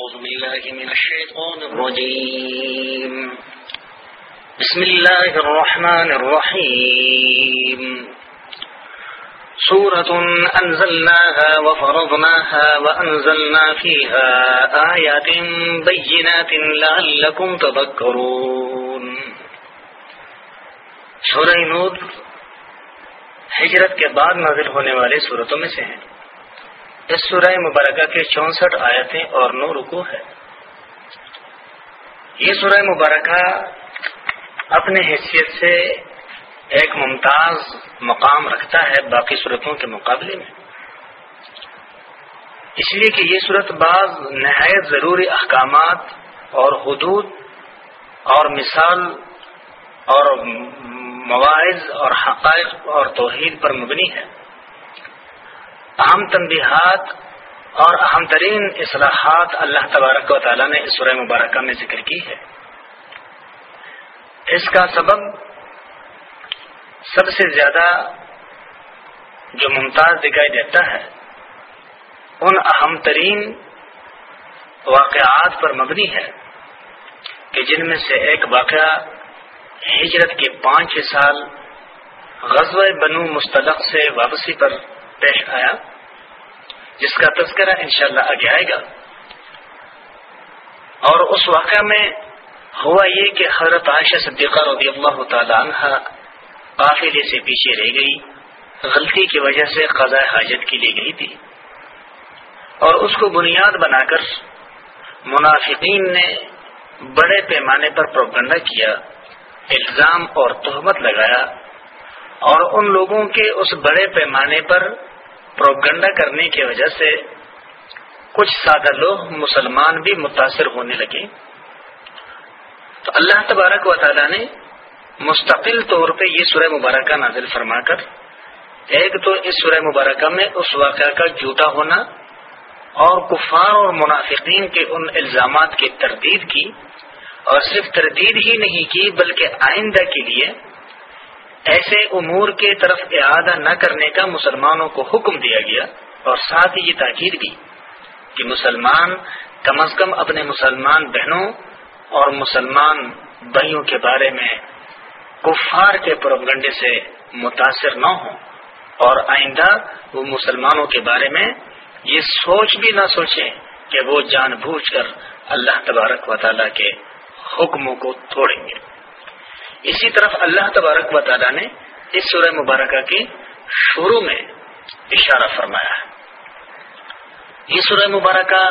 أعوذ بالله من الشيطان الرجيم. بسم الله الرحمن الرحيم. سورة أنزلناها وفرضناها وأنزلنا فيها آيات بينات لعلكم تذكرون. سورة نور ہجرت کے بعد نازل ہونے والے صورتوں میں سے ہیں۔ اس سورہ مبارکہ کے چونسٹھ آیتیں اور نو رکو ہے یہ سورہ مبارکہ اپنے حیثیت سے ایک ممتاز مقام رکھتا ہے باقی صورتوں کے مقابلے میں۔ اس لیے کہ یہ صورت بعض نہایت ضروری احکامات اور حدود اور مثال اور مواعظ اور حقائق اور توحید پر مبنی ہے۔ اہم تنبیہات اور اہم ترین اصلاحات اللہ تبارک و تعالیٰ نے اس سورہ مبارکہ میں ذکر کی ہے۔ اس کا سبب سب سے زیادہ جو ممتاز دکھائی دیتا ہے، ان اہم ترین واقعات پر مبنی ہے کہ جن میں سے ایک واقعہ ہجرت کے پانچ سال غزوہ بنو مستلق سے واپسی پر پیش آیا۔ جس کا تذکرہ انشاءاللہ آگے آئے گا۔ اور اس واقعہ میں ہوا یہ کہ حضرت عائشہ صدیقہ رضی اللہ تعالی عنہ قافلے سے پیچھے رہ گئی، غلطی کی وجہ سے قضاء حاجت کی لی گئی تھی۔ اور اس کو بنیاد بنا کر منافقین نے بڑے پیمانے پر پروگنڈا کیا، الزام اور تہمت لگایا اور ان لوگوں کے اس بڑے پیمانے پر پروگنڈا کرنے کی وجہ سے کچھ سادہ لوگ مسلمان بھی متاثر ہونے لگے۔ تو اللہ تبارک و تعالی نے مستقل طور پہ یہ سورہ مبارکہ نازل فرما کر، ایک تو اس سورہ مبارکہ میں اس واقعہ کا جھوٹا ہونا اور کفار اور منافقین کے ان الزامات کی تردید کی، اور صرف تردید ہی نہیں کی، بلکہ آئندہ کے لیے ایسے امور کے طرف اعادہ نہ کرنے کا مسلمانوں کو حکم دیا گیا اور ساتھ ہی یہ تاکید بھی کہ مسلمان کم از کم اپنے مسلمان بہنوں اور مسلمان بھائیوں کے بارے میں کفار کے پروگنڈے سے متاثر نہ ہوں اور آئندہ وہ مسلمانوں کے بارے میں یہ سوچ بھی نہ سوچیں کہ وہ جان بوجھ کر اللہ تبارک و تعالیٰ کے حکموں کو توڑیں گے۔ اسی طرف اللہ تبارک و تعالیٰ نے اس سورہ مبارکہ کے شروع میں اشارہ فرمایا ہے۔ یہ سورہ مبارکہ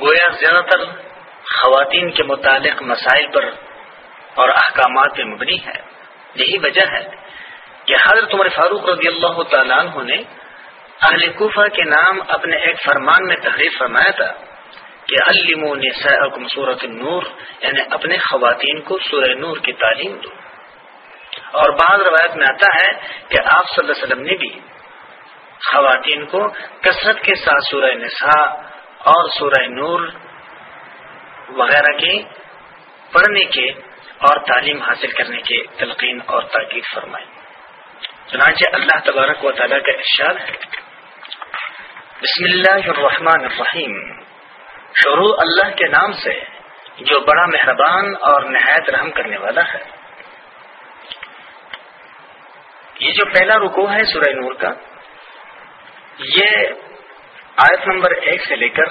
گویا زیادہ تر خواتین کے متعلق مسائل پر اور احکامات پہ مبنی ہے۔ یہی وجہ ہے کہ حضرت عمر فاروق رضی اللہ تعالیٰ عنہ نے اہل کوفہ کے نام اپنے ایک فرمان میں تحریر فرمایا تھا۔ کہ علم نساءکم سورت النور یعنی اپنے خواتین کو سورہ نور کی تعلیم دو۔ اور بعض روایت میں آتا ہے کہ آپ صلی اللہ علیہ وسلم نے بھی خواتین کو کثرت کے ساتھ سورہ نساء اور سورہ نور وغیرہ کے پڑھنے کے اور تعلیم حاصل کرنے کے تلقین اور تاکید فرمائی چنانچہ اللہ تبارک و تعالیٰ کا ارشاد ہے۔ بسم اللہ الرحمن الرحیم۔ شروع اللہ کے نام سے جو بڑا مہربان اور نہایت رحم کرنے والا ہے۔ یہ جو پہلا رکو ہے سورہ نور کا، یہ آیت نمبر ایک سے لے کر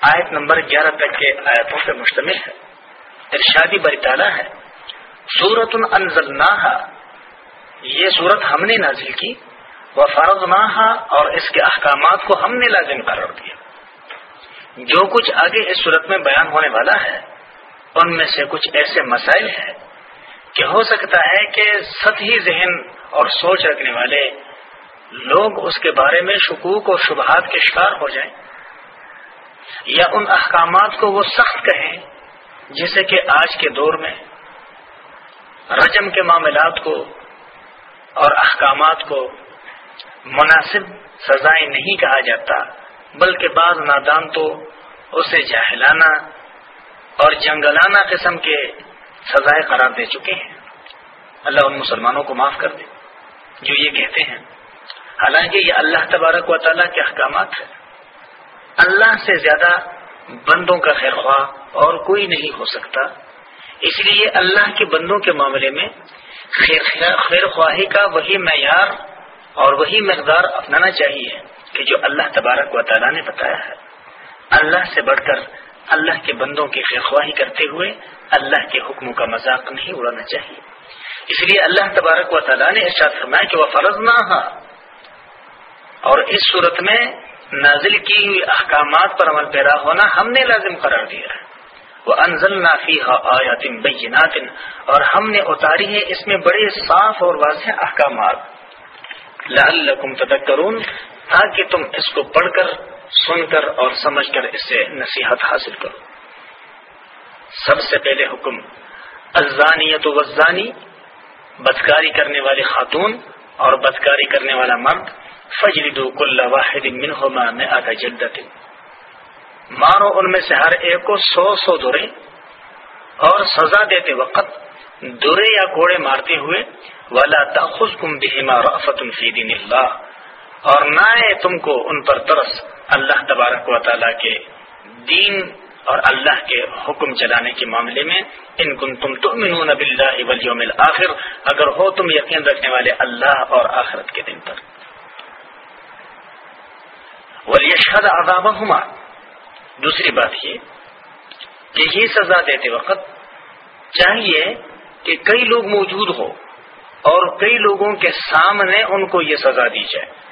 آیت نمبر گیارہ تک کے آیتوں پر مشتمل ہے۔ ارشادی بری تعالیٰ ہے۔ سورت انزلناہا، یہ صورت ہم نے نازل کی۔ وہ فرض اور اس کے احکامات کو ہم نے لازم قرار دیا۔ جو کچھ آگے اس صورت میں بیان ہونے والا ہے، ان میں سے کچھ ایسے مسائل ہیں کہ ہو سکتا ہے کہ سطحی ذہن اور سوچ رکھنے والے لوگ اس کے بارے میں شکوک اور شبہات کے شکار ہو جائیں، یا ان احکامات کو وہ سخت کہیں جسے کہ آج کے دور میں رجم کے معاملات کو اور احکامات کو مناسب سزائیں نہیں کہا جاتا۔ بلکہ بعض نادان تو اسے جاہلانہ اور جنگلانہ قسم کے سزائے قرار دے چکے ہیں۔ اللہ ان مسلمانوں کو معاف کر دے۔ جو یہ کہتے ہیں، حالانکہ یہ اللہ تبارک و تعالیٰ کے احکامات ہیں۔ اللہ سے زیادہ بندوں کا خیر خواہ اور کوئی نہیں ہو سکتا۔ اس لیے اللہ کے بندوں کے معاملے میں خیر خواہی کا وہی معیار اور وہی مقدار اپنانا چاہیے۔ کہ جو اللہ تبارک و تعالیٰ نے بتایا ہے، اللہ سے بڑھ کر اللہ کے بندوں کی خیر خواہی کرتے ہوئے اللہ کے حکموں کا مذاق نہیں اڑانا چاہیے۔ اس لیے اللہ تبارک و تعالیٰ نے ارشاد فرمایا کہ وہ فرض نہ اور اس صورت میں نازل کی ہوئی احکامات پر عمل پیرا ہونا ہم نے لازم قرار دیا ہے۔ وہ انزل نافی آیاتم بینات اور ہم نے اتاری ہے اس میں بڑے صاف اور واضح احکامات۔ لعلکم تذکرون تاکہ تم اس کو پڑھ کر، سن کر اور سمجھ کر اس سے نصیحت حاصل کرو۔ سب سے پہلے حکم ازانیت وزانی بدکاری کرنے والی خاتون اور بدکاری کرنے والا مرد فجردو کل واحد منہما میں آدھا جلدت مارو ان میں سے ہر ایک کو سو سو دورے اور سزا دیتے وقت دورے یا کوڑے مارتے ہوئے والا تاخذ کم بہما رافت فی دین اللہ اور نہ تم کو ان پر ترس۔ اللہ تبارک و تعالیٰ کے دین اور اللہ کے حکم چلانے کے معاملے میں ان کن تم تو منون اللہ آخر اگر ہو تم یقین رکھنے والے اللہ اور آخرت کے دن پر۔ ولیشد عذاب ہما دوسری بات یہ کہ یہ سزا دیتے وقت چاہیے کہ کئی لوگ موجود ہو اور کئی لوگوں کے سامنے ان کو یہ سزا دی جائے۔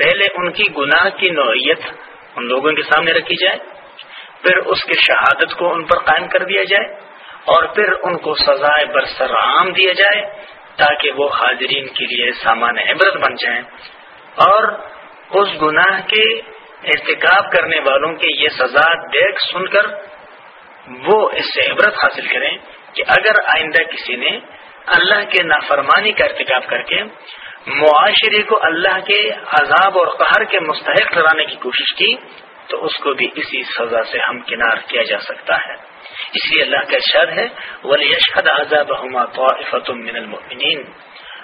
پہلے ان کی گناہ کی نوعیت ان لوگوں کے سامنے رکھی جائے، پھر اس کے شہادت کو ان پر قائم کر دیا جائے، اور پھر ان کو سزائے برسر عام دیا جائے تاکہ وہ حاضرین کے لیے سامان عبرت بن جائیں۔ اور اس گناہ کے ارتکاب کرنے والوں کے یہ سزا دیکھ سن کر وہ اس سے عبرت حاصل کریں کہ اگر آئندہ کسی نے اللہ کے نافرمانی کا ارتکاب کر کے معاشرے کو اللہ کے عذاب اور قہر کے مستحق ٹھہرانے کی کوشش کی تو اس کو بھی اسی سزا سے ہم کنار کیا جا سکتا ہے۔ اس لیے اللہ کا ارشاد ہے ولی اشد عذاب من المؤمنین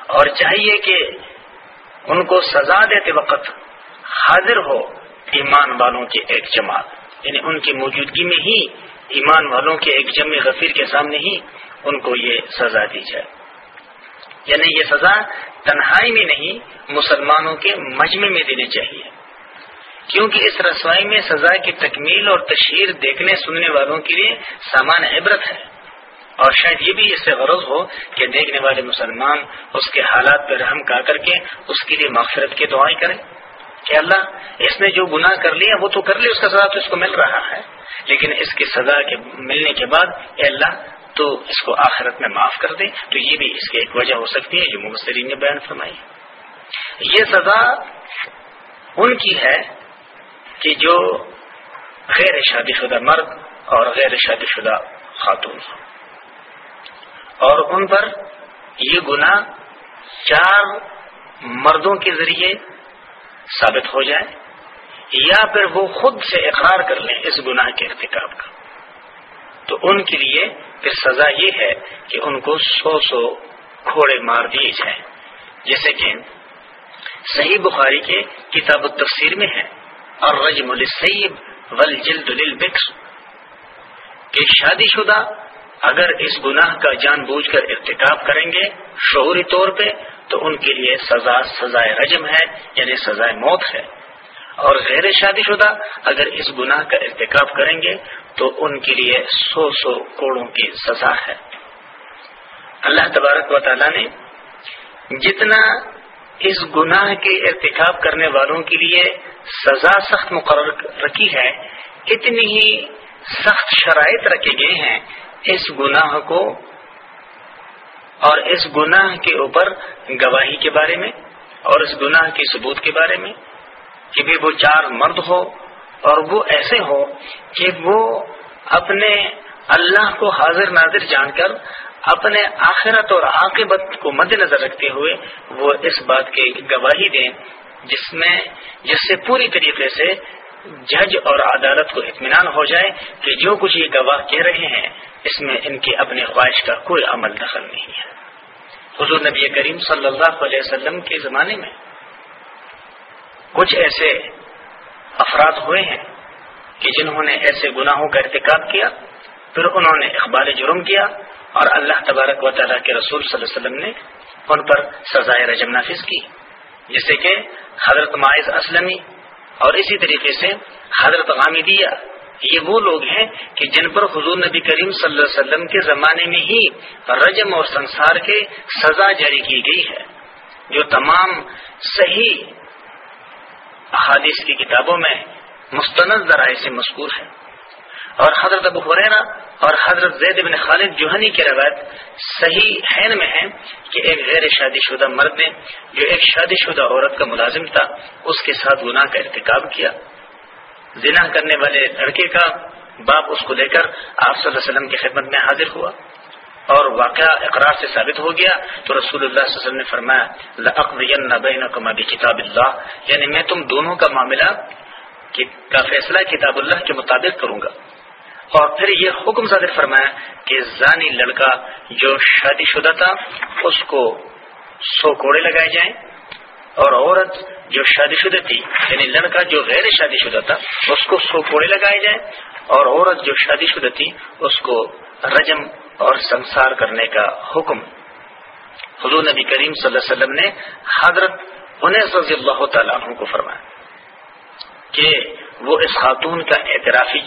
اور چاہیے کہ ان کو سزا دیتے وقت حاضر ہو ایمان والوں کی ایک جماعت۔ یعنی ان کی موجودگی میں ہی ایمان والوں کے ایک جمع غفیر کے سامنے ہی ان کو یہ سزا دی جائے۔ یعنی یہ سزا تنہائی میں نہیں، مسلمانوں کے مجمع میں دینے چاہیے۔ کیونکہ اس رسوائی میں سزا کی تکمیل اور تشہیر دیکھنے، سننے والوں کے لیے سامان عبرت ہے۔ اور شاید یہ بھی اس سے غرض ہو کہ دیکھنے والے مسلمان اس کے حالات پہ رحم کا کر کے اس کے لیے مغفرت کی دعائیں کریں۔ کہ اللہ، اس نے جو گناہ کر لیا، وہ تو کر لیا، اس کا سزا تو اس کو مل رہا ہے۔ لیکن اس کی سزا کے ملنے کے بعد، اے اللہ تو اس کو آخرت میں معاف کر دیں۔ تو یہ بھی اس کی ایک وجہ ہو سکتی ہے، جو مبصرین نے بیان فرمائی۔ یہ سزا ان کی ہے کہ جو غیر شادی شدہ مرد اور غیر شادی شدہ خاتون اور ان پر یہ گناہ چار مردوں کے ذریعے ثابت ہو جائے، یا پھر وہ خود سے اقرار کر لیں اس گناہ کے ارتکاب کا۔ تو ان کے لیے پھر سزا یہ ہے کہ ان کو سو سو کھوڑے مار دیے جائیں۔ جیسے کہ صحیح بخاری کے کتاب التفسیر میں ہے اور رجم السیب ول جلد للبکس کہ شادی شدہ اگر اس گناہ کا جان بوجھ کر ارتکاب کریں گے شعوری طور پہ، تو ان کے لیے سزا، سزائے رجم ہے یعنی سزائے موت ہے۔ اور غیر شادی شدہ اگر اس گناہ کا ارتکاب کریں گے تو ان کے لیے سو سو کوڑوں کی سزا ہے۔ اللہ تبارک و تعالی نے جتنا اس گناہ کے ارتکاب کرنے والوں کے لیے سزا سخت مقرر رکھی ہے، اتنی ہی سخت شرائط رکھے گئے ہیں اس گناہ کو اور اس گناہ کے اوپر گواہی کے بارے میں اور اس گناہ کے ثبوت کے بارے میں۔ کہ بھی وہ چار مرد ہو اور وہ ایسے ہو کہ وہ اپنے اللہ کو حاضر ناظر جان کر اپنے آخرت اور عاقبت کو مد نظر رکھتے ہوئے وہ اس بات کی گواہی دیں جس میں جس سے پوری طریقے سے جج اور عدالت کو اطمینان ہو جائے کہ جو کچھ یہ گواہ کہہ رہے ہیں، اس میں ان کی اپنے خواہش کا کوئی عمل دخل نہیں ہے۔ حضور نبی کریم صلی اللہ علیہ وسلم کے زمانے میں کچھ ایسے افراد ہوئے ہیں کہ جنہوں نے ایسے گناہوں کا ارتکاب کیا، پھر انہوں نے اقبال جرم کیا اور اللہ تبارک و تعالیٰ کے رسول صلی اللہ علیہ وسلم نے ان پر سزائے رجم نافذ کی، جیسے کہ حضرت معاذ اسلمی اور اسی طریقے سے حضرت غامدیہ، یہ وہ لوگ ہیں کہ جن پر حضور نبی کریم صلی اللہ علیہ وسلم کے زمانے میں ہی رجم اور سنسار کے سزا جاری کی گئی ہے، جو تمام صحیح احادیث کی کتابوں میں مستند ذرائع سے مذکور ہے۔ اور حضرت ابو حریرا اور حضرت زید بن خالد جوہنی کی روایت صحیح حین میں ہے کہ ایک غیر شادی شدہ مرد نے جو ایک شادی شدہ عورت کا ملازم تھا، اس کے ساتھ گناہ کا ارتکاب کیا۔ زنا کرنے والے لڑکے کا باپ اس کو لے کر آپ صلی اللہ علیہ وسلم کی خدمت میں حاضر ہوا۔ اور واقعہ اقرار سے ثابت ہو گیا تو رسول اللہ صلی اللہ علیہ وسلم نے فرمایا بینکما کتاب اللہ یعنی میں تم دونوں کا معاملہ کا فیصلہ کتاب اللہ کے مطابق کروں گا۔ اور پھر یہ حکم صادر فرمایا کہ زانی لڑکا جو شادی شدہ تھا، اس کو سو کوڑے لگائے جائیں۔ اور عورت جو شادی شدہ تھی یعنی لڑکا جو غیر شادی شدہ تھا، اس کو سو کوڑے لگائے جائیں۔ اور عورت جو شادی شدہ تھی، اس کو رجم اور سنسار کرنے کا حکم۔ حضور نبی کریم صلی اللہ علیہ وسلم نے حضرت انہیں رضی اللہ تعالیٰ عنہ کو فرمایا کہ وہ اس خاتون کا اعترافی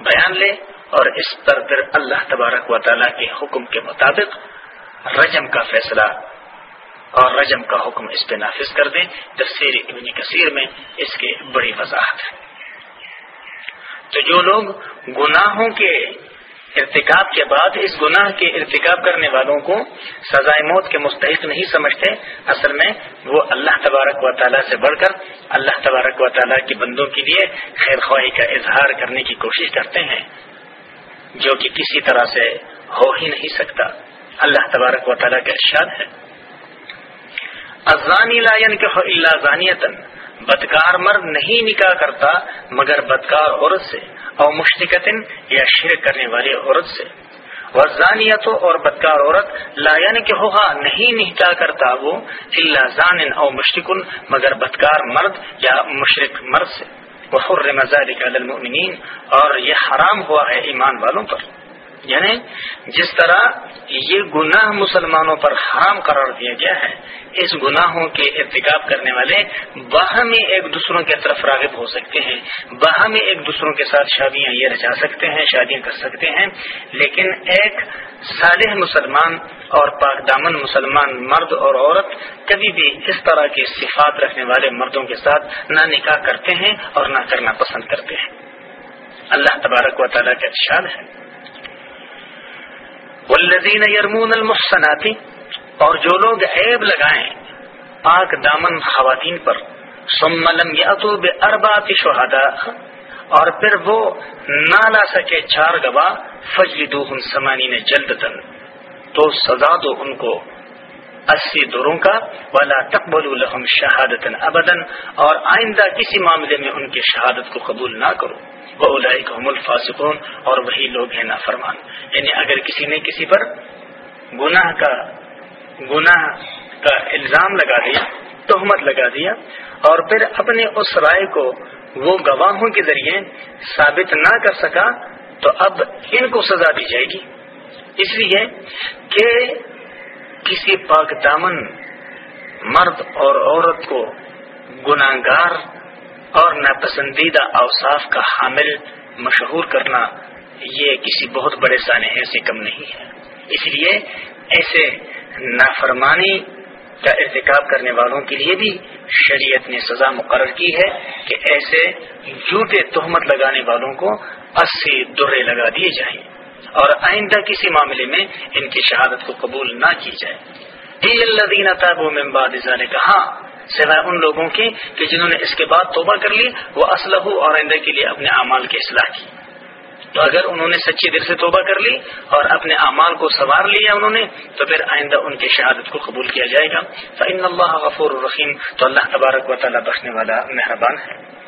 بیان لے اور اس پر پھر اللہ تبارک و تعالیٰ کے حکم کے مطابق رجم کا فیصلہ اور رجم کا حکم اس پہ نافذ کر دیں تفسیر ابن کثیر میں اس کی بڑی وضاحت ہے۔ تو جو لوگ گناہوں کے ارتکاب کے بعد اس گناہ کے ارتکاب کرنے والوں کو سزائے موت کے مستحق نہیں سمجھتے، اصل میں وہ اللہ تبارک و تعالیٰ سے بڑھ کر اللہ تبارک و تعالیٰ کی بندوں کے لیے خیر خواہی کا اظہار کرنے کی کوشش کرتے ہیں، جو کہ کسی طرح سے ہو ہی نہیں سکتا۔ اللہ تبارک و تعالیٰ کا ارشاد ہے۔ ازانی لائن کے اللہ بدکار مرد نہیں نکاح کرتا، مگر بدکار عورت سے اور مشتقت یا شرک کرنے والی عورت سے۔ وزانیت اور بدکار عورت لائن یعنی کے ہوگا نہیں نکاح کرتا وہ اللہ زان اور مشرقن مگر بدکار مرد یا مشرق مرد سے۔ وہ حر المؤمنین اور یہ حرام ہوا ہے ایمان والوں پر۔ یعنی جس طرح یہ گناہ مسلمانوں پر حرام قرار دیا گیا ہے، اس گناہوں کے ارتکاب کرنے والے باہمی ایک دوسروں کی طرف راغب ہو سکتے ہیں، باہمی ایک دوسروں کے ساتھ شادیاں یہ رچا سکتے ہیں، شادیاں کر سکتے ہیں، لیکن ایک صالح مسلمان اور پاک دامن مسلمان مرد اور عورت کبھی بھی اس طرح کی صفات رکھنے والے مردوں کے ساتھ نہ نکاح کرتے ہیں اور نہ کرنا پسند کرتے ہیں۔ اللہ تبارک و تعالیٰ کا ارشاد ہے۔ والذین یرمون المحسناتی اور جو لوگ عیب لگائیں پاک دامن خواتین پر، ثم لم یاتوا باربعه شهداء اور پھر وہ نہ لا سکے چار گواہ فجلدوہم سمانین جلدتن تو سزا دو ان کو اسی دوروں کا، ولا تقبلوا لهم شہادتا ابدا، اور آئندہ کسی معاملے میں ان کی شہادت کو قبول نہ کرو۔ وہ هم الفاسقون، اور وہی لوگ ہیں نافرمان۔ یعنی اگر کسی نے کسی پر گناہ کا گناہ کا الزام لگا دیا، تہمت لگا دیا، اور پھر اپنے اس رائے کو وہ گواہوں کے ذریعے ثابت نہ کر سکا، تو اب ان کو سزا دی جائے گی۔ اس لیے کہ کسی پاک دامن مرد اور عورت کو گناہ گار اور ناپسندیدہ اوصاف کا حامل مشہور کرنا یہ کسی بہت بڑے سانحے سے کم نہیں ہے۔ اس لیے ایسے نافرمانی کا ارتکاب کرنے والوں کے لیے بھی شریعت نے سزا مقرر کی ہے کہ ایسے جھوٹے تہمت لگانے والوں کو اسی درے لگا دیے جائیں اور آئندہ کسی معاملے میں ان کی شہادت کو قبول نہ کی جائے۔ اللہ دینا تاب نے کہا سوائے ان لوگوں کی کہ جنہوں نے اس کے بعد توبہ کر لی، وہ اسلح اور آئندہ کے لیے اپنے اعمال کی اصلاح کی۔ تو اگر انہوں نے سچی دل سے توبہ کر لی اور اپنے اعمال کو سنوار لیا انہوں نے، تو پھر آئندہ ان کی شہادت کو قبول کیا جائے گا۔ فعن اللہ غفور الرحیم تو اللہ تبارک و تعالیٰ بخشنے والا مہربان ہے۔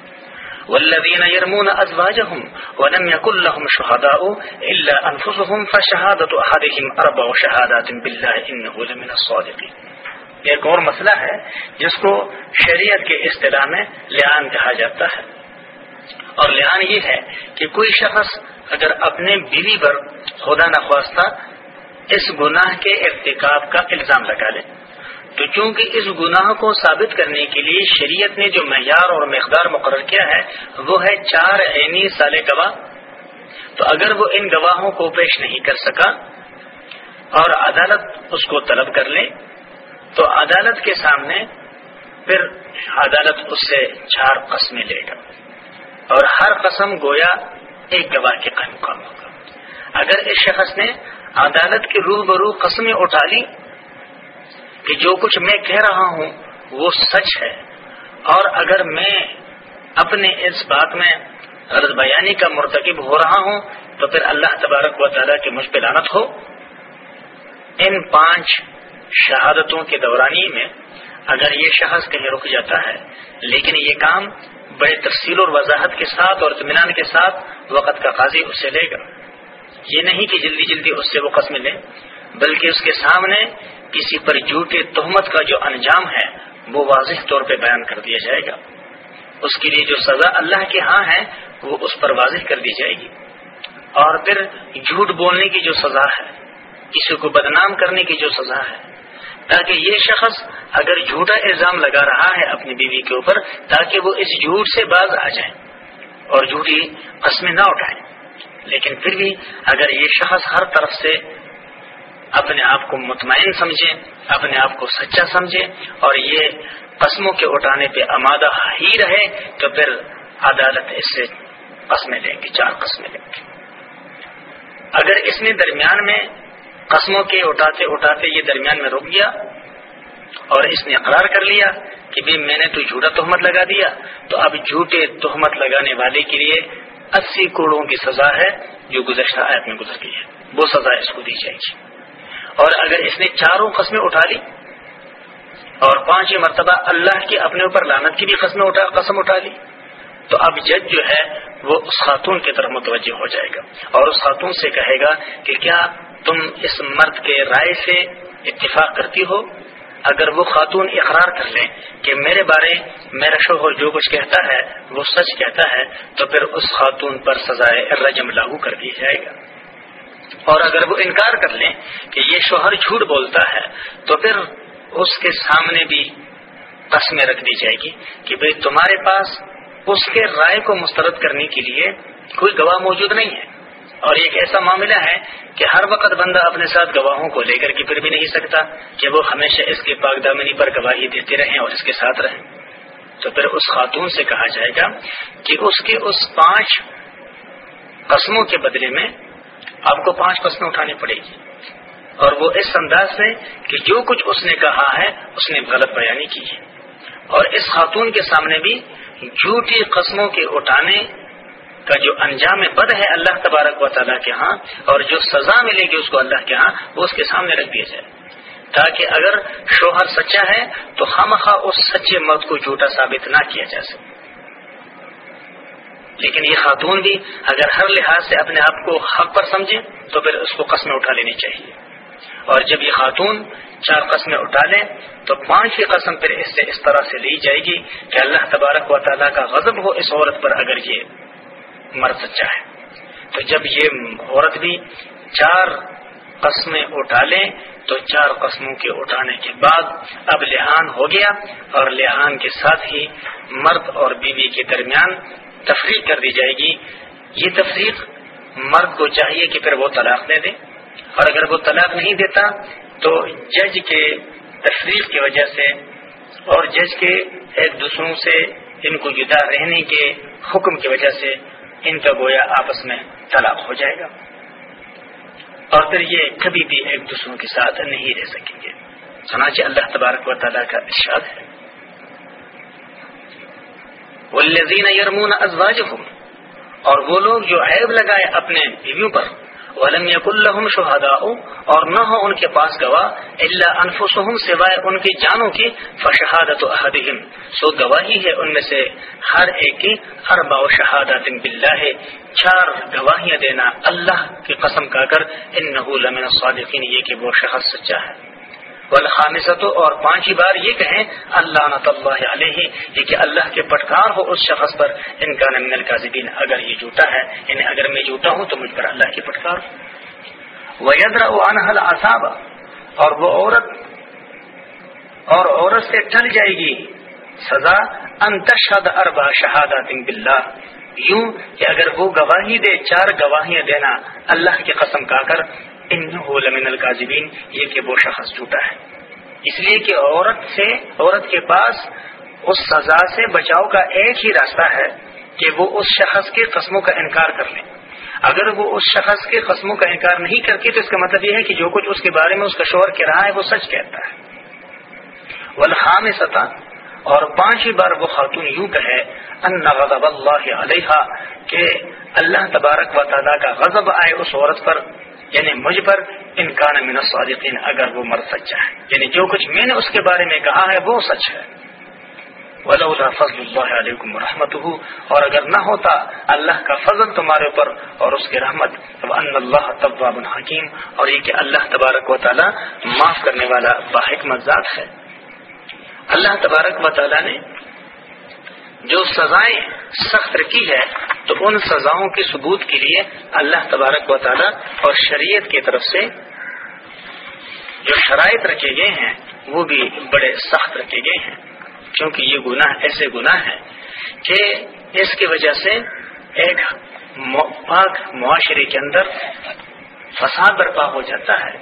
والذین يرمون ازواجهم ولم يكن لهم شهداء الا انفسهم فشهادة احدهم اربع شهادات بالله انه لمن الصادقين۔ ایک اور مسئلہ ہے جس کو شریعت کے اصطلاح میں لیان کہا جاتا ہے۔ اور لحان یہ ہے کہ کوئی شخص اگر اپنے بیوی پر خدا نخواستہ اس گناہ کے ارتکاب کا الزام لگا لے، تو چونکہ اس گناہ کو ثابت کرنے کے لیے شریعت نے جو معیار اور مقدار مقرر کیا ہے، وہ ہے چار عینی سال گواہ۔ تو اگر وہ ان گواہوں کو پیش نہیں کر سکا اور عدالت اس کو طلب کر لے تو عدالت کے سامنے پھر عدالت اس سے چار قسمیں لے گا۔ اور ہر قسم گویا ایک گواہ کے قائم کام ہوگا۔ اگر اس شخص نے عدالت کے روح برو قسمیں اٹھا لی کہ جو کچھ میں کہہ رہا ہوں وہ سچ ہے، اور اگر میں اپنے اس بات میں غرض بیانی کا مرتکب ہو رہا ہوں تو پھر اللہ تبارک و تعالیٰ کی مجھ پہ لانت ہو۔ ان پانچ شہادتوں کے دورانی میں اگر یہ شخص کہیں رک جاتا ہے، لیکن یہ کام بڑے تفصیل اور وضاحت کے ساتھ اور اطمینان کے ساتھ وقت کا قاضی اسے لے گا۔ یہ نہیں کہ جلدی جلدی اس سے وہ قسم لے، بلکہ اس کے سامنے کسی پر جھوٹے تہمت کا جو انجام ہے، وہ واضح طور پہ بیان کر دیا جائے گا۔ اس کے لیے جو سزا اللہ کے ہاں ہے، وہ اس پر واضح کر دی جائے گی۔ اور پھر جھوٹ بولنے کی جو سزا ہے، کسی کو بدنام کرنے کی جو سزا ہے تاکہ یہ شخص اگر جھوٹا الزام لگا رہا ہے اپنی بیوی کے اوپر، تاکہ وہ اس جھوٹ سے باز آ جائیں اور جھوٹی قسمیں نہ اٹھائیں لیکن پھر بھی اگر یہ شخص ہر طرف سے اپنے آپ کو مطمئن سمجھے، اپنے آپ کو سچا سمجھے اور یہ قسموں کے اٹھانے پہ آمادہ ہی رہے، تو پھر عدالت اس سے قسمیں لیں گے چار قسمیں لیں گے اگر اس نے درمیان میں قسموں کے اٹھاتے اٹھاتے یہ درمیان میں رک گیا اور اس نے اقرار کر لیا کہ بھی میں نے تو جھوٹا تہمت لگا دیا، تو اب جھوٹے تہمت لگانے والے کے لیے اسی کروڑوں کی سزا ہے جو گزشتہ آیت میں گزر گئی ہے۔ وہ سزا اس کو دی جائے گی۔ اور اگر اس نے چاروں قسمیں اٹھا لی اور پانچ مرتبہ اللہ کی اپنے اوپر لانت کی بھی قسم اٹھا قسم اٹھا لی، تو اب جج جو ہے وہ اس خاتون کی طرف متوجہ ہو جائے گا اور اس خاتون سے کہے گا کہ کیا تم اس مرد کے رائے سے اتفاق کرتی ہو، اگر وہ خاتون اقرار کر لیں کہ میرے بارے میرا شوہر جو کچھ کہتا ہے، وہ سچ کہتا ہے، تو پھر اس خاتون پر سزائے رجم لاگو کر دیا جائے گا۔ اور اگر وہ انکار کر لیں کہ یہ شوہر جھوٹ بولتا ہے، تو پھر اس کے سامنے بھی قسمیں رکھ دی جائے گی کہ بھئی تمہارے پاس اس کے رائے کو مسترد کرنے کے لیے کوئی گواہ موجود نہیں ہے۔ اور ایک ایسا معاملہ ہے کہ ہر وقت بندہ اپنے ساتھ گواہوں کو لے کر کے پھر بھی نہیں سکتا کہ وہ ہمیشہ اس کے پاک دامنی پر گواہی دیتے رہیں اور اس کے ساتھ رہیں۔ تو پھر اس خاتون سے کہا جائے گا کہ اس کے اس پانچ قسموں کے بدلے میں آپ کو پانچ قسمیں اٹھانی پڑے گی۔ اور وہ اس انداز سے کہ جو کچھ اس نے کہا ہے، اس نے غلط بیانی کی ہے۔ اور اس خاتون کے سامنے بھی جھوٹی قسموں کے اٹھانے کا جو انجام بد ہے اللہ تبارک و تعالیٰ کے ہاں اور جو سزا ملے گی اس کو اللہ کے ہاں وہ اس کے سامنے رکھ دیا جائے۔ تاکہ اگر شوہر سچا ہے تو ہم اس سچے مرد کو جھوٹا ثابت نہ کیا جا سکے۔ لیکن یہ خاتون بھی اگر ہر لحاظ سے اپنے آپ کو حق پر سمجھے تو پھر اس کو قسمیں اٹھا لینی چاہیے۔ اور جب یہ خاتون چار قسمیں اٹھا لیں تو پانچویں قسم پھر اس سے اس طرح سے لی جائے گی کہ اللہ تبارک و تعالیٰ کا غضب ہو اس عورت پر اگر یہ مر سچا ہے۔ تو جب یہ عورت بھی چار قسمیں اٹھا لیں تو چار قسموں کے اٹھانے کے بعد اب لحان ہو گیا اور لحان کے ساتھ ہی مرد اور بیوی کے درمیان تفریق کر دی جائے گی۔ یہ تفریق مرد کو چاہیے کہ پھر وہ طلاق دے دے۔ اور اگر وہ طلاق نہیں دیتا، تو جج کے تفریق کی وجہ سے اور جج کے ایک دوسروں سے ان کو جدا رہنے کے حکم کی وجہ سے ان کا گویا آپس میں طلاق ہو جائے گا۔ اور پھر یہ کبھی بھی ایک دوسروں کے ساتھ نہیں رہ سکیں گے۔ سناچہ اللہ تبارک و تعالیٰ کا ارشاد ہے۔ یرمون ازواج اور وہ لوگ جو عیب لگائے اپنے بیویوں پر ولم یقل لهم شہادا اور نہ ہو ان کے پاس گواہ اللہ انفسهم سوائے ان کی جانوں کی، فشہادت احدہم سو گواہی ہے ان میں سے ہر ایک کی، اربع شہادت باللہ، چار گواہیاں دینا اللہ کی قسم کا کر انه لمن الصادقین، یہ کہ وہ شخص سچا ہے۔ والخامسۃ اور پانچ بار یہ کہیں اللہ نت اللہ علیہ یہ کہ اللہ کے پٹکار ہو اس شخص پر، ان کا نمن القاذبین اگر یہ جھوٹا ہے یعنی اگر میں جھوٹا ہوں تو مجھ پر اللہ کی پٹکار ویدر عنحل اصاب اور وہ عورت، اور عورت سے ٹل جائے گی۔ سزا انتشد اربا شہادت باللہ یوں کہ اگر وہ گواہی دے، چار گواہیاں دینا، اللہ کی قسم کا کر ان لمن القاذبین یہ کہ وہ شخص جھوٹا ہے۔ اس لیے کہ عورت سے، عورت کے پاس اس سزا سے بچاؤ کا ایک ہی راستہ ہے کہ وہ اس شخص کے قسموں کا انکار کر لیں اگر وہ اس شخص کے قسموں کا انکار نہیں کرتی تو اس کا مطلب یہ ہے کہ جو کچھ اس کے بارے میں اس کا شوہر کہہ رہا ہے، وہ سچ کہتا ہے۔ والخام سطح اور پانچ ہی بار وہ خاتون یوں کہے، ان غضب اللہ علیہ کہ اللہ تبارک و تعالیٰ کا غضب آئے اس عورت پر۔ یعنی مجھ پر انکان من الصادقین، اگر وہ مر سچا ہے۔ یعنی جو کچھ میں نے اس کے بارے میں کہا ہے، وہ سچ ہے۔ ولولا فضل اللہ علیکم رحمت اور اگر نہ ہوتا اللہ کا فضل تمہارے اوپر اور اس کی رحمت ان اللہ طباب الحکیم اور یہ کہ اللہ تبارک و تعالی معاف کرنے والا باحکمت ذات ہے۔ اللہ تبارک و تعالی نے جو سزائیں سخت رکھی ہے تو ان سزاؤں کے ثبوت کے لیے اللہ تبارک و تعالی اور شریعت کی طرف سے جو شرائط رکھے گئے ہیں، وہ بھی بڑے سخت رکھے گئے ہیں۔ کیونکہ یہ گناہ ایسے گناہ ہے کہ اس کی وجہ سے ایک پاک معاشرے کے اندر فساد برپا ہو جاتا ہے۔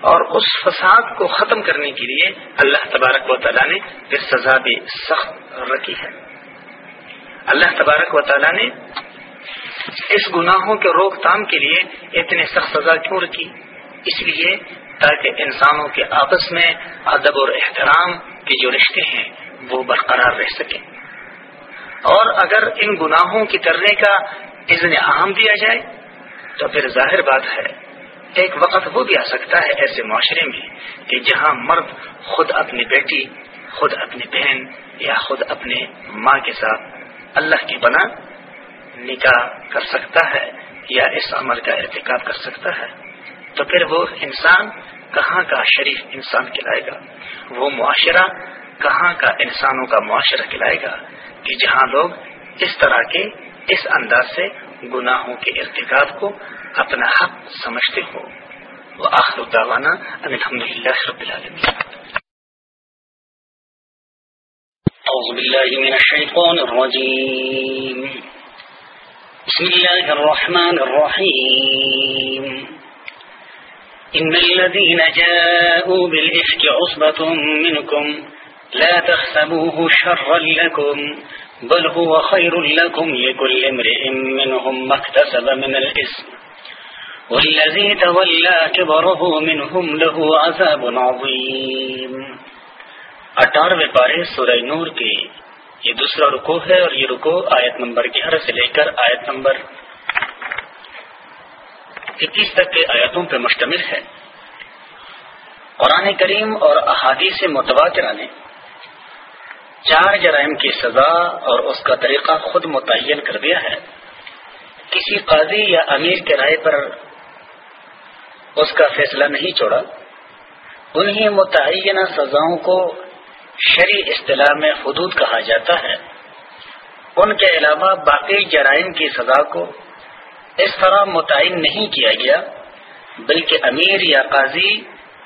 اور اس فساد کو ختم کرنے کے لیے اللہ تبارک و تعالیٰ نے پھر سزا بھی سخت رکھی ہے۔ اللہ تبارک و تعالیٰ نے اس گناہوں کے روک تھام کے لیے اتنے سخت سزا کیوں رکھی اس لیے تاکہ انسانوں کے آپس میں ادب اور احترام کے جو رشتے ہیں وہ برقرار رہ سکیں۔ اور اگر ان گناہوں کی کرنے کا اذن عام دیا جائے، تو پھر ظاہر بات ہے، ایک وقت وہ بھی آ سکتا ہے ایسے معاشرے میں کہ جہاں مرد خود اپنی بیٹی، خود اپنی بہن یا خود اپنے ماں کے ساتھ اللہ کی بنا نکاح کر سکتا ہے یا اس عمل کا ارتکاب کر سکتا ہے، تو پھر وہ انسان کہاں کا شریف انسان کھلائے گا؟ وہ معاشرہ کہاں کا انسانوں کا معاشرہ کھلائے گا؟ کہ جہاں لوگ اس طرح کے اس انداز سے گناہوں کے ارتکاب کو اپنا حق سمجھتے ہو وہ آخر داوانا الحمد للہ رب العالمین۔ أعوذ بالله من الشيطان الرجيم. بسم الله الرحمن الرحيم. إن الذين جاءوا بالإفك عصبة منكم لا تحسبوه شرا لكم، بل هو خير لكم لكل امرئ منهم ما اكتسب من الإسم والذي تولى كبره منهم له عذاب عظيم. اٹھارہویں پارے سورہ نور کے یہ دوسرا رکو ہے اور یہ رکو آیت نمبر گیارہ سے لے کر آیت نمبر اکیس تک کے آیتوں پر مشتمل ہے۔ قرآن کریم اور احادیث متواترہ نے چار جرائم کی سزا اور اس کا طریقہ خود متعین کر دیا ہے۔ کسی قاضی یا امیر کے رائے پر اس کا فیصلہ نہیں چھوڑا۔ انہیں متعینہ سزاؤں کو شرع اصطلاح میں حدود کہا جاتا ہے۔ ان کے علاوہ باقی جرائم کی سزا کو اس طرح متعین نہیں کیا گیا، بلکہ امیر یا قاضی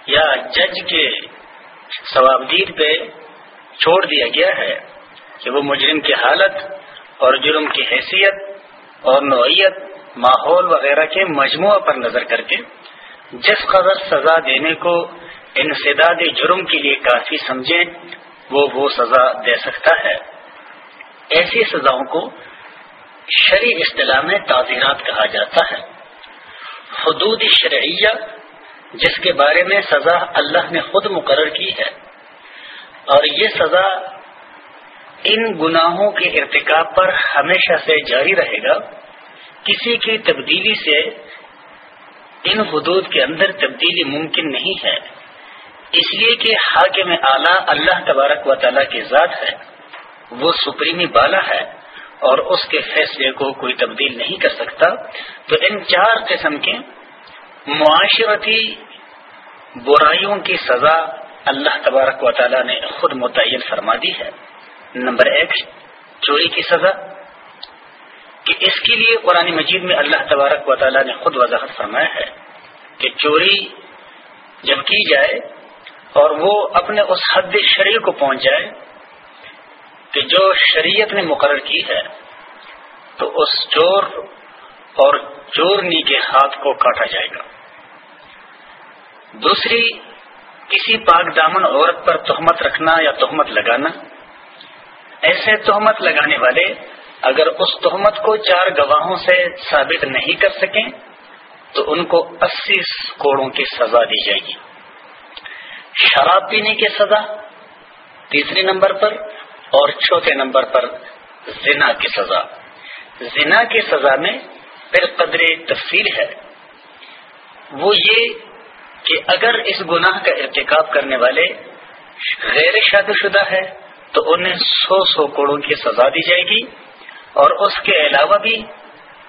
یا جج کے ثوابدید پہ چھوڑ دیا گیا ہے کہ وہ مجرم کی حالت اور جرم کی حیثیت اور نوعیت، ماحول وغیرہ کے مجموعہ پر نظر کر کے جس قدر سزا دینے کو انسداد جرم کے لیے کافی سمجھیں، وہ وہ سزا دے سکتا ہے۔ ایسی سزاؤں کو شرع اصطلاح میں تعزیرات کہا جاتا ہے۔ حدود شرعیہ، جس کے بارے میں سزا اللہ نے خود مقرر کی ہے۔ اور یہ سزا ان گناہوں کے ارتکاب پر ہمیشہ سے جاری رہے گا۔ کسی کی تبدیلی سے ان حدود کے اندر تبدیلی ممکن نہیں ہے۔ اس لیے کہ حاکم اعلیٰ اللہ تبارک و تعالیٰ کی ذات ہے، وہ سپریمی بالا ہے اور اس کے فیصلے کو کوئی تبدیل نہیں کر سکتا۔ تو ان چار قسم کے معاشرتی برائیوں کی سزا اللہ تبارک و تعالیٰ نے خود متعین فرما دی ہے۔ نمبر ایک، چوری کی سزا۔ کہ اس کے لیے قرآن مجید میں اللہ تبارک و تعالیٰ نے خود وضاحت فرمایا ہے کہ چوری جب کی جائے اور وہ اپنے اس حد شریع کو پہنچ جائے کہ جو شریعت نے مقرر کی ہے، تو اس چور اور چورنی کے ہاتھ کو کاٹا جائے گا۔ دوسری، کسی پاک دامن عورت پر تہمت رکھنا یا تہمت لگانا۔ ایسے تہمت لگانے والے اگر اس تہمت کو چار گواہوں سے ثابت نہیں کر سکیں، تو ان کو اسی کوڑوں کی سزا دی جائے گی۔ شراب پینے کی سزا تیسری نمبر پر اور چوتھے نمبر پر زنا کی سزا۔ زنا کی سزا میں پھر قدر تفصیل ہے۔ وہ یہ کہ اگر اس گناہ کا ارتکاب کرنے والے غیر شادی شدہ ہے، تو انہیں سو سو کوڑوں کی سزا دی جائے گی۔ اور اس کے علاوہ بھی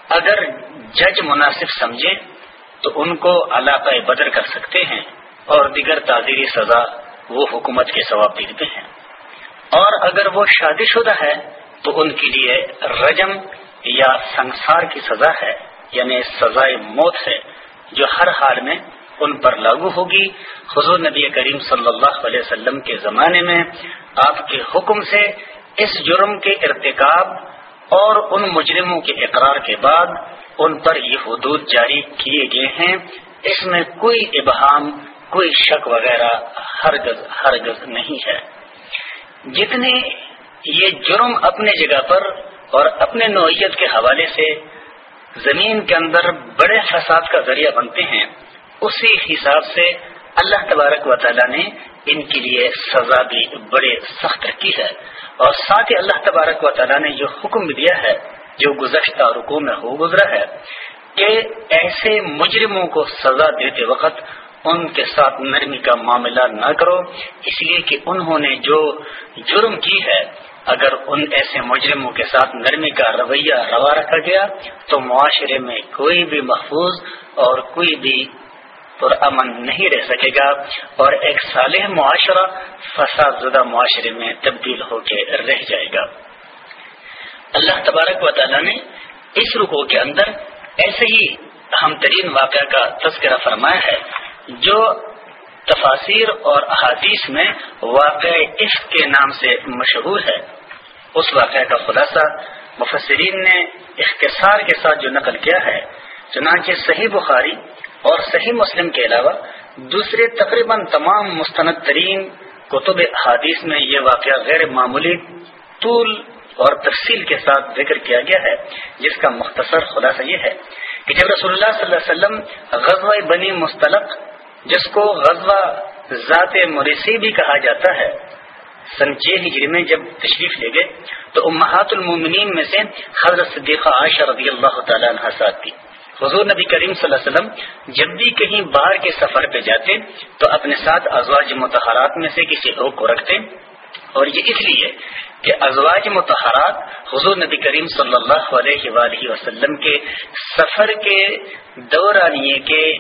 اگر جج مناسب سمجھے، تو ان کو علاقہ بدر کر سکتے ہیں۔ اور دیگر تعزیری سزا وہ حکومت کے ثواب دیتے ہیں۔ اور اگر وہ شادی شدہ ہے تو ان کے لیے رجم یا سنسار کی سزا ہے یعنی سزائے موت ہے، جو ہر حال میں ان پر لاگو ہوگی۔ حضور نبی کریم صلی اللہ علیہ وسلم کے زمانے میں آپ کے حکم سے اس جرم کے ارتکاب اور ان مجرموں کے اقرار کے بعد ان پر یہ حدود جاری کیے گئے ہیں۔ اس میں کوئی ابہام کوئی شک وغیرہ ہرگز ہرگز نہیں ہے۔ جتنے یہ جرم اپنے جگہ پر اور اپنے نوعیت کے حوالے سے زمین کے اندر بڑے فساد کا ذریعہ بنتے ہیں، اسی حساب سے اللہ تبارک و تعالیٰ نے ان کے لیے سزا بھی بڑے سخت رکھی ہے۔ اور ساتھ ہی اللہ تبارک و تعالیٰ نے جو حکم دیا ہے، جو گزشتہ رکو میں ہو گزرا ہے کہ ایسے مجرموں کو سزا دیتے وقت ان کے ساتھ نرمی کا معاملہ نہ کرو۔ اس لیے کہ انہوں نے جو جرم کی ہے، اگر ان ایسے مجرموں کے ساتھ نرمی کا رویہ روا رکھا گیا، تو معاشرے میں کوئی بھی محفوظ اور کوئی بھی پرامن نہیں رہ سکے گا۔ اور ایک صالح معاشرہ فساد زدہ معاشرے میں تبدیل ہو کے رہ جائے گا۔ اللہ تبارک و تعالیٰ نے اس رکو کے اندر ایسے ہی اہم ترین واقعہ کا تذکرہ فرمایا ہے۔ جو تفاصیر اور احادیث میں واقع عشق کے نام سے مشہور ہے۔ اس واقعہ کا خلاصہ مفسرین نے اختصار کے ساتھ جو نقل کیا ہے، چنانچہ صحیح بخاری اور صحیح مسلم کے علاوہ دوسرے تقریباً تمام مستند ترین کتب احادیث میں یہ واقعہ غیر معمولی طول اور تفصیل کے ساتھ ذکر کیا گیا ہے، جس کا مختصر خلاصہ یہ ہے کہ جب رسول اللہ صلی اللہ علیہ وسلم غزوہ بنی مستلق جس کو غزوہ ذات مریسی بھی کہا جاتا ہے۔ سنچے ہجری میں جب تشریف لے گئے، تو امہات المومنین میں سے حضرت صدیقہ عائشہ رضی اللہ تعالیٰ عنہ ساتھ تھی۔ حضور نبی کریم صلی اللہ علیہ وسلم جب بھی کہیں باہر کے سفر پہ جاتے، تو اپنے ساتھ ازواج متحرات میں سے کسی ایک کو رکھتے۔ اور یہ اس لیے کہ ازواج متحرات حضور نبی کریم صلی اللہ علیہ وآلہ وسلم کے سفر کے دورانیے کے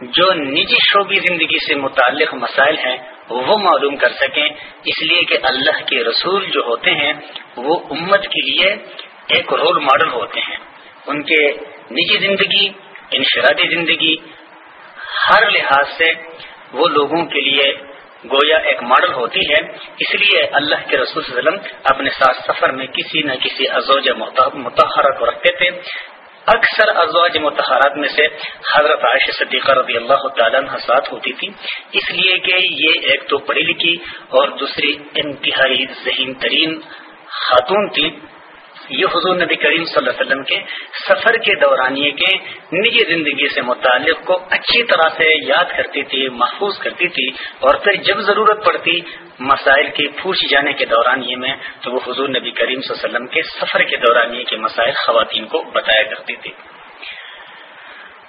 جو نجی شعبی زندگی سے متعلق مسائل ہیں، وہ معلوم کر سکیں۔ اس لیے کہ اللہ کے رسول جو ہوتے ہیں، وہ امت کے لیے ایک رول ماڈل ہوتے ہیں۔ ان کے نجی زندگی، انفرادی زندگی، ہر لحاظ سے وہ لوگوں کے لیے گویا ایک ماڈل ہوتی ہے۔ اس لیے اللہ کے رسول صلی اللہ علیہ وسلم اپنے ساتھ سفر میں کسی نہ کسی ازوج متحرہ کو رکھتے تھے۔ اکثر ازواج متحرات میں سے حضرت عائشہ صدیقہ رضی اللہ تعالیٰ ساتھ ہوتی تھی۔ اس لیے کہ یہ ایک تو پڑھی لکھی اور دوسری انتہائی ذہین ترین خاتون تھی۔ یہ حضور نبی کریم صلی اللہ علیہ وسلم کے سفر کے دورانیے کے نجی زندگی سے متعلق کو اچھی طرح سے یاد کرتی تھی، محفوظ کرتی تھی اور پھر جب ضرورت پڑتی مسائل کے پوچھ جانے کے دورانیے میں تو وہ حضور نبی کریم صلی اللہ علیہ وسلم کے سفر کے دورانیے کے مسائل، خواتین کو بتایا کرتی تھی۔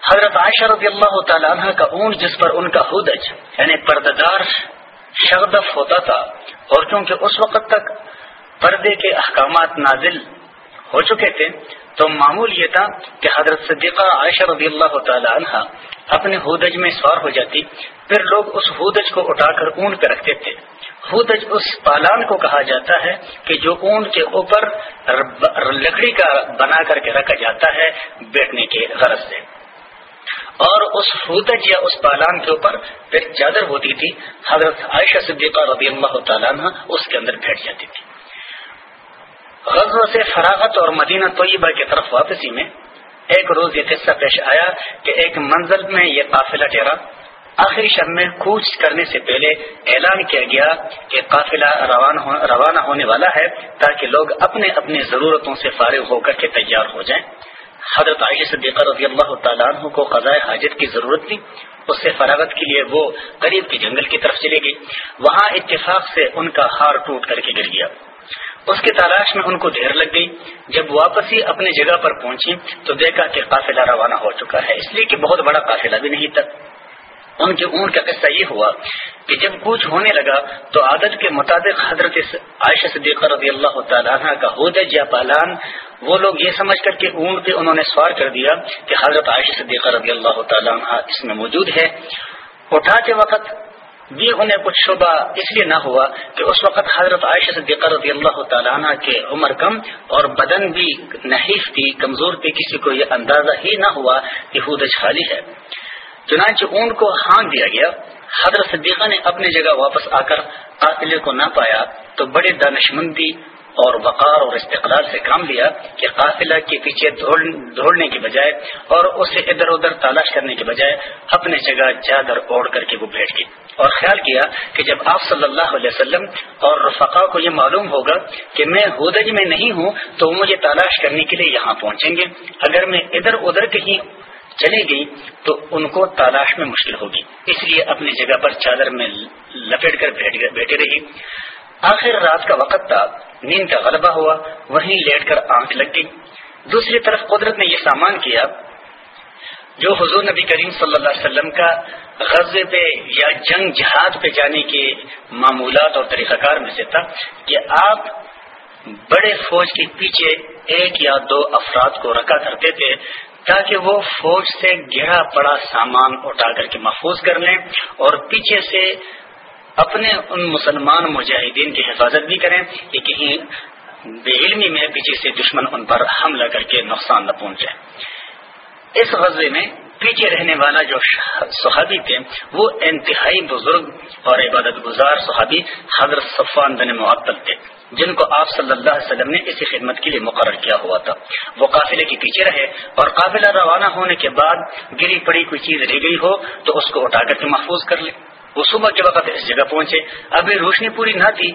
حضرت عائشہ رضی اللہ تعالیٰ عنہ کا اونٹ جس پر ان کا حدج یعنی پرددار شغدف ہوتا تھا اور کیونکہ اس وقت تک پردے کے احکامات نازل ہو چکے تھے، تو معمول یہ تھا کہ حضرت صدیقہ عائشہ رضی اللہ تعالی عنہ اپنے ہودج میں سوار ہو جاتی، پھر لوگ اس ہودج کو اٹھا کر اون پہ رکھتے تھے۔ ہودج اس پالان کو کہا جاتا ہے کہ جو اون کے اوپر لکڑی کا بنا کر کے رکھا جاتا ہے، بیٹھنے کے غرض سے۔ اور اس ہودج یا اس پالان کے اوپر پھر چادر ہوتی تھی، حضرت عائشہ صدیقہ رضی اللہ تعالیٰ عنہ اس کے اندر بیٹھ جاتی تھی۔ غزو سے فراغت اور مدینہ طیبہ کی طرف واپسی میں ایک روز یہ قصہ پیش آیا کہ ایک منزل میں یہ قافلہ ٹھہرا۔ آخری شب میں کوچ کرنے سے پہلے اعلان کیا گیا کہ قافلہ روانہ ہونے والا ہے تاکہ لوگ اپنے اپنی ضرورتوں سے فارغ ہو کر کے تیار ہو جائیں۔ حضرت عائشہ صدیقہ رضی اللہ تعالیٰ عنہ کو قضاء حاجت کی ضرورت تھی۔ اس سے فراغت کے لیے وہ قریب کے جنگل کی طرف چلے گئی وہاں اتفاق سے ان کا ہار ٹوٹ کر کے گر گیا۔ اس کی تلاش میں ان کو دیر لگ گئی۔ جب واپس ہی اپنی جگہ پر پہنچی تو دیکھا کہ قافلہ روانہ ہو چکا ہے، اس لیے کہ بہت بڑا قافلہ بھی نہیں تھا۔ ان کے اونٹ کا قصہ یہ ہوا کہ جب کچھ ہونے لگا تو عادت کے مطابق حضرت عائشہ صدیقہ رضی اللہ تعالیٰ کا حدج یا پالان وہ لوگ یہ سمجھ کر کے اونٹ پہ انہوں نے سوار کر دیا کہ حضرت عائشہ صدیقہ رضی اللہ تعالیٰ اس میں موجود ہے۔ اٹھاتے وقت بھی انہیں کچھ شبہ اس لیے نہ ہوا کہ اس وقت حضرت عائشہ صدیقہ رضی اللہ تعالیٰ عنہ کے عمر کم اور بدن بھی نحیف تھی، کمزور تھی، کسی کو یہ اندازہ ہی نہ ہوا کہ ہودج خالی ہے۔ چنانچہ اون کو ہان دیا گیا۔ حضرت صدیقہ نے اپنی جگہ واپس آ کر قاتلے کو نہ پایا تو بڑے دانشمندی اور وقار اور استقلال سے کام لیا کہ قافلہ کے پیچھے دوڑنے کے بجائے اور اسے ادھر ادھر تلاش کرنے کے بجائے اپنے جگہ چادر اوڑھ کر کے وہ بیٹھ گئی اور خیال کیا کہ جب آپ صلی اللہ علیہ وسلم اور رفقا کو یہ معلوم ہوگا کہ میں ہودج میں نہیں ہوں تو وہ مجھے تلاش کرنے کے لیے یہاں پہنچیں گے۔ اگر میں ادھر ادھر کہیں چلی گئی تو ان کو تلاش میں مشکل ہوگی۔ اس لیے اپنی جگہ پر چادر میں لپیٹ کر بیٹھے رہی آخر رات کا وقت تھا۔ نیند کا غلبہ ہوا، وہیں لیٹ کر آنکھ لگ گئی دوسری طرف قدرت نے یہ سامان کیا جو حضور نبی کریم صلی اللہ علیہ وسلم کا غزے پہ یا جنگ جہاد پہ جانے کے معمولات اور طریقہ کار میں سے تھا کہ آپ بڑے فوج کے پیچھے ایک یا دو افراد کو رکھا کرتے تھے تاکہ وہ فوج سے گرا پڑا سامان اٹھا کر کے محفوظ کر لیں اور پیچھے سے اپنے ان مسلمان مجاہدین کی حفاظت بھی کریں، کہ کہیں بے علمی میں پیچھے سے دشمن ان پر حملہ کر کے نقصان نہ پہنچے اس غزے میں پیچھے رہنے والا جو صحابی تھے، وہ انتہائی بزرگ اور عبادت گزار صحابی حضرت صفان بن معطل تھے، جن کو آپ صلی اللہ علیہ وسلم نے اسی خدمت کے لیے مقرر کیا ہوا تھا۔ وہ قافلے کے پیچھے رہے اور قافلہ روانہ ہونے کے بعد گری پڑی کوئی چیز رہ گئی ہو تو اس کو اٹھا کر کے محفوظ کر لے۔ وہ صبح کے وقت اس جگہ پہنچے ابھی روشنی پوری نہ تھی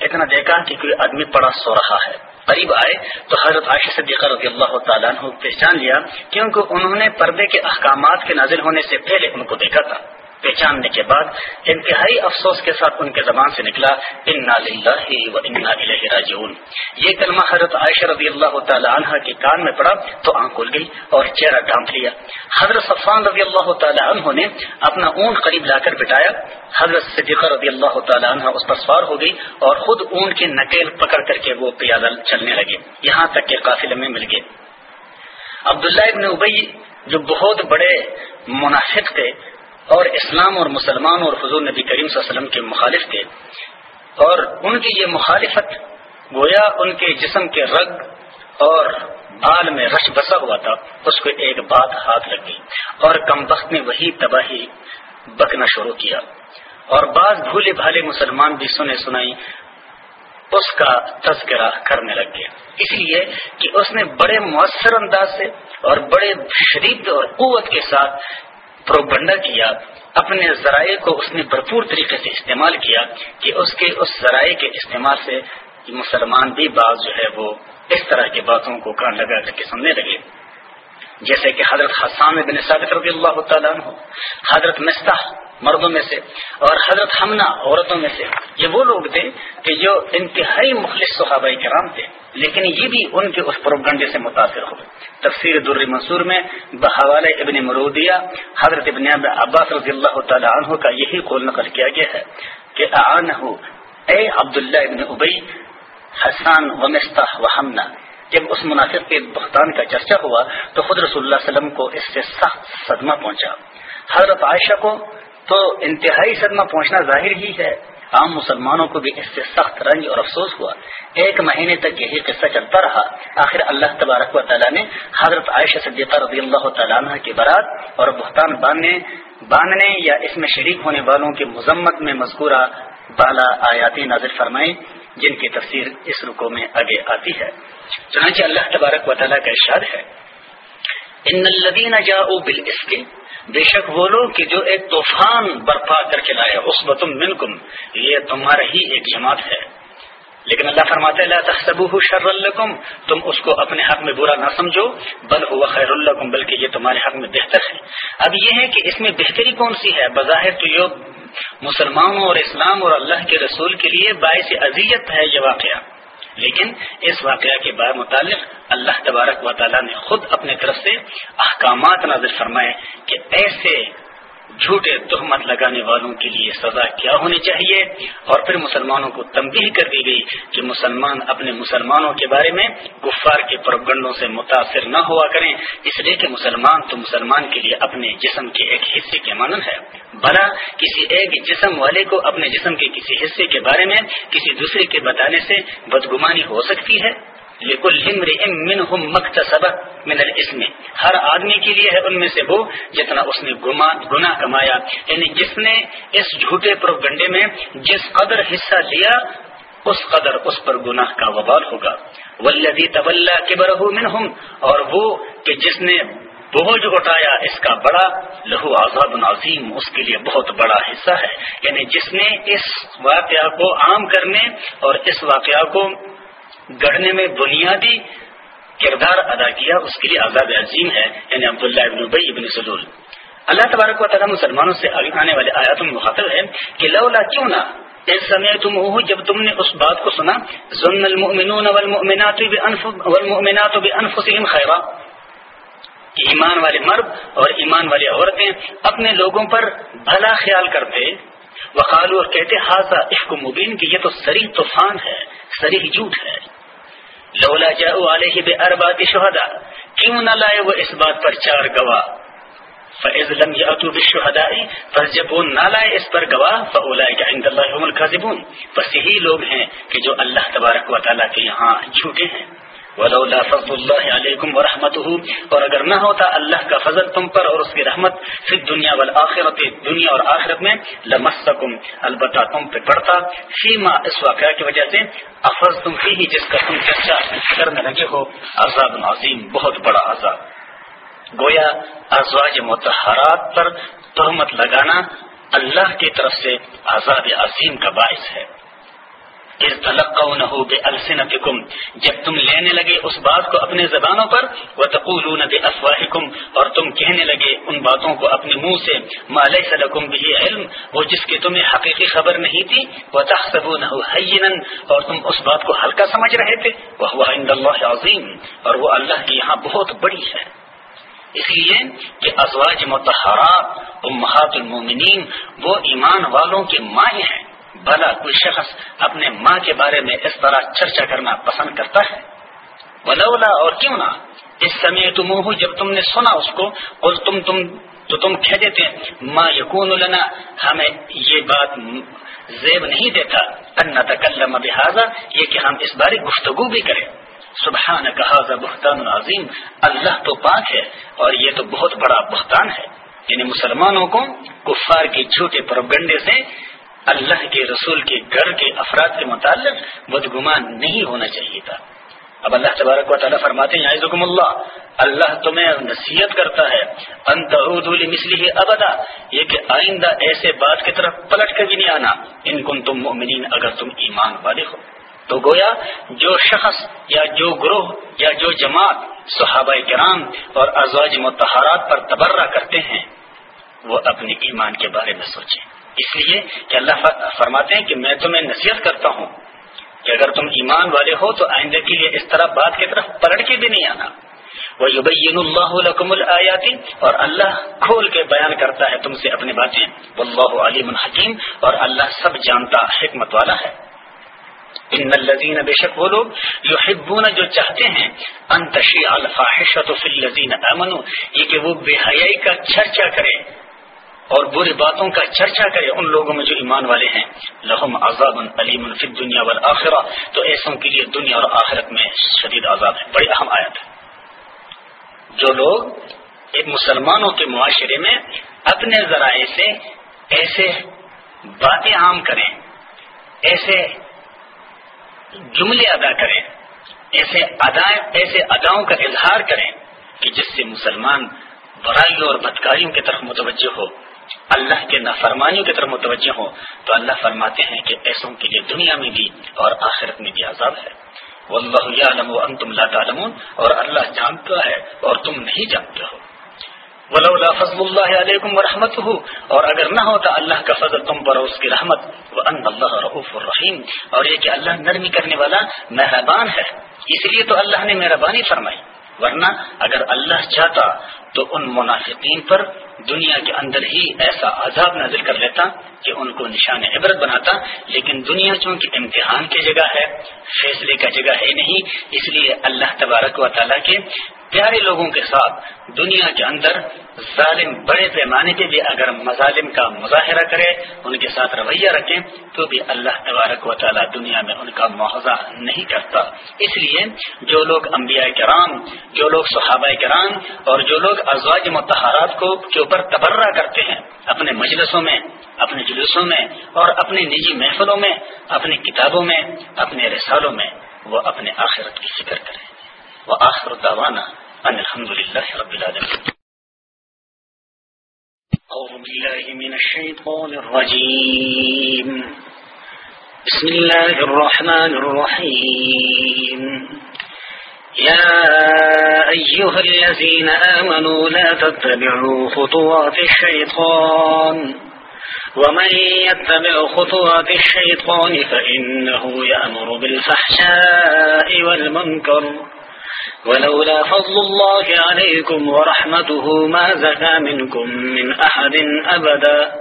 اتنا دیکھا کہ کوئی آدمی پڑا سو رہا ہے قریب آئے تو حضرت عائشہ صدیقہ رضی اللہ تعالیٰ نے پہچان لیا کیونکہ انہوں نے پردے کے احکامات کے نازل ہونے سے پہلے ان کو دیکھا تھا پہچاننے کے بعد انتہائی افسوس کے ساتھ ان کے زبان سے نکلا، انا راجعون. یہ کلمہ حضرت عائشہ رضی اللہ تعالی عنہ کے کان میں پڑا تو آنکھ کھل گئی اور چہرہ ڈھانپ لیا۔ حضرت صفان رضی اللہ تعالی عنہ نے اپنا اونٹ قریب لا کر بٹایا حضرت صدیقہ رضی اللہ تعالی عنہ اس پر سوار ہو گئی اور خود اونٹ کی نکیل پکڑ کر کے وہ پیادل چلنے لگے۔ یہاں تک کہ قافلے میں مل گئے۔ عبداللہ ابن ابئی جو بہت بڑے منافق تھے اور اسلام اور مسلمان اور حضور نبی کریم صلی اللہ علیہ وسلم کے مخالف تھے۔ اور ان کی یہ مخالفت گویا ان کے جسم کے رگ اور بال میں رش بسا ہوا تھا، اس کو ایک بات ہاتھ لگ گئی۔ اور کم وقت نے وہی تباہی بکنا شروع کیا۔ اور بعض بھولے بھالے مسلمان بھی سنے سنائی اس کا تذکرہ کرنے لگ گیا اس لیے کہ اس نے بڑے مؤثر انداز سے اور بڑے شدید اور قوت کے ساتھ پروپگنڈا کیا، اپنے ذرائع کو اس نے بھرپور طریقے سے استعمال کیا کہ اس کے اس ذرائع کے استعمال سے مسلمان بھی بعض جو ہے وہ اس طرح کی باتوں کو کان لگا کر کے سننے لگے۔ جیسے کہ حضرت حسان بن ثابت رضی اللہ تعالیٰ عنہ، حضرت مستح مردوں میں سے اور حضرت ہمنا عورتوں میں سے۔ یہ وہ لوگ تھے کہ جو انتہائی مخلص صحابہ کرام تھے، لیکن یہ بھی ان کے اس پروگنڈے سے متاثر ہو تفسیر در منصور میں بحوال ابن مرودیہ، حضرت ابن عباس رضی اللہ تعالی عنہ کا یہی قول نقل کیا گیا ہے کہ اے عبداللہ ابن ابئی حسان و مستح و ہمنا جب اس منافق کے بختان کا چرچا ہوا تو خود رسول اللہ علیہ وسلم کو اس سے سخت صدمہ پہنچا۔ حضرت عائشہ کو تو انتہائی صدمہ پہنچنا ظاہر ہی ہے۔ عام مسلمانوں کو بھی اس سے سخت رنج اور افسوس ہوا۔ ایک مہینے تک یہی قصہ چلتا رہا۔ آخر اللہ تبارک و تعالیٰ نے حضرت عائشہ صدیقہ رضی اللہ تعالیٰ عنہ کی برات اور بہتان باندھنے باندھنے یا اس میں شریک ہونے والوں کی مذمت میں مذکورہ بالا آیاتی نازر فرمائیں، جن کی تفسیر اس رکو میں آگے آتی ہے۔ چنانچہ اللہ تبارک و تعالیٰ کا ارشاد ہے۔ ان بے شک وہ لوگ کہ جو ایک طوفان برپا کر کے لائے اس بتم منکم، یہ تمہارا ہی ایک جماعت ہے۔ لیکن اللہ فرماتے اللہ تصب شر الکم تم اس کو اپنے حق میں برا نہ سمجھو، بل ہوا خیر الکم بلکہ یہ تمہارے حق میں بہتر ہے۔ اب یہ ہے کہ اس میں بہتری کون سی ہے؟ بظاہر تو یہ مسلمانوں اور اسلام اور اللہ کے رسول کے لیے باعث اذیت ہے یہ واقعہ۔ لیکن اس واقعہ کے بعد متعلق اللہ تبارک و تعالیٰ نے خود اپنے طرف سے احکامات نازل فرمائے کہ ایسے جھوٹے تہمت لگانے والوں کے لیے سزا کیا ہونی چاہیے؟ اور پھر مسلمانوں کو تنبیہ کر دی گئی کہ مسلمان اپنے مسلمانوں کے بارے میں گفار کے پرگنڈوں سے متاثر نہ ہوا کریں۔ اس لیے کہ مسلمان تو مسلمان کے لیے اپنے جسم کے ایک حصے کے مانن ہے۔ بھلا کسی ایک جسم والے کو اپنے جسم کے کسی حصے کے بارے میں کسی دوسرے کے بتانے سے بدگمانی ہو سکتی ہے۔ من الاسم ہر آدمی کے لیے ہے ان میں سے وہ جتنا اس نے گناہ کمایا۔ یعنی جس نے اس جھوٹے پروگنڈے میں جس قدر حصہ لیا، اس قدر اس پر گناہ کا وبال ہوگا۔ ولدی طبل کے برہ منہم اور وہ کہ جس نے بوجھ اٹھایا، اس کا بڑا لہو آزاد نظیم اس کے لیے بہت بڑا حصہ ہے۔ یعنی جس نے اس واقعہ کو عام کرنے اور اس واقعہ کو گڑھنے میں بنیادی کردار ادا کیا، اس کے لیے آزاد عظیم ہے یعنی عبداللہ ابن ابئی ابن سلول۔ اللہ تبارک و تعالیٰ مسلمانوں سے آنے والے آیات میں مخاطب ہے کہ لولا کیوں نہ اس سمے تم ہو جب تم نے اس بات کو سنا ضمن المؤمنون والمؤمنات والمؤمنات بانفسهم خیرا۔ کہ ایمان والے مرد اور ایمان والی عورتیں اپنے لوگوں پر بھلا خیال کرتے۔ وقالو اور کہتے حاضہ عشق مبین، کہ یہ تو سری طوفان ہے سری جھوٹ ہے۔ لولا جاؤ علیہ بے اربات شہدا کیوں نہ لائے وہ اس بات پر چار گواہ. فیض لم یاتو بالشہداء پس جب وہ نہ لائے اس پر گواہ فاولئک عند اللہ هم الكاذبون. پس یہی لوگ ہیں کہ جو اللہ تبارک و تعالی کے یہاں جھوٹے ہیں۔ ولولا فضل اللہ علیکم ورحمته اور اگر نہ ہوتا اللہ کا فضل تم پر اور اس کی رحمت فی دنیا والآخرت، دنیا اور آخرت میں لمسکم۔ البتہ تم پہ پڑتا فیما اس واقعہ کی وجہ سے افض تم فی جس کا تم چرچا کرنے لگے ہو۔ عذاب عظیم، بہت بڑا عذاب۔ گویا ازواج متحرات پر تہمت لگانا اللہ کی طرف سے عذاب عظیم کا باعث ہے۔ جب تم لینے لگے اس بات کو اپنے زبانوں پر وہ تقول اور تم کہنے لگے ان باتوں کو اپنے منہ سے مالے سلکم بھی علم، وہ جس کی تمہیں حقیقی خبر نہیں تھی وہ تخصب اور تم اس بات کو ہلکا سمجھ رہے تھے وہ اللہ عظیم اور وہ اللہ کی یہاں بہت بڑی ہے۔ اس لیے کہ ازواج متحرات امہات المومنین وہ ایمان والوں کے مائیں ہیں۔ بھلا کوئی شخص اپنے ماں کے بارے میں اس طرح چرچا کرنا پسند کرتا ہے؟ ولولا اور کیوں نہ؟ اس سمے تم جب تم نے سنا اس کو اور تم تم تو تم کہہ دیتے ماں یقون لنا۔ ہمیں یہ بات زیب نہیں دیتا۔ ان تکلم بحاظہ یہ کہ ہم اس بارے گفتگو بھی کریں۔ سبحان کہا بہتان عظیم اللہ تو پاک ہے اور یہ تو بہت بڑا بہتان ہے۔ یعنی مسلمانوں کو کفار کے جھوٹے پروگنڈے سے اللہ کے رسول کے گھر کے افراد کے متعلق بدگمان نہیں ہونا چاہیے تھا۔ اب اللہ تبارک و تعالیٰ فرماتے ہیں اللہ اللہ تمہیں نصیحت کرتا ہے انتعود مسلی ابدا، یہ کہ آئندہ ایسے بات کی طرف پلٹ کر بھی نہیں آنا۔ ان کن تم مومنین اگر تم ایمان والے ہو۔ تو گویا جو شخص یا جو گروہ یا جو جماعت صحابہ کرام اور ازواج متحرات پر تبرہ کرتے ہیں، وہ اپنے ایمان کے بارے میں سوچیں۔ اس لیے کہ اللہ فرماتے ہیں کہ میں تمہیں نصیحت کرتا ہوں کہ اگر تم ایمان والے ہو تو آئندہ کے لیے اس طرح بات کی طرف پلٹ کے بھی نہیں آنا۔ وہ یوبین اللہ لکم الیاتی اور اللہ کھول کے بیان کرتا ہے تم سے اپنی باتیں۔ واللہ علیم الحکیم اور اللہ سب جانتا حکمت والا ہے۔ ان الزین بے شک وہ لوگ جو جو چاہتے ہیں انتشی الفاحشت فی الذین امنوا یہ کہ وہ بے حیائی کا چرچا کرے اور بری باتوں کا چرچا کرے ان لوگوں میں جو ایمان والے ہیں۔ لہم عذاب علیم فی دنیا والآخرہ تو ایسوں کے لیے دنیا اور آخرت میں شدید عذاب ہے۔ بڑی اہم آیت ہے۔ جو لوگ ایک مسلمانوں کے معاشرے میں اپنے ذرائع سے ایسے باتیں عام کریں، ایسے جملے ادا کریں، ایسے ایسے اداؤں کا اظہار کریں کہ جس سے مسلمان برائیوں اور بدکاریوں کی طرف متوجہ ہو۔ اللہ کے نافرمانیوں کی طرف متوجہ ہو تو اللہ فرماتے ہیں کہ ایسوں کے لیے دنیا میں بھی اور آخرت میں بھی عذاب ہے۔ واللہ انتم لا تعلمون اور اللہ جانتا ہے اور تم نہیں جانتے ہو۔ ولولا فضل اللہ علیکم ورحمت ہو اور اگر نہ ہوتا اللہ کا فضل تم پر اس کی رحمت وہ ان اللہ رحف الرحیم۔ اور یہ کہ اللہ نرمی کرنے والا مہربان ہے۔ اس لیے تو اللہ نے مہربانی فرمائی۔ ورنہ اگر اللہ چاہتا تو ان منافقین پر دنیا کے اندر ہی ایسا عذاب نازل کر لیتا کہ ان کو نشان عبرت بناتا، لیکن دنیا چونکہ امتحان کی جگہ ہے، فیصلے کا جگہ ہے نہیں، اس لیے اللہ تبارک و تعالیٰ کے پیارے لوگوں کے ساتھ دنیا کے اندر ظالم بڑے پیمانے پہ بھی اگر مظالم کا مظاہرہ کرے، ان کے ساتھ رویہ رکھیں، تو بھی اللہ تبارک و تعالیٰ دنیا میں ان کا معاوضہ نہیں کرتا۔ اس لیے جو لوگ انبیاء کرام، جو لوگ صحابہ کرام اور جو لوگ ازواج متحرات کو کے اوپر تبرہ کرتے ہیں، اپنے مجلسوں میں، اپنے جلوسوں میں اور اپنی نجی محفلوں میں، اپنی کتابوں میں، اپنے رسالوں میں، وہ اپنے آخرت کی فکر کریں۔ وآخر دعوانا أن الحمد لله رب العالمين. أعوذ بالله من الشيطان الرجيم. بسم الله الرحمن الرحيم. يا أيها الذين آمنوا لا تتبعوا خطوات الشيطان. ومن يتبع خطوات الشيطان فإنه يأمر بالفحشاء والمنكر. ولولا فضل الله عليكم ورحمته ما زكى منكم من أحد أبدا.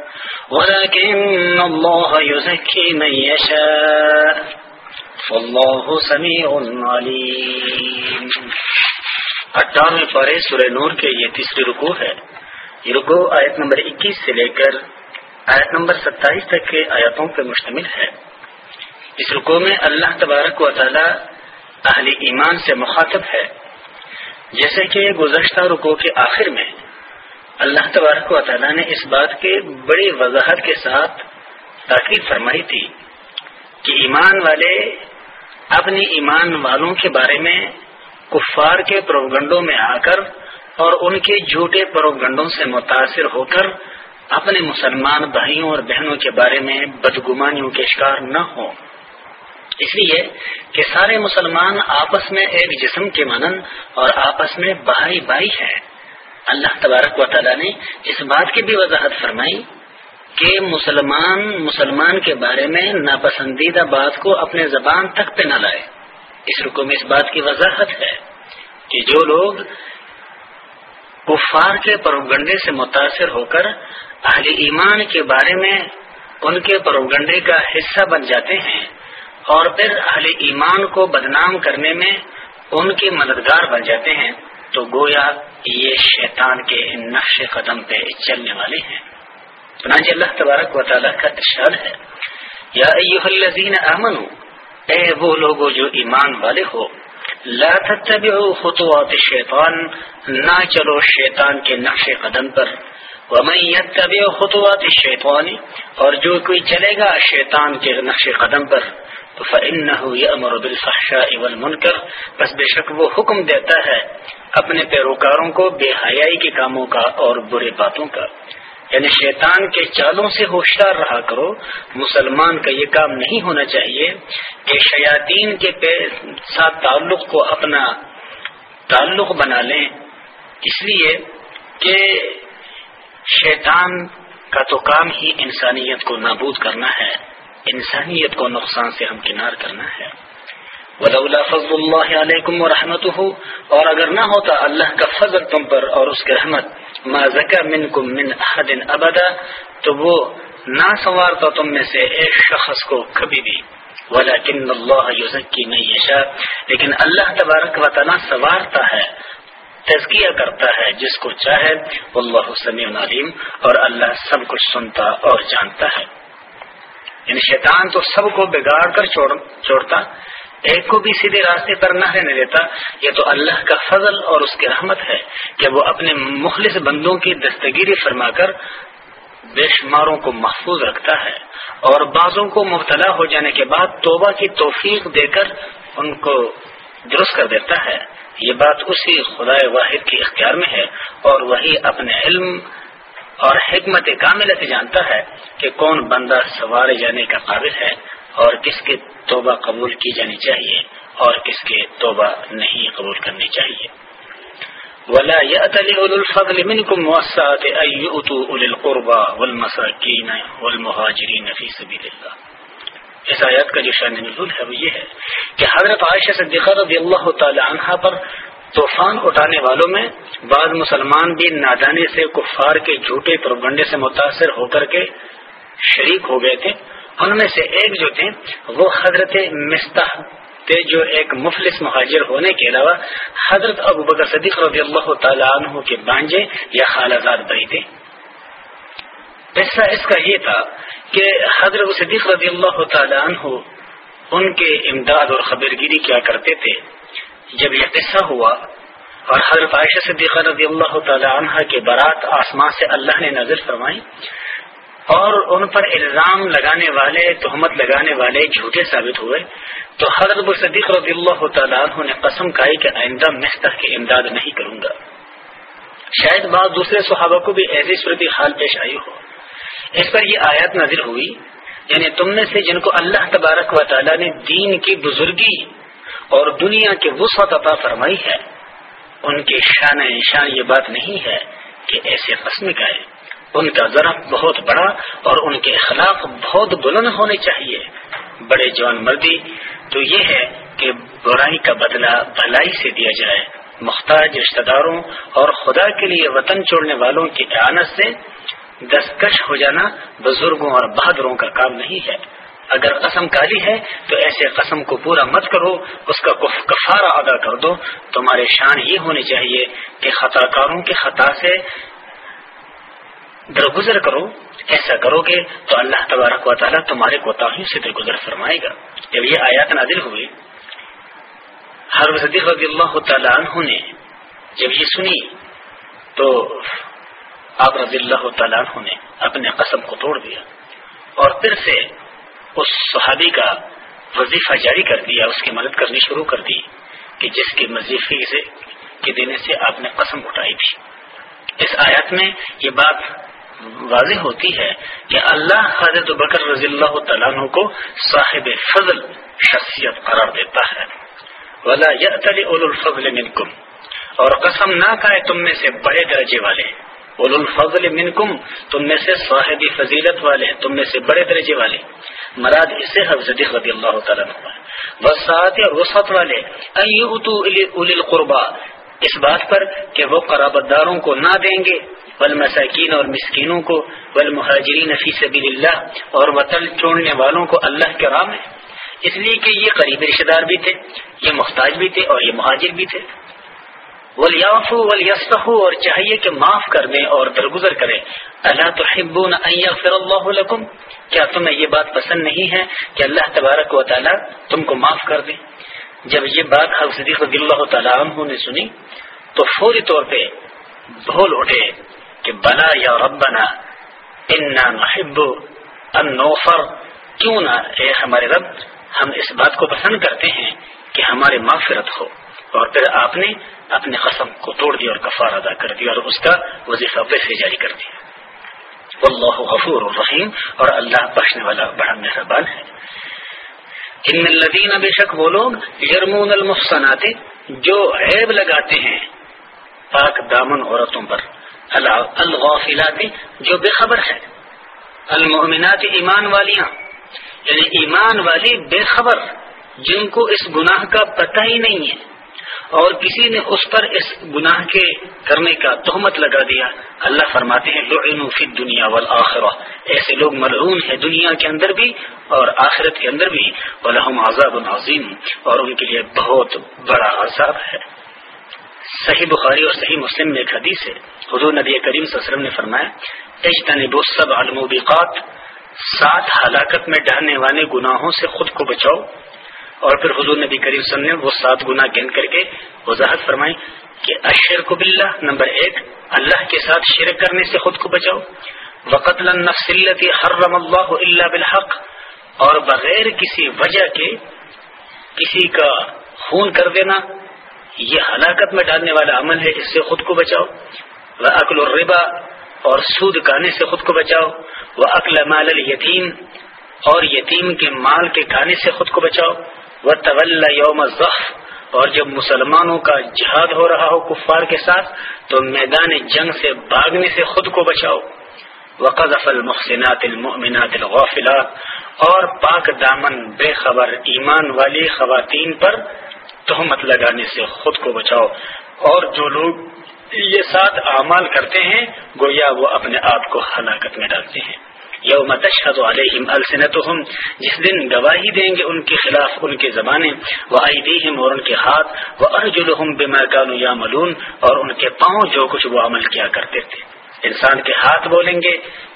ولكن الله يزكي من يشاء. فالله سميع عليم. اٹھارہویں پارے سورہ نور کے یہ تیسری رکو ہے۔ یہ رکو آیت نمبر اکیس سے لے کر آیت نمبر ستائیس تک کے آیتوں پر مشتمل ہے۔ اس رکو میں اللہ تبارک و تعالی اہل ایمان سے مخاطب ہے۔ جیسے کہ گزشتہ رکو کے آخر میں اللہ تبارک و تعالیٰ نے اس بات کے بڑی وضاحت کے ساتھ تاکید فرمائی تھی کہ ایمان والے اپنی ایمان والوں کے بارے میں کفار کے پروگنڈوں میں آ کر اور ان کے جھوٹے پروگنڈوں سے متاثر ہو کر اپنے مسلمان بھائیوں اور بہنوں کے بارے میں بدگمانیوں کے شکار نہ ہوں۔ اس لیے کہ سارے مسلمان آپس میں ایک جسم کے مانن اور آپس میں بھائی بھائی ہے اللہ تبارک و تعالیٰ نے اس بات کی بھی وضاحت فرمائی کہ مسلمان مسلمان کے بارے میں ناپسندیدہ بات کو اپنے زبان تک پہ نہ لائے۔ اس رکو میں اس بات کی وضاحت ہے کہ جو لوگ کفار کے پروگنڈے سے متاثر ہو کر اہل ایمان کے بارے میں ان کے پروگنڈے کا حصہ بن جاتے ہیں اور پھر اہل ایمان کو بدنام کرنے میں ان کے مددگار بن جاتے ہیں، تو گویا یہ شیطان کے نقش قدم پہ چلنے والے ہیں۔ چنانچہ اللہ تبارک و تعالیٰ کا ارشاد ہے، یا الذین امن اے وہ لوگ جو ایمان والے ہو، لا تتبعوا خطوات شیطان نہ چلو شیطان کے نقش قدم پر۔ ومن يتبع خطوات الشیطان، اور جو کوئی چلے گا شیطان کے نقش قدم پر۔ تو يأمر بالفحشاء والمنکر بس بے شک وہ حکم دیتا ہے اپنے پیروکاروں کو بے حیائی کے کاموں کا اور برے باتوں کا۔ یعنی شیطان کے چالوں سے ہوشیار رہا کرو۔ مسلمان کا یہ کام نہیں ہونا چاہیے کہ شیاطین کے ساتھ تعلق کو اپنا تعلق بنا لیں۔ اس لیے کہ شیطان کا تو کام ہی انسانیت کو نابود کرنا ہے۔ انسانیت کو نقصان سے ہم کنار کرنا ہے۔ ولولا فضل اللہ علیکم و ہو اور اگر نہ ہوتا اللہ کا فضل تم پر اور اس کی رحمت، ما زکا منکم من احد ابدا تو وہ نہ سنوارتا تم میں سے ایک شخص کو کبھی بھی۔ ولیکن اللہ یوزکی میں یشا لیکن اللہ تبارک و تعالیٰ سوارتا ہے، تزکیہ کرتا ہے جس کو چاہے۔ اللہ سمیع علیم اور اللہ سب کچھ سنتا اور جانتا ہے۔ یعنی شیطان تو سب کو بگاڑ کر چھوڑتا، ایک کو بھی سیدھے راستے پر نہ رہنے دیتا، یہ تو اللہ کا فضل اور اس کی رحمت ہے کہ وہ اپنے مخلص بندوں کی دستگیری فرما کر بے شماروں کو محفوظ رکھتا ہے اور بعضوں کو مبتلا ہو جانے کے بعد توبہ کی توفیق دے کر ان کو درست کر دیتا ہے۔ یہ بات اسی خدا واحد کے اختیار میں ہے اور وہی اپنے علم اور حکمت کاملہ سے جانتا ہے کہ کون بندہ سوارے جانے کا قابل ہے اور کس کے توبہ قبول کی جانی چاہیے اور کس کے توبہ نہیں قبول کرنی چاہیے۔ ولا الفضل منكم والسعة أن يؤتوا أولي القربى والمساكين والمهاجرين في سبيل الله۔ اس آیات کا جو شان نزول ہے وہ یہ ہے کہ حضرت عائشہ صدیقہ رضی اللہ تعالی عنہ پر طوفان اٹھانے والوں میں بعض مسلمان بھی نادانی سے کفار کے جھوٹے پروگنڈے سے متاثر ہو کر کے شریک ہو گئے تھے۔ ان میں سے ایک جو تھے وہ حضرت مستح تھے، جو ایک مفلس مہاجر ہونے کے علاوہ حضرت ابو بکر صدیق رضی اللہ تعالیٰ عنہ کے بانجے یا خالہ زاد بھائی تھے۔ اس کا یہ تھا کہ حضرت صدیق رضی اللہ تعالیٰ عنہ ان کے امداد اور خبر گیری کیا کرتے تھے۔ جب یہ قصہ ہوا اور حضرت عائشہ صدیقہ رضی اللہ تعالی عنہ کے برات آسمان سے اللہ نے نظر فرمائی اور ان پر الزام لگانے والے، تہمت لگانے والے جھوٹے ثابت ہوئے، تو حضرت صدیق رضی اللہ تعالیٰ عنہ نے قسم کھائی کہ آئندہ میں کی امداد نہیں کروں گا۔ شاید بعض دوسرے صحابہ کو بھی ایسی صورتی حال پیش آئی ہو۔ اس پر یہ آیات نظر ہوئی یعنی تم میں سے جن کو اللہ تبارک و تعالیٰ نے دین کی بزرگی اور دنیا کے وسعت عطا فرمائی ہے۔ ان کے شان شان یہ بات نہیں ہے کہ ایسے قسم کا ہے۔ ان کا ذرا بہت بڑا اور ان کے اخلاق بہت بلند ہونے چاہیے۔ بڑے جوان مردی، تو یہ ہے کہ برائی کا بدلہ بھلائی سے دیا جائے۔ مختاج رشتہ داروں اور خدا کے لیے وطن چھوڑنے والوں کی اعانت سے دستکش ہو جانا بزرگوں اور بہادروں کا کام نہیں ہے۔ اگر قسم کالی ہے تو ایسے قسم کو پورا مت کرو، اس کا کفارہ ادا کر دو۔ تمہارے شان یہ ہونی چاہیے کہ خطا کاروں کے خطا سے درگزر کرو۔ ایسا کرو گے تو اللہ تبارک و تعالیٰ تمہارے کوتاہیوں سے درگزر فرمائے گا۔ جب یہ آیات نادل ہوئی ہر صدیق رضی اللہ تعالیٰ عنہ نے جب یہ سنی تو آپ رضی اللہ تعالیٰ عنہ نے اپنے قسم کو توڑ دیا اور پھر سے اس صحابی کا وظیفہ جاری کر دیا، اس کی مدد کرنی شروع کر دی کہ جس کے وظیفے سے کے دینے سے آپ نے قسم اٹھائی تھی۔ اس آیت میں یہ بات واضح ہوتی ہے کہ اللہ حضرت بکر رضی اللہ تعالیٰ کو صاحب فضل شخصیت قرار دیتا ہے۔ ولا اول الفضل منکم اور قسم نہ کھائے تم میں سے بڑے درجے والے۔ اول الفضل منکم تم میں سے صاحب فضیلت والے، تم میں سے بڑے درجے والے۔ مراد اس سے حضرت رضی اللہ تعالیٰ وسعت اور وسعت والے القربا اس بات پر کہ وہ قرابت داروں کو نہ دیں گے۔ بل اور مسکینوں کو بل مہاجرین فی سبیل اللہ اور وطن چھوڑنے والوں کو اللہ کے رام ہے اس لیے کہ یہ قریبی رشتے دار بھی تھے، یہ محتاج بھی تھے اور یہ مہاجر بھی تھے۔ ولیافو ولیسفو اور چاہیے کہ معاف کر دیں اور درگزر کریں۔ اللہ تو یغفر اللہ لکم؟ کیا تمہیں یہ بات پسند نہیں ہے کہ اللہ تبارک و تعالی تم کو معاف کر دے؟ جب یہ بات صدیق رضی اللہ تعالیٰ عنہ نے سنی، تو فوری طور پہ بھول اٹھے کہ بنا یا ربنا، انا نحب النوفر کیوں نہ اے ہمارے رب، ہم اس بات کو پسند کرتے ہیں کہ ہمارے معافرت ہو۔ اور پھر آپ نے اپنے قسم کو توڑ دیا اور کفار ادا کر دیا اور اس کا وظیفہ پیسے جاری کر دیا۔ اللہ غفور الرحیم اور اللہ بخشنے والا بڑا مہربان ہے۔ ان الدین بے شک وہ لوگ یرمون المحسنات جو عیب لگاتے ہیں پاک دامن عورتوں پر الغافلات، جو بے خبر ہے۔ المؤمنات ایمان والیاں یعنی ایمان والی بے خبر، جن کو اس گناہ کا پتہ ہی نہیں ہے۔ اور کسی نے اس پر اس گناہ کے کرنے کا تہمت لگا دیا، اللہ فرماتے ہیں لعنوا فی الدنیا والآخرہ۔ ایسے لوگ ملعون ہیں دنیا کے اندر بھی اور آخرت کے اندر بھی۔ ولہم عذاب عظیم۔ اور ان کے لیے بہت بڑا عذاب ہے۔ صحیح بخاری اور صحیح مسلم میں ایک حدیث ہے۔ حضور نبی کریم صلی اللہ علیہ وسلم نے فرمایا، اجتنبوا السبع الموبقات۔ سات ہلاکت میں ڈہنے والے گناہوں سے خود کو بچاؤ۔ اور پھر حضور نبی کریم وسلم نے وہ سات گنا گن کر کے وضاحت فرمائی کہ اشر کو بلّہ نمبر ایک، اللہ کے ساتھ شرک کرنے سے خود کو بچاؤ۔ وقت النفسلتی حرم اللہ اللہ بالحق۔ اور بغیر کسی وجہ کے کسی کا خون کر دینا، یہ ہلاکت میں ڈالنے والا عمل ہے، اس سے خود کو بچاؤ۔ وہ عقل الربا، اور سود کانے سے خود کو بچاؤ۔ وہ عقل مال یتیم اور یتیم کے مال کے کھانے سے خود کو بچاؤ۔ وہ طول یوم اور جب مسلمانوں کا جہاد ہو رہا ہو کفار کے ساتھ، تو میدان جنگ سے بھاگنے سے خود کو بچاؤ۔ وقف المحسنات المؤمنات الغافلات، اور پاک دامن بے خبر ایمان والی خواتین پر تہمت لگانے سے خود کو بچاؤ۔ اور جو لوگ یہ سات اعمال کرتے ہیں، گویا وہ اپنے آپ کو ہلاکت میں ڈالتے ہیں۔ یوم تشہد علیہم السنتہم، جس دن گواہی دیں گے ان کے خلاف ان کے زبانیں وہ ایدیہم اور ان کے ہاتھ وہ ارجلہم بما کانوا یعملون، اور ان کے پاؤں جو کچھ وہ عمل کیا کرتے تھے۔ انسان کے ہاتھ بولیں گے،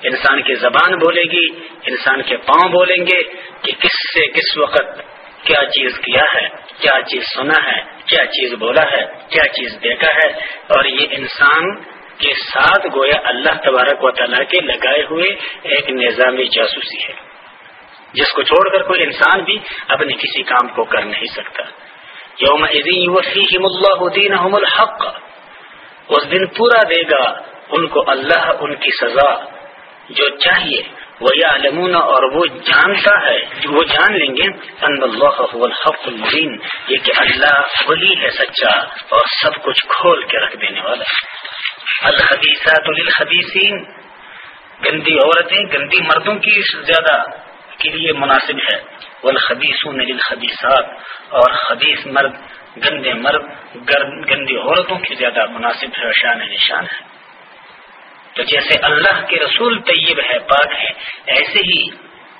انسان کی زبان بولے گی، انسان کے پاؤں بولیں گے کہ کس سے کس وقت کیا چیز کیا ہے، کیا چیز سنا ہے، کیا چیز بولا ہے، کیا چیز دیکھا ہے، اور یہ انسان کے ساتھ گویا اللہ تبارک و تعالیٰ کے لگائے ہوئے ایک نظامی جاسوسی ہے۔ جس کو چھوڑ کر کوئی انسان بھی اپنے کسی کام کو کر نہیں سکتا۔ یوم وسیم اللہ دین الحق۔ اس دن پورا دے گا ان کو اللہ، ان کی سزا۔ جو چاہیے، وہ یا علمون اور وہ جانتا ہے، وہ جان لیں گے ان اللہ الحق المبین۔ یہ کہ اللہ وہی ہے، سچا اور سب کچھ کھول کے رکھ دینے والا الحدیثات للخبیثین گندی عورتیں، گندی مردوں کی زیادہ کے لیے مناسب ہے۔ والخبیثون للخبیثات، اور خبیث مرد، گندے مرد گندی عورتوں کی زیادہ مناسب ہے، شان نشان ہے۔ تو جیسے اللہ کے رسول طیب ہے، پاک ہے، ایسے ہی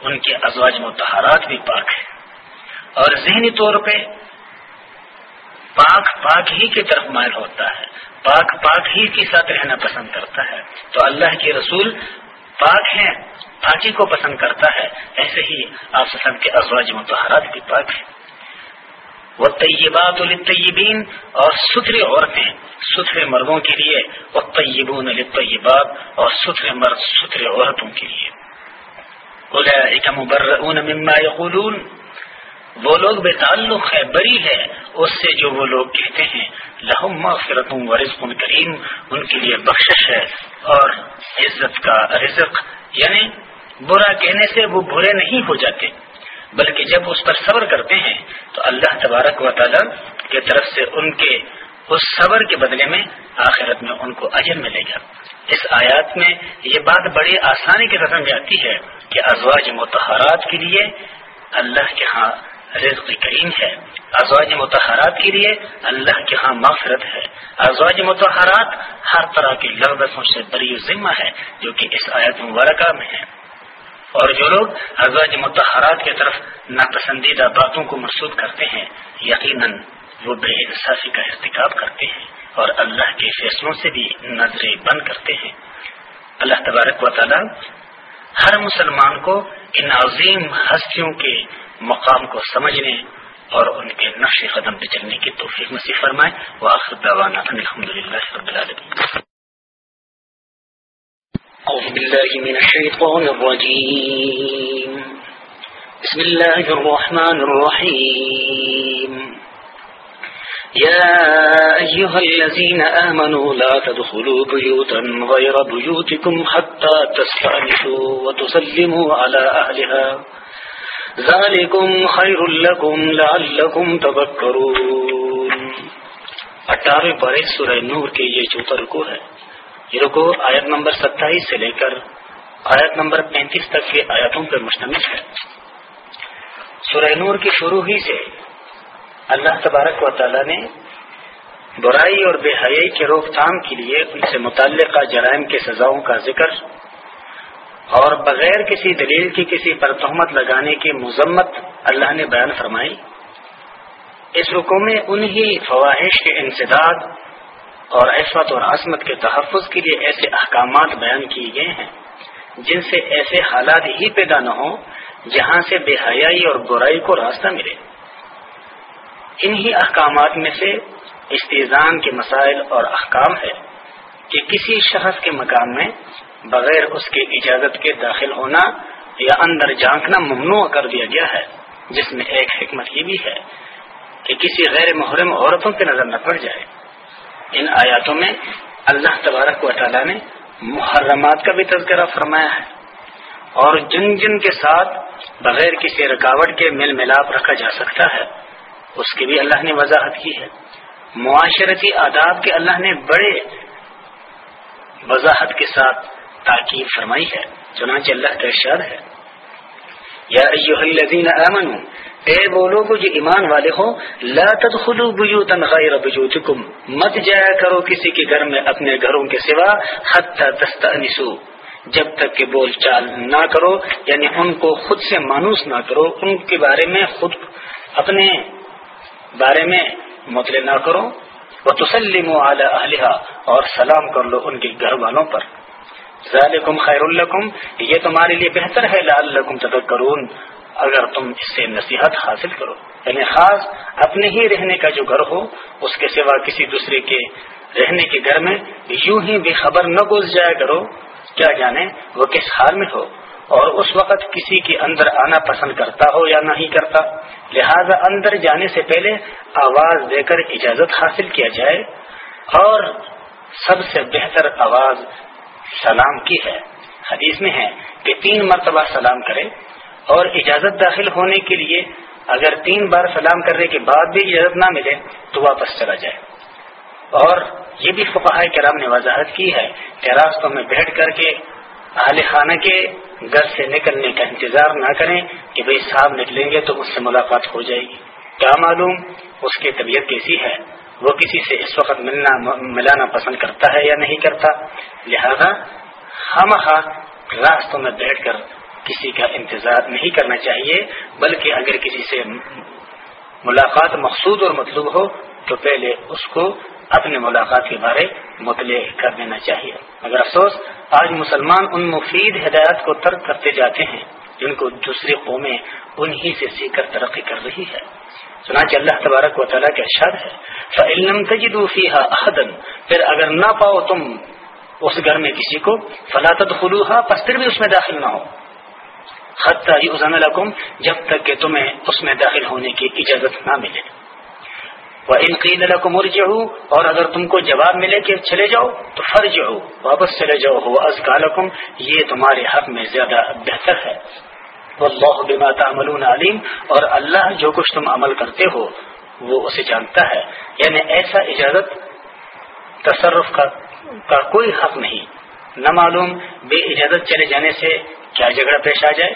ان کے ازواج متحرات بھی پاک ہے اور ذہنی طور پہ پاک پاک ہی کی طرف مائل ہوتا ہے۔ پاک پاک ہی کے ساتھ رہنا پسند کرتا ہے۔ تو اللہ کے رسول پاک ہیں، پاکی کو پسند کرتا ہے۔ ایسے ہی آپ سسم کے ازواج متحرات بھی پاک ہیں۔ وہ طیبات الطیبین اور ستھری عورتیں، ستھرے مردوں کے لیے۔ وہ طیبون الطیبات اور ستھرے مرد، ستھرے عورتوں کے لیے۔ مبرؤون مما یقولون وہ لوگ بے تعلق ہے، بری ہے، اس سے جو وہ لوگ کہتے ہیں، لہم مغفرت و رزق کریم، ان کے لیے بخشش ہے اور عزت کا رزق یعنی برا کہنے سے وہ برے نہیں ہو جاتے۔ بلکہ جب اس پر صبر کرتے ہیں، تو اللہ تبارک و تعالی کی طرف سے ان کے، اس صبر کے بدلے میں آخرت میں ان کو اجر ملے گا۔ اس آیات میں یہ بات بڑی آسانی کے سمجھ آتی ہے کہ ازواج متحرات کے لیے اللہ کے ہاں رزق کریم ہے۔ ازواج متحرات کے لیے اللہ کے ہاں مغفرت ہے۔ ازواج متحرات ہر طرح کی لغزوں سے بری ذمہ ہے جو کہ اس آیت مبارکہ میں ہے۔ اور جو لوگ ازواج متحرات کی طرف ناپسندیدہ باتوں کو مرسوخ کرتے ہیں، یقیناً وہ بے انصافی کا ارتکاب کرتے ہیں اور اللہ کے فیصلوں سے بھی نظریں بند کرتے ہیں۔ اللہ تبارک و تعالی ہر مسلمان کو ان عظیم ہستیوں کے مقام کو سمجھنے اور ان کے نقش قدم پہ چلنے کی توفیق نصیب فرمائے۔ وہ آخر دوانا الحمد للہ رب العالمین۔ أعوذ بالله من الشيطان الرجيم بسم الله الرحمن الرحيم يا أيها الذين آمنوا لا تدخلوا بيوتا غير بيوتكم حتى تستعنسوا وتسلموا على أهلها ذالکم خیر لکم لعلکم تذکرون اٹھارہ پارے سورہ نور کے یہ چوتھا رکو ہے، یہ رکو آیت نمبر ستائیس سے لے کر آیت نمبر پینتیس تک کے آیتوں پر مشتمل ہے۔ سورہ نور کی شروع ہی سے اللہ تبارک و تعالی نے برائی اور بے حیائی کے روک تھام کے لیے ان سے متعلقہ جرائم کے سزاؤں کا ذکر اور بغیر کسی دلیل کی، کسی پر تہمت لگانے کی مذمت اللہ نے بیان فرمائی۔ اس رکو میں انہی فواہش کے انسداد اور عفت اور عصمت کے تحفظ کے لیے ایسے احکامات بیان کیے گئے ہیں، جن سے ایسے حالات ہی پیدا نہ ہوں جہاں سے بے حیائی اور برائی کو راستہ ملے۔ انہی احکامات میں سے استیزان کے مسائل اور احکام ہے کہ کسی شخص کے مقام میں بغیر اس کی اجازت کے داخل ہونا یا اندر جھانکنا ممنوع کر دیا گیا ہے، جس میں ایک حکمت یہ بھی ہے کہ کسی غیر محرم عورتوں کی نظر نہ پڑ جائے۔ ان آیاتوں میں اللہ تبارک و تعالیٰ نے محرمات کا بھی تذکرہ فرمایا ہے اور جن جن کے ساتھ بغیر کسی رکاوٹ کے مل ملاپ رکھا جا سکتا ہے، اس کی بھی اللہ نے وضاحت کی ہے۔ معاشرتی آداب کے اللہ نے بڑے وضاحت کے ساتھ تاکید فرمائی ہے، چنانچہ اللہ کا ارشاد ہے۔ یا الذین آمنوا، اے وہ لوگ جو ایمان والے ہو، لا تدخلوا بیوتا غیر بیوتکم، مت جایا کرو کسی کے گھر میں اپنے گھروں کے سوا حتی تستانسو جب تک کہ بول چال نہ کرو یعنی ان کو خود سے مانوس نہ کرو، ان کے بارے میں خود اپنے بارے میں مطلع نہ کرو۔ وہ تسلیم اور سلام کر لو ان کے گھر والوں پر۔ ذالکم خیر الکم یہ تمہارے لیے بہتر ہے، لعلکم تذکرون۔ اگر تم اس سے نصیحت حاصل کرو یعنی خاص اپنے ہی رہنے کا جو گھر ہو، اس کے سوا کسی دوسرے کے رہنے کے گھر میں یوں ہی بھی خبر نہ گز جایا کرو۔ کیا جانے، وہ کس حال میں ہو؟ اور اس وقت کسی کے اندر آنا پسند کرتا ہو یا نہیں کرتا؟ لہذا اندر جانے سے پہلے آواز دے کر اجازت حاصل کیا جائے۔ اور سب سے بہتر آواز سلام کی ہے۔ حدیث میں ہے کہ تین مرتبہ سلام کرے اور اجازت داخل ہونے کے لیے اگر تین بار سلام کرنے کے بعد بھی اجازت نہ ملے تو واپس چلا جائے۔ اور یہ بھی فقہ کرام نے وضاحت کی ہے کہ راستوں میں بیٹھ کر کے اہل خانہ کے گھر سے نکلنے کا انتظار نہ کریں کہ بھئی صاحب نکلیں گے تو اس سے ملاقات ہو جائے گی۔ کیا معلوم اس کی طبیعت کیسی ہے؟ وہ کسی سے اس وقت ملنا ملانا پسند کرتا ہے یا نہیں کرتا؟ لہذا ہم راستوں میں بیٹھ کر کسی کا انتظار نہیں کرنا چاہیے، بلکہ اگر کسی سے ملاقات مقصود اور مطلوب ہو، تو پہلے اس کو اپنے ملاقات کے بارے مطلع کر دینا چاہیے۔ مگر افسوس، آج مسلمان ان مفید ہدایات کو ترک کرتے جاتے ہیں، جن کو دوسری قومیں انہی سے سیکھ کر ترقی کر رہی ہے۔ چنانچہ اللہ تبارک و تعالیٰ کے اشاد ہے فعلم تجدو فیحا احدن پھر اگر نہ پاؤ تم اس گھر میں کسی کو فلاطت خلوحا پستر بھی اس میں داخل نہ ہو۔ حتیٰ یؤذن لکم جب تک کہ تمہیں اس میں داخل ہونے کی اجازت نہ ملے۔ وہ ان قید لکم اور اگر تم کو جواب ملے کہ چلے جاؤ، تو فرجعو واپس چلے جاؤ ہو ازکا لکم یہ تمہارے حق میں زیادہ بہتر ہے۔ واللہ بما تعملون علیم۔ اور اللہ جو کچھ تم عمل کرتے ہو، وہ اسے جانتا ہے۔ یعنی ایسا اجازت، تصرف کا کا کوئی حق نہیں۔ نہ معلوم بے اجازت چلے جانے سے کیا جھگڑا پیش آ جائے۔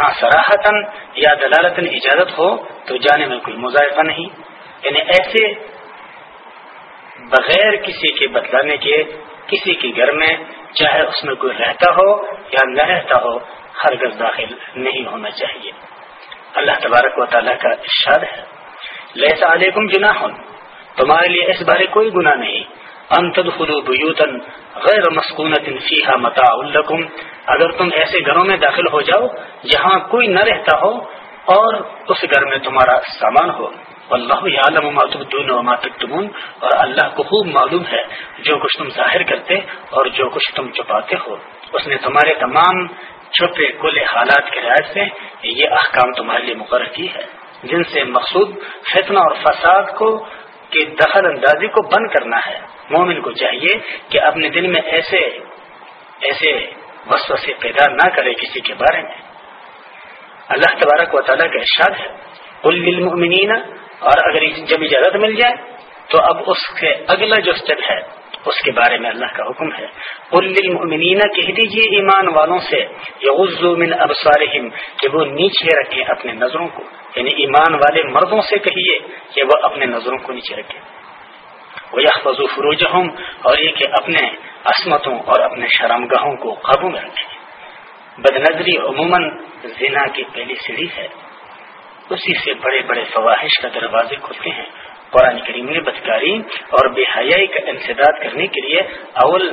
ہاں سراہتن یا دلالتن اجازت ہو تو جانے میں کوئی مظاہرہ نہیں۔ یعنی ایسے بغیر کسی کے بتلانے کے، کسی کے گھر میں، چاہے اس میں کوئی رہتا ہو یا نہ رہتا ہو ہر گز داخل نہیں ہونا چاہیے۔ اللہ تبارک و تعالیٰ کا ارشاد ہے لہسا علیکم جناح، تمہارے لیے اس بارے کوئی گناہ نہیں۔ انتدخلوا بیوتا غیر مسکونت فیہا متاع لکم، اگر تم ایسے گھروں میں داخل ہو جاؤ جہاں کوئی نہ رہتا ہو اور اس گھر میں تمہارا سامان ہو۔ اللہ عالم ما تبدون وما تکتمون، اور اللہ کو خوب معلوم ہے جو کچھ تم ظاہر کرتے اور جو کچھ تم چھپاتے ہو۔ اس نے تمہارے تمام چھپے کھلے حالات کے لحاظ سے یہ احکام تمہارے لیے مقرر کی ہے، جن سے مقصود فتنہ اور فساد کو کی دخل اندازی کو بند کرنا ہے۔ مومن کو چاہیے کہ اپنے دل میں ایسے ایسے وسوسے پیدا نہ کرے کسی کے بارے میں۔ اللہ تبارک و تعالیٰ کا ارشاد ہے للمؤمنین اور اگر جب اجازت مل جائے تو اب اس کے اگلا جو اسٹیپ ہے اس کے بارے میں اللہ کا حکم ہے۔ للمؤمنین کہہ دیجیے ایمان والوں سے من ابصارہم کہ وہ نیچے رکھیں اپنے نظروں کو۔ یعنی ایمان والے مردوں سے کہیے کہ وہ اپنے نظروں کو نیچے رکھیں۔ وہ یہ فضو فروج اور یہ کہ اپنے عصمتوں اور اپنے شرم گاہوں کو قابو میں رکھیں۔ بد نظری عموماً زنا کی پہلی سیڑھی ہے۔ اسی سے بڑے بڑے فواہش کا دروازے کھلتے ہیں۔ قرآن کریم نے بدکاری اور بے حیائی کا انسداد کرنے کے لیے اول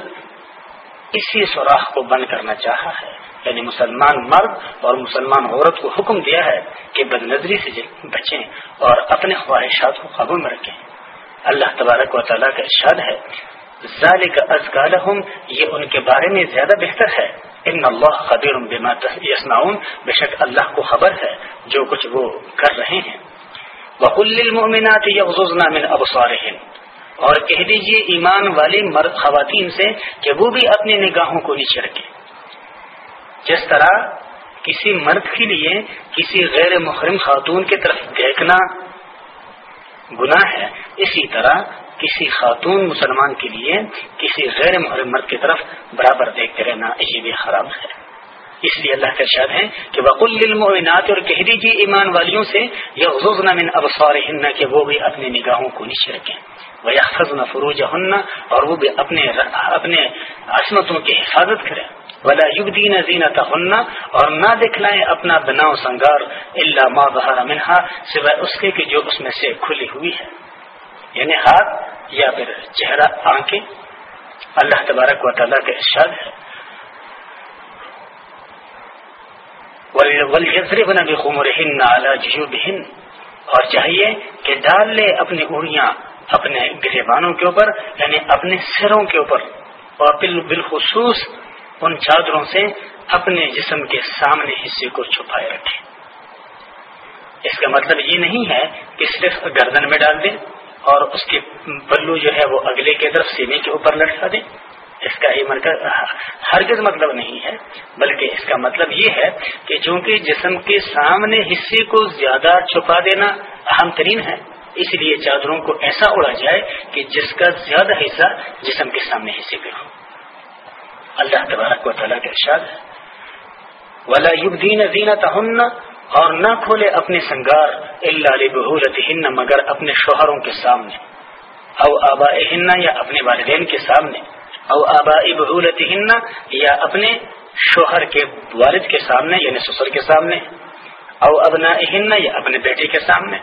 اسی سوراخ کو بند کرنا چاہا ہے۔ یعنی مسلمان مرد اور مسلمان عورت کو حکم دیا ہے کہ بد نظری سے بچیں اور اپنے خواہشات کو قابو میں رکھیں۔ اللہ تبارک و تعالیٰ کا ارشاد ہے، ذالک ازکالہم یہ ان کے بارے میں زیادہ بہتر ہے۔ ان اللہ خبیر بما بے شک اللہ کو خبر ہے جو کچھ وہ کر رہے ہیں۔ وقل للمؤمنات یغضضن من ابصارهن اور کہہ دیجیے ایمان والی مرد خواتین سے کہ وہ بھی اپنی نگاہوں کو نیچے رکھیں۔ جس طرح کسی مرد کے لیے کسی غیر محرم خاتون کی طرف دیکھنا گناہ ہے، اسی طرح کسی خاتون مسلمان کے لیے کسی غیر محرم مرد کی طرف برابر دیکھتے رہنا یہ بھی خراب ہے۔ اس لیے اللہ کا شاد ہے کہ وقل المعینات اور کہہ دیجیے ایمان والیوں سے یہ من ابسوار ہن کہ وہ بھی اپنی نگاہوں کو نیچے رکھیں۔ وہ یا فروج ہن اور وہ بھی اپنے اپنے عصمتوں کی حفاظت کریں۔ ولا یبدین زینت ہن اور نہ دکھلائیں اپنا بناؤ سنگار اللہ ما بہار منہا سوائے اس کے کہ جو اس میں سے کھلی ہوئی ہے۔ یعنی ہاتھ یا پھر چہرہ، آنکھیں۔ اللہ تبارک و تعالیٰ کا ارشاد ہے۔ اور چاہیے کہ ڈال لے اپنی اڑیاں اپنے گریبانوں کے اوپر یعنی اپنے سروں کے اوپر۔ اور بالخصوص ان چادروں سے اپنے جسم کے سامنے حصے کو چھپائے رکھے اس کا مطلب یہ نہیں ہے کہ صرف گردن میں ڈال دیں اور اس کے پلو جو ہے وہ اگلے کی طرف سینے کے اوپر لٹکا دیں۔ اس کا یہ مرکز ہرگز مطلب نہیں ہے، بلکہ اس کا مطلب یہ ہے کہ چونکہ جسم کے سامنے حصے کو زیادہ چھپا دینا اہم ترین ہے، اس لیے چادروں کو ایسا اڑا جائے کہ جس کا زیادہ حصہ جسم کے سامنے حصے پہ ہو۔ اللہ تبارک و تعالیٰ کے ارشاد ولا یبدین زینت اور نہ کھولے اپنے سنگار اللہ بحولت مگر اپنے شوہروں کے سامنے او آبا یا اپنے والدین کے سامنے۔ او آبا بحولت یا اپنے شوہر کے والد کے سامنے یعنی سسر کے سامنے، او ابنا ہن یا اپنے بیٹے کے سامنے،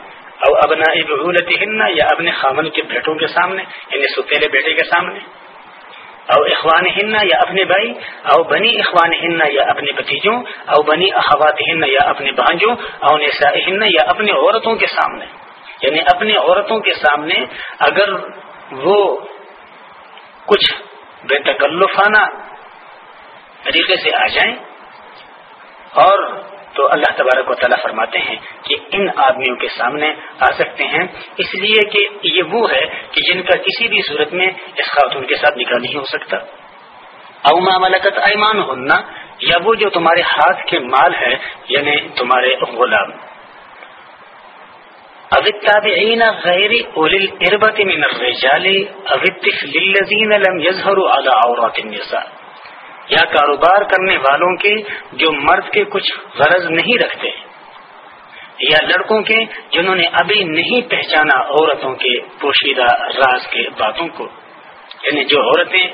او ابنا بحولت ہن یا اپنے خامن کے بیٹوں کے سامنے یعنی ستیلے بیٹے کے سامنے، او اخوان ہننا یا اپنے بھائی، او بنی اخوان ہننا یا اپنے بتیجوں او بنی اخوات ہن یا اپنے بھانجوں، او نسا ہن یا اپنے عورتوں کے سامنے۔ یعنی اپنے عورتوں کے سامنے اگر وہ کچھ بے تکلفانہ طریقے سے آ جائیں۔ اور تو اللہ تبارک و تعالیٰ فرماتے ہیں کہ ان آدمیوں کے سامنے آ سکتے ہیں۔ اس لیے کہ یہ وہ ہے کہ جن کا کسی بھی صورت میں اس خاتون کے ساتھ نکاح نہیں ہو سکتا۔ اوما ملکت ایمان ہونا یا وہ جو تمہارے ہاتھ کے مال ہے یعنی تمہارے غلام۔ اوتابعین غیر اول الاربت من الرجال اوتف للذین لم يظهروا على عورات النساء۔ یا کاروبار کرنے والوں کے جو مرد کے کچھ غرض نہیں رکھتے، یا لڑکوں کے جنہوں نے ابھی نہیں پہچانا عورتوں کے پوشیدہ راز کے باتوں کو۔ یعنی جو عورتیں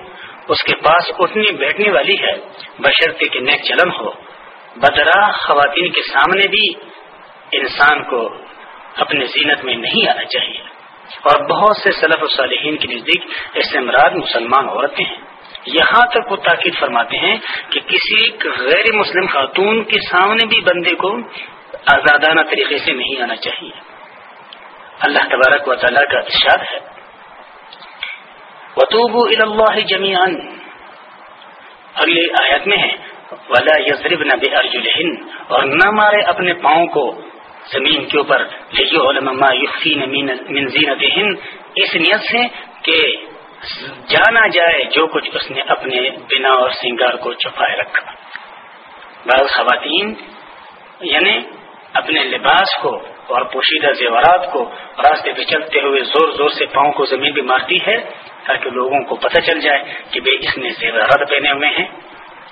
اس کے پاس اتنی بیٹھنے والی ہے، بشرطے کے نیک چلن ہو۔ بدرا خواتین کے سامنے بھی انسان کو اپنے زینت میں نہیں آنا چاہیے۔ اور بہت سے سلف و صالحین کے نزدیک اس سے مسلمان عورتیں ہیں۔ یہاں تک وہ تاکید فرماتے ہیں کہ کسی غیر مسلم خاتون کے سامنے بھی بندے کو آزادانہ طریقے سے نہیں آنا چاہیے۔ اللہ تبارک و تعالیٰ کا ارشاد ہے۔ وطوب اللہ جمیان اگلی آیت میں ہے۔ ولا یزرب نہ بے اور نہ مارے اپنے پاؤں کو۔ زمین کے اوپر علما اس نیت سے کہ جانا جائے جو کچھ اس نے اپنے بنا اور سنگار کو چھپائے رکھا۔ بعض خواتین یعنی اپنے لباس کو اور پوشیدہ زیورات کو راستے پہ چلتے ہوئے زور زور سے پاؤں کو زمین پہ مارتی ہے تاکہ لوگوں کو پتہ چل جائے کہ بھائی اس نے زیورات پہنے ہوئے ہیں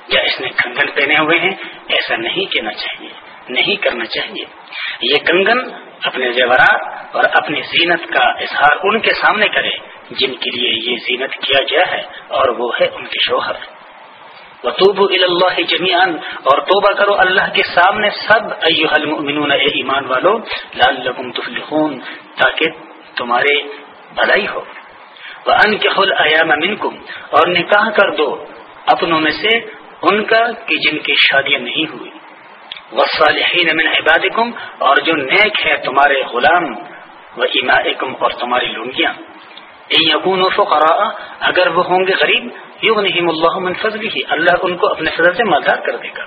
یا اس نے کنگن پہنے ہوئے ہیں، ایسا نہیں کہنا چاہیے۔ نہیں کرنا چاہیے۔ یہ کنگن اپنے زیورات اور اپنی زینت کا اظہار ان کے سامنے کرے جن کے لیے یہ زینت کیا گیا ہے اور وہ ہے ان کے شوہر۔ وطوب اللہ جمیان اور توبہ کرو اللہ کے سامنے سب المؤمنون، اے ایمان والو، لعلکم تفلحون، تاکہ تمہارے بھلائی ہو۔ ان کے خل ایام اور نکاح کر دو اپنوں میں سے ان کا کہ جن کی شادیاں نہیں ہوئی۔ وصالحین من عبادکم، اور جو نیک ہے تمہارے غلام و امائکم اور تمہاری لونگیاں یقون و فقراء، اگر وہ ہوں گے غریب، یغنہم اللہ من فضلہ، اللہ ان کو اپنے فضل سے مالدار کر دے گا۔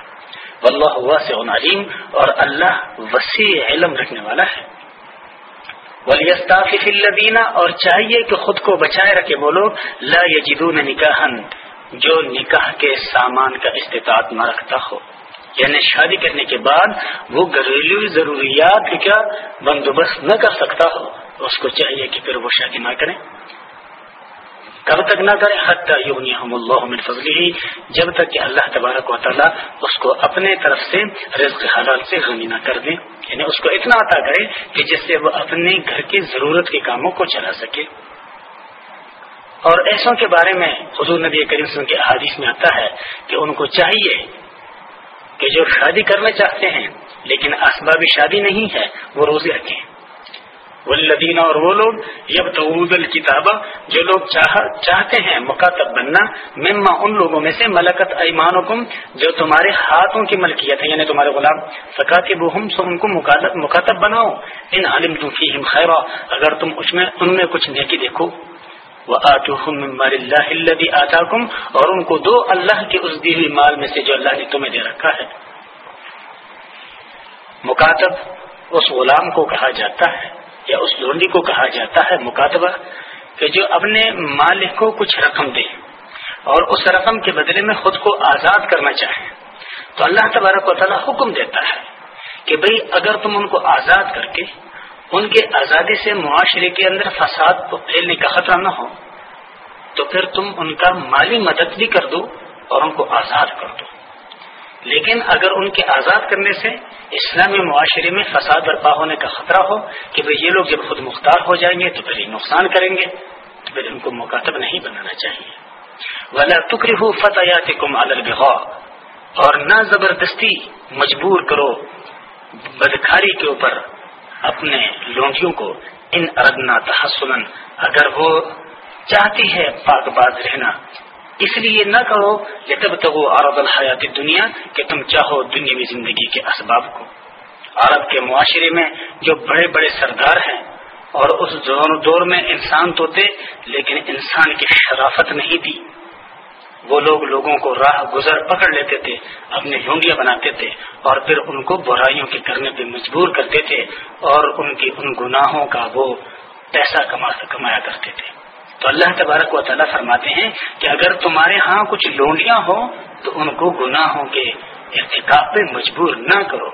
واللہ واسع علیم، اور اللہ وسیع علم رکھنے والا ہے۔ ولیستافف الذین، اور چاہیے کہ خود کو بچائے رکھے وہ لوگ، لا یجدون نکاحا، جو نکاح کے سامان کا استطاعت نہ رکھتا ہو۔ یعنی شادی کرنے کے بعد وہ گھریلو ضروریات کا بندوبست نہ کر سکتا ہو، اس کو چاہیے کہ پھر وہ شادی نہ کریں کب تک نہ کریں حتی یغنیہم اللہ من فضلی جب تک کہ اللہ تبارک و تعالی اس کو اپنے طرف سے رزق حلال سے غنی نہ کر دیں یعنی اس کو اتنا عطا کرے کہ جس سے وہ اپنے گھر کی ضرورت کے کاموں کو چلا سکے۔ اور ایسوں کے بارے میں حضور نبی کریم کے احادیث میں آتا ہے کہ ان کو چاہیے کہ جو شادی کرنا چاہتے ہیں، لیکن اسبابی شادی نہیں ہے، وہ روزے رکھیں۔ والذین اور وہ لوگ یب تعود الکتابہ جو لوگ چاہتے ہیں مکاتب بننا، مما ان لوگوں میں سے ملکت ایمانکم جو تمہارے ہاتھوں کی ملکیت ہے یعنی تمہارے غلام فکاتبہم سو ان کو مکاتب بناؤ۔ ان علم تم فیہم خیرا اگر تم اس میں ان میں کچھ نیکی دیکھو۔ مِّن مَّالِ اور ان کو دو اللہ کے اس دی ہوئی مال میں سے جو اللہ نے تمہیں دے رکھا ہے۔ مکاتب اس غلام کو کہا جاتا ہے، یا اس لونڈی کو کہا جاتا ہے، مکاتبہ، کہ جو اپنے مالک کو کچھ رقم دے، اور اس رقم کے بدلے میں خود کو آزاد کرنا چاہے۔ تو اللہ تبارک و تعالیٰ حکم دیتا ہے کہ بھئی اگر تم ان کو آزاد کر کے ان کے آزادی سے معاشرے کے اندر فساد کو پھیلنے کا خطرہ نہ ہو، تو پھر تم ان کا مالی مدد بھی کر دو اور ان کو آزاد کر دو۔ لیکن اگر ان کے آزاد کرنے سے اسلامی معاشرے میں فساد برپا ہونے کا خطرہ ہو کہ بھائی یہ لوگ جب خود مختار ہو جائیں گے تو پھر یہ نقصان کریں گے، تو پھر ان کو مکاتب نہیں بنانا چاہیے۔ ولا ٹکری ہو فتحیات کم اور نہ زبردستی مجبور کرو بدکاری کے اوپر۔ اپنے لونڈیوں کو ان اردنا تحسن اگر وہ چاہتی ہے پاک باز رہنا، اس لیے نہ کہو کہ تب تک عرب الحیات دنیا کہ تم چاہو دنیا زندگی کے اسباب کو۔ عرب کے معاشرے میں جو بڑے بڑے سردار ہیں، اور اس دور میں انسان تو تھے، لیکن انسان کی شرافت نہیں تھی۔ وہ لوگ لوگوں کو راہ گزر پکڑ لیتے تھے اپنے ہونگیاں بناتے تھے اور پھر ان کو برائیوں کے کرنے پہ مجبور کرتے تھے اور ان کی ان گناہوں کا وہ پیسہ کمایا کرتے تھے۔ تو اللہ تبارک و تعالیٰ فرماتے ہیں کہ اگر تمہارے ہاں کچھ لونڈیاں ہوں تو ان کو گناہوں کے ارتکاب پہ مجبور نہ کرو۔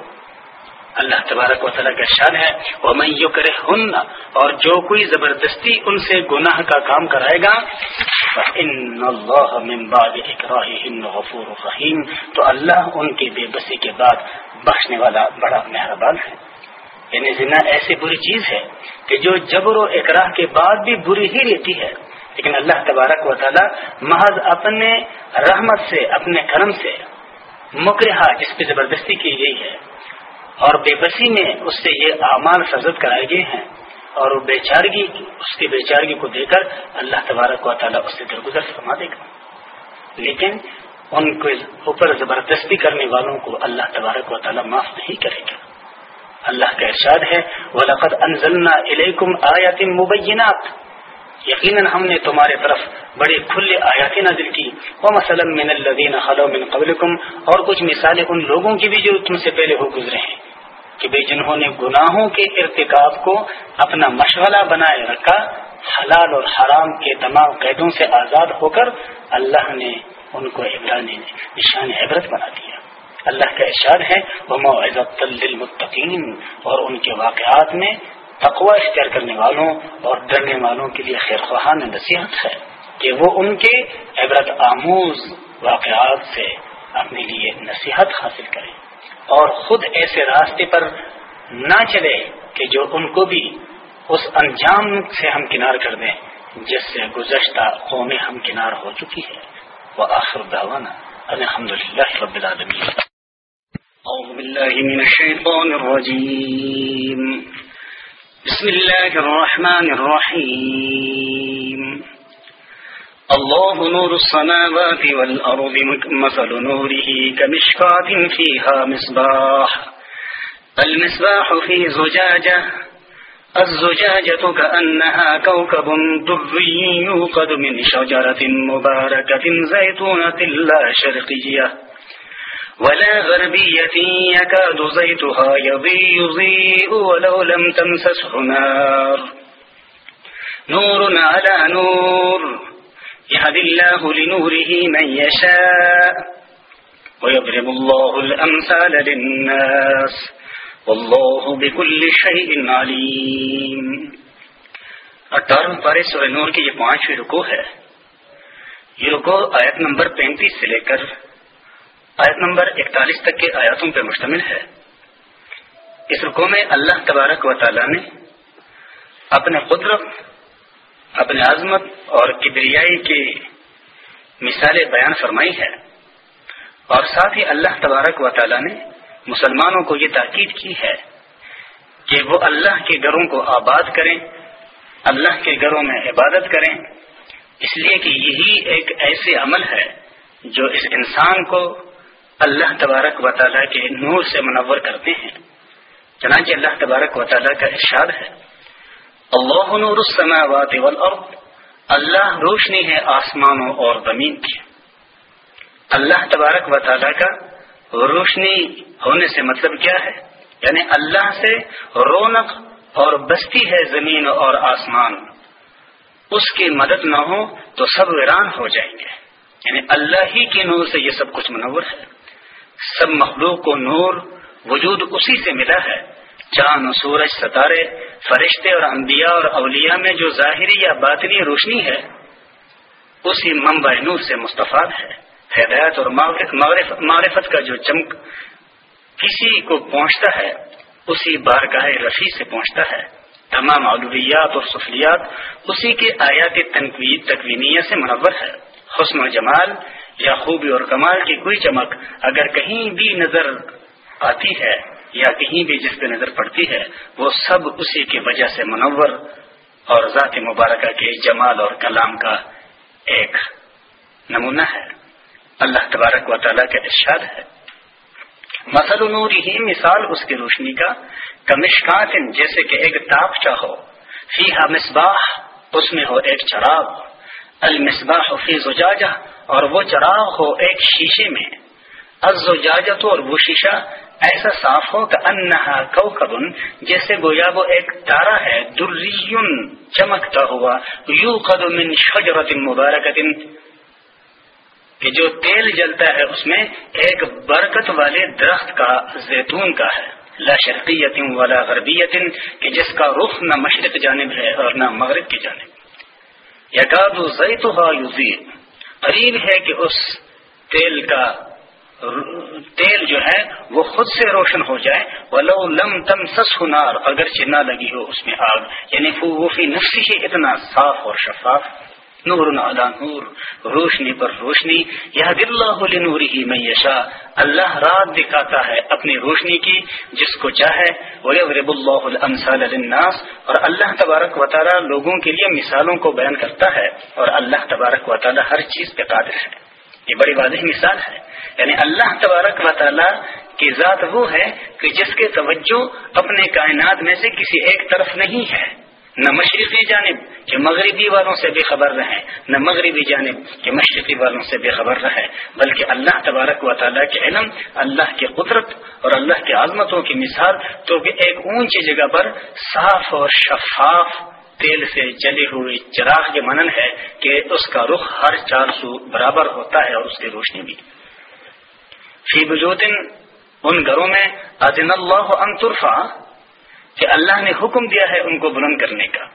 اللہ تبارک و تعالیٰ کا شان ہے۔ وہ میں یو کرے ہن اور جو کوئی زبردستی ان سے گناہ کا کام کرائے گا ان اللہ غفور رحیم تو اللہ ان کی بے بسی کے بعد بخشنے والا بڑا مہربان ہے۔ یعنی زنا ایسی بری چیز ہے کہ جو جبر و اقراہ کے بعد بھی بری ہی رہتی ہے۔ لیکن اللہ تبارک و تعالی محض اپنے رحمت سے، اپنے کرم سے مکرحا جس پہ زبردستی کی گئی ہے اور بے بسی میں اس سے یہ اعمال سرزد کرائے گئے ہیں اور وہ بے چارگی، اس کی بے چارگی کو دے کر اللہ تبارک و تعالیٰ اس سے درگزر فرما دے گا۔ لیکن ان کے اوپر زبردستی کرنے والوں کو اللہ تبارک و تعالیٰ معاف نہیں کرے گا۔ اللہ کا ارشاد ہے، وَلَقَدْ أَنزَلْنَا إِلَيْكُمْ آيَاتٍ مُبَيِّنَاتٍ۔ یقیناً ہم نے تمہارے طرف بڑے کھلے آیات نازل کی۔ وَمَثَلًا مِنَ الَّذِينَ خَلَوْا مِنْ قَبْلِكُمْ۔ اور کچھ مثالیں ان لوگوں کی بھی جو تم سے پہلے ہو گزرے ہیں۔ کہ بھئی جنہوں نے گناہوں کے ارتکاب کو اپنا مشغلہ بنائے رکھا، حلال اور حرام کے تمام قیدوں سے آزاد ہو کر اللہ نے ان کو عبرانی نشان عبرت بنا دیا۔ اللہ کا ارشاد ہے وہ معزت للمتقین اور ان کے واقعات میں تقوا اختیار کرنے والوں اور ڈرنے والوں کے لیے خیر خواہان نصیحت ہے کہ وہ ان کے عبرت آموز واقعات سے اپنے لیے نصیحت حاصل کریں۔ اور خود ایسے راستے پر نہ چلے کہ جو ان کو بھی اس انجام سے ہم کنار کر دیں، جس سے گزشتہ قوم ہم کنار ہو چکی ہے۔ وہ آخر دعوانا الحمد للہ رب العالمین۔ أعوذ بالله من الشيطان الرجيم بسم الله الرحمن الرحيم الله نور السماوات والأرض مثل نوره كمشكات فيها مصباح. المصباح في زجاجة الزجاجة كأنها كوكب دري يوقد من شجرة مباركة زيتونة لا شرقية ولا غربية يكاد زيتها يضيء ولو لم تمسسه نار. نور على نور. يهدي الله لنوره من يشاء ويضرب الله الأمثال للناس والله بكل شيء عليم. اٹھارہ پارے سورہ نور کی یہ پانچویں رکو ہے۔ یہ رکو آیت نمبر پینتیس سے لے کر آیت نمبر اکتالیس تک کے آیاتوں پر مشتمل ہے۔ اس رکو میں اللہ تبارک و تعالی نے اپنے قدرت اپنے عظمت اور کبریائی کی مثالیں بیان فرمائی ہے۔ اور ساتھ ہی اللہ تبارک و تعالی نے مسلمانوں کو یہ تاکید کی ہے کہ وہ اللہ کے گھروں کو آباد کریں، اللہ کے گھروں میں عبادت کریں۔ اس لیے کہ یہی ایک ایسے عمل ہے جو اس انسان کو اللہ تبارک و تعالیٰ کے نور سے منور کرتے ہیں۔ چنانچہ اللہ تبارک و تعالیٰ کا ارشاد ہے۔ اللہ نور السماوات والارض۔ اللہ روشنی ہے آسمانوں اور زمین کی۔ اللہ تبارک و تعالیٰ کا روشنی ہونے سے مطلب کیا ہے؟ یعنی اللہ سے رونق اور بستی ہے زمین اور آسمان۔ اس کی مدد نہ ہو تو سب ویران ہو جائیں گے۔ یعنی اللہ ہی کے نور سے یہ سب کچھ منور ہے۔ سب مخلوق کو نور وجود اسی سے ملا ہے۔ چاند سورج ستارے، فرشتے اور انبیاء اور اولیاء میں جو ظاہری یا باطنی روشنی ہے، اسی منبع نور سے مستفاد ہے۔ ہدایت اور معرفت کا جو چمک کسی کو پہنچتا ہے، اسی بارگاہ رفیع سے پہنچتا ہے۔ تمام علویات اور سفلیات اسی کے آیات تکوینیہ سے منور ہے۔ حسن و جمال یا خوبی اور کمال کی کوئی چمک اگر کہیں بھی نظر آتی ہے یا کہیں بھی جس پہ نظر پڑتی ہے، وہ سب اسی کی وجہ سے منور اور ذات مبارکہ کے جمال اور کلام کا ایک نمونہ ہے۔ اللہ تبارک و تعالیٰ کا ارشاد ہے۔ مسل نور ہی مثال اس کی روشنی کا۔ کمشکات، جیسے کہ ایک تاپ چاہو۔ فی مصباح، اس میں ہو ایک چراغ۔ المصباح فی زجاجہ، اور وہ چراغ ہو ایک شیشے میں۔ ازجاجت اور وہ شیشہ ایسا صاف ہو کہ انہا کوکبن، جیسے گویا وہ ایک تارا ہے دریون چمکتا ہوا یو قد من شجرت مبارکت، کہ جو تیل جلتا ہے اس میں ایک برکت والے درخت کا، زیتون کا ہے۔ لا شرقیت ولا غربیت، کہ جس کا رخ نہ مشرق جانب ہے اور نہ مغرب کی جانب۔ یقاد قریب ہے کہ اس تیل کا تیل جو ہے وہ خود سے روشن ہو جائے، ولو لم تم سس ہنار اگر چنا لگی ہو اس میں آگ یعنی وہ فی نفسی ہی اتنا صاف اور شفاف۔ نور علی نور، روشنی پر روشنی۔ یہ دل نور ہی میں یشا اللہ رات دکھاتا ہے اپنی روشنی کی، جس کو چاہے۔ رب اللہ الناس اور اللہ تبارک و لوگوں کے لیے مثالوں کو بیان کرتا ہے۔ اور اللہ تبارک و ہر چیز پہ قادر ہے۔ یہ بڑی واضح مثال ہے۔ یعنی اللہ تبارک و تعالیٰ کی ذات وہ ہے کہ جس کے توجہ اپنے کائنات میں سے کسی ایک طرف نہیں ہے۔ نہ مشرقی جانب کہ مغربی والوں سے بے خبر رہے، نہ مغربی جانب کہ مشرقی والوں سے بے خبر رہے، بلکہ اللہ تبارک و تعالیٰ کے علم، اللہ کی قدرت اور اللہ کی عظمتوں کی مثال تو کہ ایک اونچی جگہ پر صاف اور شفاف تیل سے جلی ہوئی چراغ کے منن ہے کہ اس کا رخ ہر چار سو برابر ہوتا ہے اور اس کی روشنی بھی۔ فی بجوتن ان گھروں میں عظم اللہ انطرفا کہ اللہ نے حکم دیا ہے ان کو بلند کرنے کا۔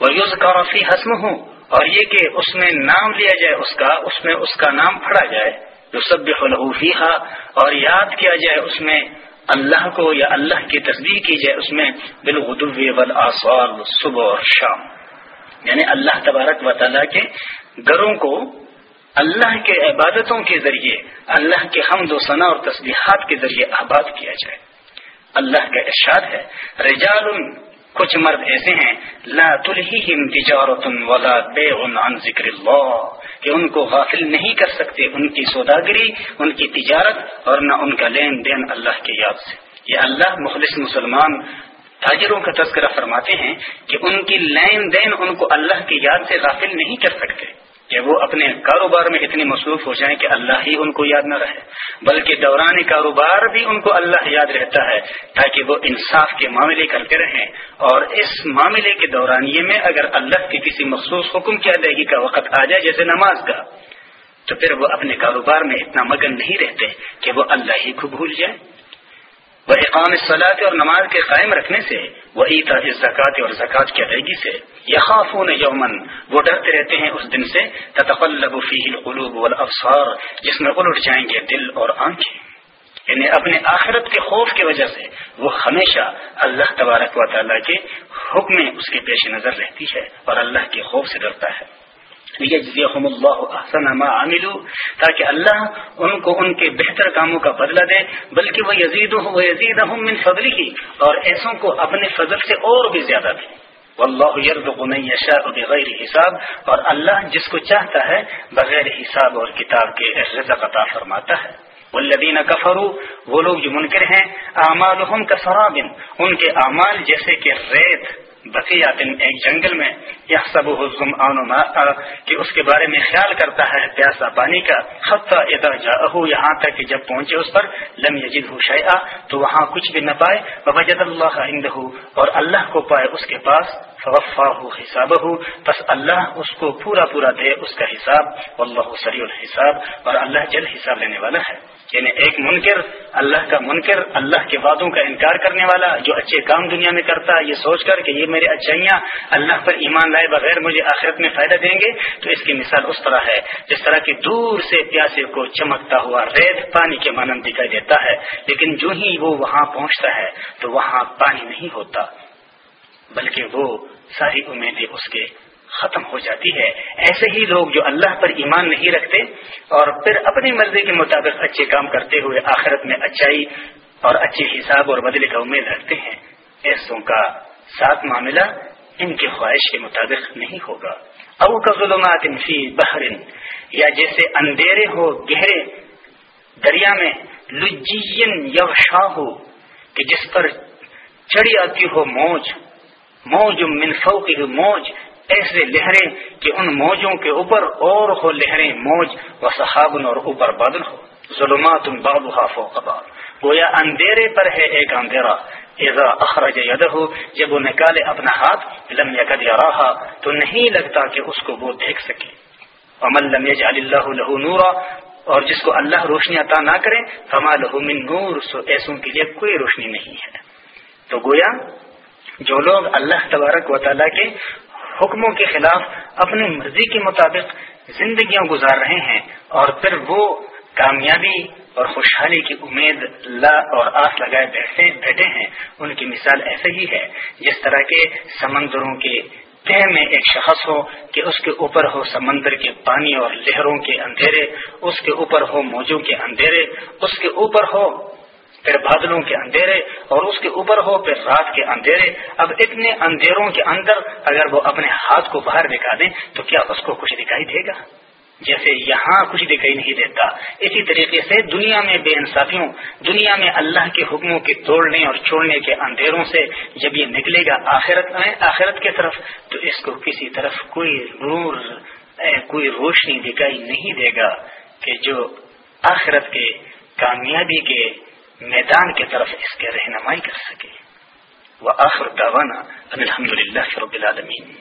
وہ یوز کافی حسم ہوں اور یہ کہ اس میں نام لیا جائے اس کا، اس میں اس کا نام پڑھا جائے۔ جو سب الحفیحہ اور یاد کیا جائے اس میں اللہ کو یا اللہ کی تصدیق کی جائے اس میں بالغدو والآصال صبح اور شام یعنی اللہ تبارک و تعالیٰ کے گھروں کو اللہ کے عبادتوں کے ذریعے، اللہ کے حمد و ثنا اور تسبیحات کے ذریعے آباد کیا جائے۔ اللہ کا ارشاد ہے، رجال کچھ مرد ایسے ہیں، لا تلہیہم تجارت ولا بیع عن ذکر اللہ، کہ ان کو غافل نہیں کر سکتے ان کی سوداگری، ان کی تجارت، اور نہ ان کا لین دین اللہ کے یاد سے۔ یہ اللہ مخلص مسلمان تاجروں کا تذکرہ فرماتے ہیں کہ ان کی لین دین ان کو اللہ کی یاد سے غافل نہیں کر سکتے۔ کہ وہ اپنے کاروبار میں اتنی مصروف ہو جائیں کہ اللہ ہی ان کو یاد نہ رہے، بلکہ دوران کاروبار بھی ان کو اللہ یاد رہتا ہے تاکہ وہ انصاف کے معاملے کرتے رہیں۔ اور اس معاملے کے دورانیے میں اگر اللہ کے کسی مخصوص حکم کی ادائیگی کا وقت آ جائے جیسے نماز کا، تو پھر وہ اپنے کاروبار میں اتنا مگن نہیں رہتے کہ وہ اللہ ہی کو بھول جائے۔ وہ اقام صلاح اور نماز کے قائم رکھنے سے، وہ عیتا زکات اور زکوٰۃ کی ادائیگی سے یخافون یومن وہ ڈرتے رہتے ہیں اس دن سے۔ تتقلب فیہ القلوب والابصار، جس میں الٹ جائیں گے دل اور آنکھیں۔ یعنی اپنے آخرت کے خوف کی وجہ سے وہ ہمیشہ اللہ تبارک و تعالیٰ کے حکم اس کے پیش نظر رہتی ہے اور اللہ کے خوف سے ڈرتا ہے۔ اللہ احسن ما عملو، تاکہ اللہ ان کو ان کے بہتر کاموں کا بدلہ دے، بلکہ وہ یزید ہو یزید من فضل ہی اور ایسوں کو اپنے فضل سے اور بھی زیادہ دے۔ واللہ یرزق من یشاء بغیر حساب، اور اللہ جس کو چاہتا ہے بغیر حساب اور کتاب کے رزق عطا فرماتا ہے۔ والذین کفروا، وہ لوگ جو منکر ہیں اعمالهم کسراب ان کے اعمال جیسے کہ ریت بقیات ایک جنگل میں یا سب حسم کہ اس کے بارے میں خیال کرتا ہے پیاسا پانی کا خطہ ادا جا یہاں تک کہ جب پہنچے اس پر لم یجد ہو شیا تو وہاں کچھ بھی نہ پائے وجد اللہ عندہ اور اللہ کو پائے اس کے پاس فوفا ہو حساب ہو بس اللہ اس کو پورا پورا دے اس کا حساب اللہ سری الحساب، اور اللہ جلد حساب لینے والا ہے۔ یعنی ایک منکر، اللہ کا منکر، اللہ کے وعدوں کا انکار کرنے والا، جو اچھے کام دنیا میں کرتا ہے یہ سوچ کر کہ یہ میرے اچھائیاں اللہ پر ایمان لائے بغیر مجھے آخرت میں فائدہ دیں گے، تو اس کی مثال اس طرح ہے، جس طرح کہ دور سے پیاسے کو چمکتا ہوا ریت پانی کے مانند دکھائی دیتا ہے، لیکن جو ہی وہ وہاں پہنچتا ہے، تو وہاں پانی نہیں ہوتا، بلکہ وہ ساری امیدیں اس کے ختم ہو جاتی ہے۔ ایسے ہی لوگ جو اللہ پر ایمان نہیں رکھتے اور پھر اپنی مرضی کے مطابق اچھے کام کرتے ہوئے آخرت میں اچھائی اور اچھے حساب اور بدلے کا امید رکھتے ہیں، ایسوں کا ساتھ معاملہ ان کی خواہش کے مطابق نہیں ہوگا۔ او کا ظلمات فی بحرن، یا جیسے اندھیرے ہو گہرے دریا میں لجین یو ہو کہ جس پر چڑی آتی ہو موج موج من فوقہ موج ایسے لہریں کہ ان موجوں کے اوپر اور ہو لہریں موج و صحابن اور اوپر بادل ہو۔ ظلمات فوق بعض۔ گویا اندھیرے پر ہے ایک اندھیرا۔ ایزا اخرج ہو جب وہ نکالے اپنا ہاتھ، لم یکد یراہا، تو نہیں لگتا کہ اس کو وہ دیکھ سکے۔ امن لم یجعل اللہ له نورا، اور جس کو اللہ روشنی عطا نہ کرے، فما له من نور، سو ایسوں کے لیے کوئی روشنی نہیں ہے۔ تو گویا جو لوگ اللہ تبارک و تعالیٰ کے حکموں کے خلاف اپنی مرضی کے مطابق زندگیاں گزار رہے ہیں اور پھر وہ کامیابی اور خوشحالی کی امید لا اور آس لگائے بیٹھے بیٹھے ہیں۔ ان کی مثال ایسے ہی ہے، جس طرح کے سمندروں کے تہ میں ایک شخص ہو کہ اس کے اوپر ہو سمندر کے پانی اور لہروں کے اندھیرے، اس کے اوپر ہو موجوں کے اندھیرے، اس کے اوپر ہو پھر بادلوں کے اندھیرے اور اس کے اوپر ہو پھر رات کے اندھیرے۔ اب اتنے اندھیروں کے اندر اگر وہ اپنے ہاتھ کو باہر دکھا دیں تو کیا اس کو کچھ دکھائی دے گا؟ جیسے یہاں کچھ دکھائی نہیں دیتا۔ اسی طریقے سے دنیا میں بے انصافیوں، دنیا میں اللہ کے حکموں کے توڑنے اور چھوڑنے کے اندھیروں سے جب یہ نکلے گا آخرت میں، آخرت کی طرف، تو اس کو کسی طرف کوئی نور کوئی روشنی دکھائی نہیں دے گا کہ جو آخرت کے، کامیابی کے میدان کی طرف اس کے رہنمائی کر سکے۔ وہ آخر داوانا الحمد للہ رب العالمین۔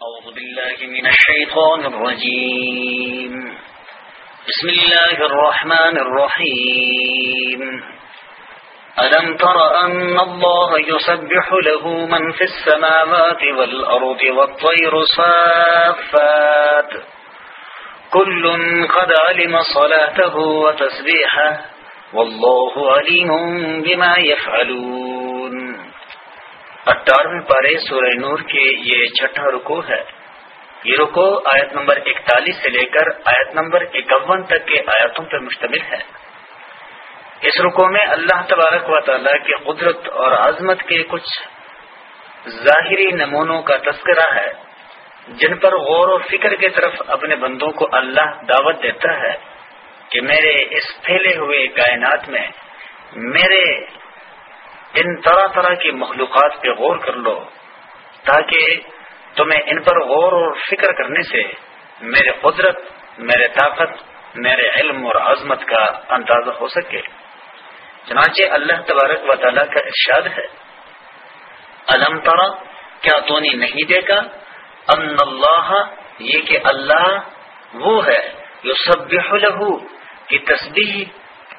أعوذ بالله من الشيطان الرجيم بسم الله الرحمن الرحيم ألم تر أن الله يسبح له من في السماوات والأرض والطير صافات۔ كل قد علم صلاته وتسبيحه والله عليم بما يفعلون. اٹھارہویں پارے سورہ نور کے یہ چھٹا رکو ہے۔ یہ رکو آیت نمبر اکتالیس سے لے کر آیت نمبر اکون تک کے آیاتوں پر مشتمل ہے۔ اس رکو میں اللہ تبارک و تعالیٰ کی قدرت اور عظمت کے کچھ ظاہری نمونوں کا تذکرہ ہے۔ جن پر غور و فکر کی طرف اپنے بندوں کو اللہ دعوت دیتا ہے کہ میرے اس پھیلے ہوئے کائنات میں میرے ان طرح طرح کی مخلوقات پہ غور کر لو، تاکہ تمہیں ان پر غور و فکر کرنے سے میرے قدرت، میرے طاقت، میرے علم اور عظمت کا اندازہ ہو سکے۔ چنانچہ اللہ تبارک و تعالیٰ کا ارشاد ہے علم ترا کیا تو نہیں دیکھا؟ ان اللہ، یہ کہ اللہ وہ ہے جو سب لہو، کی تسبیح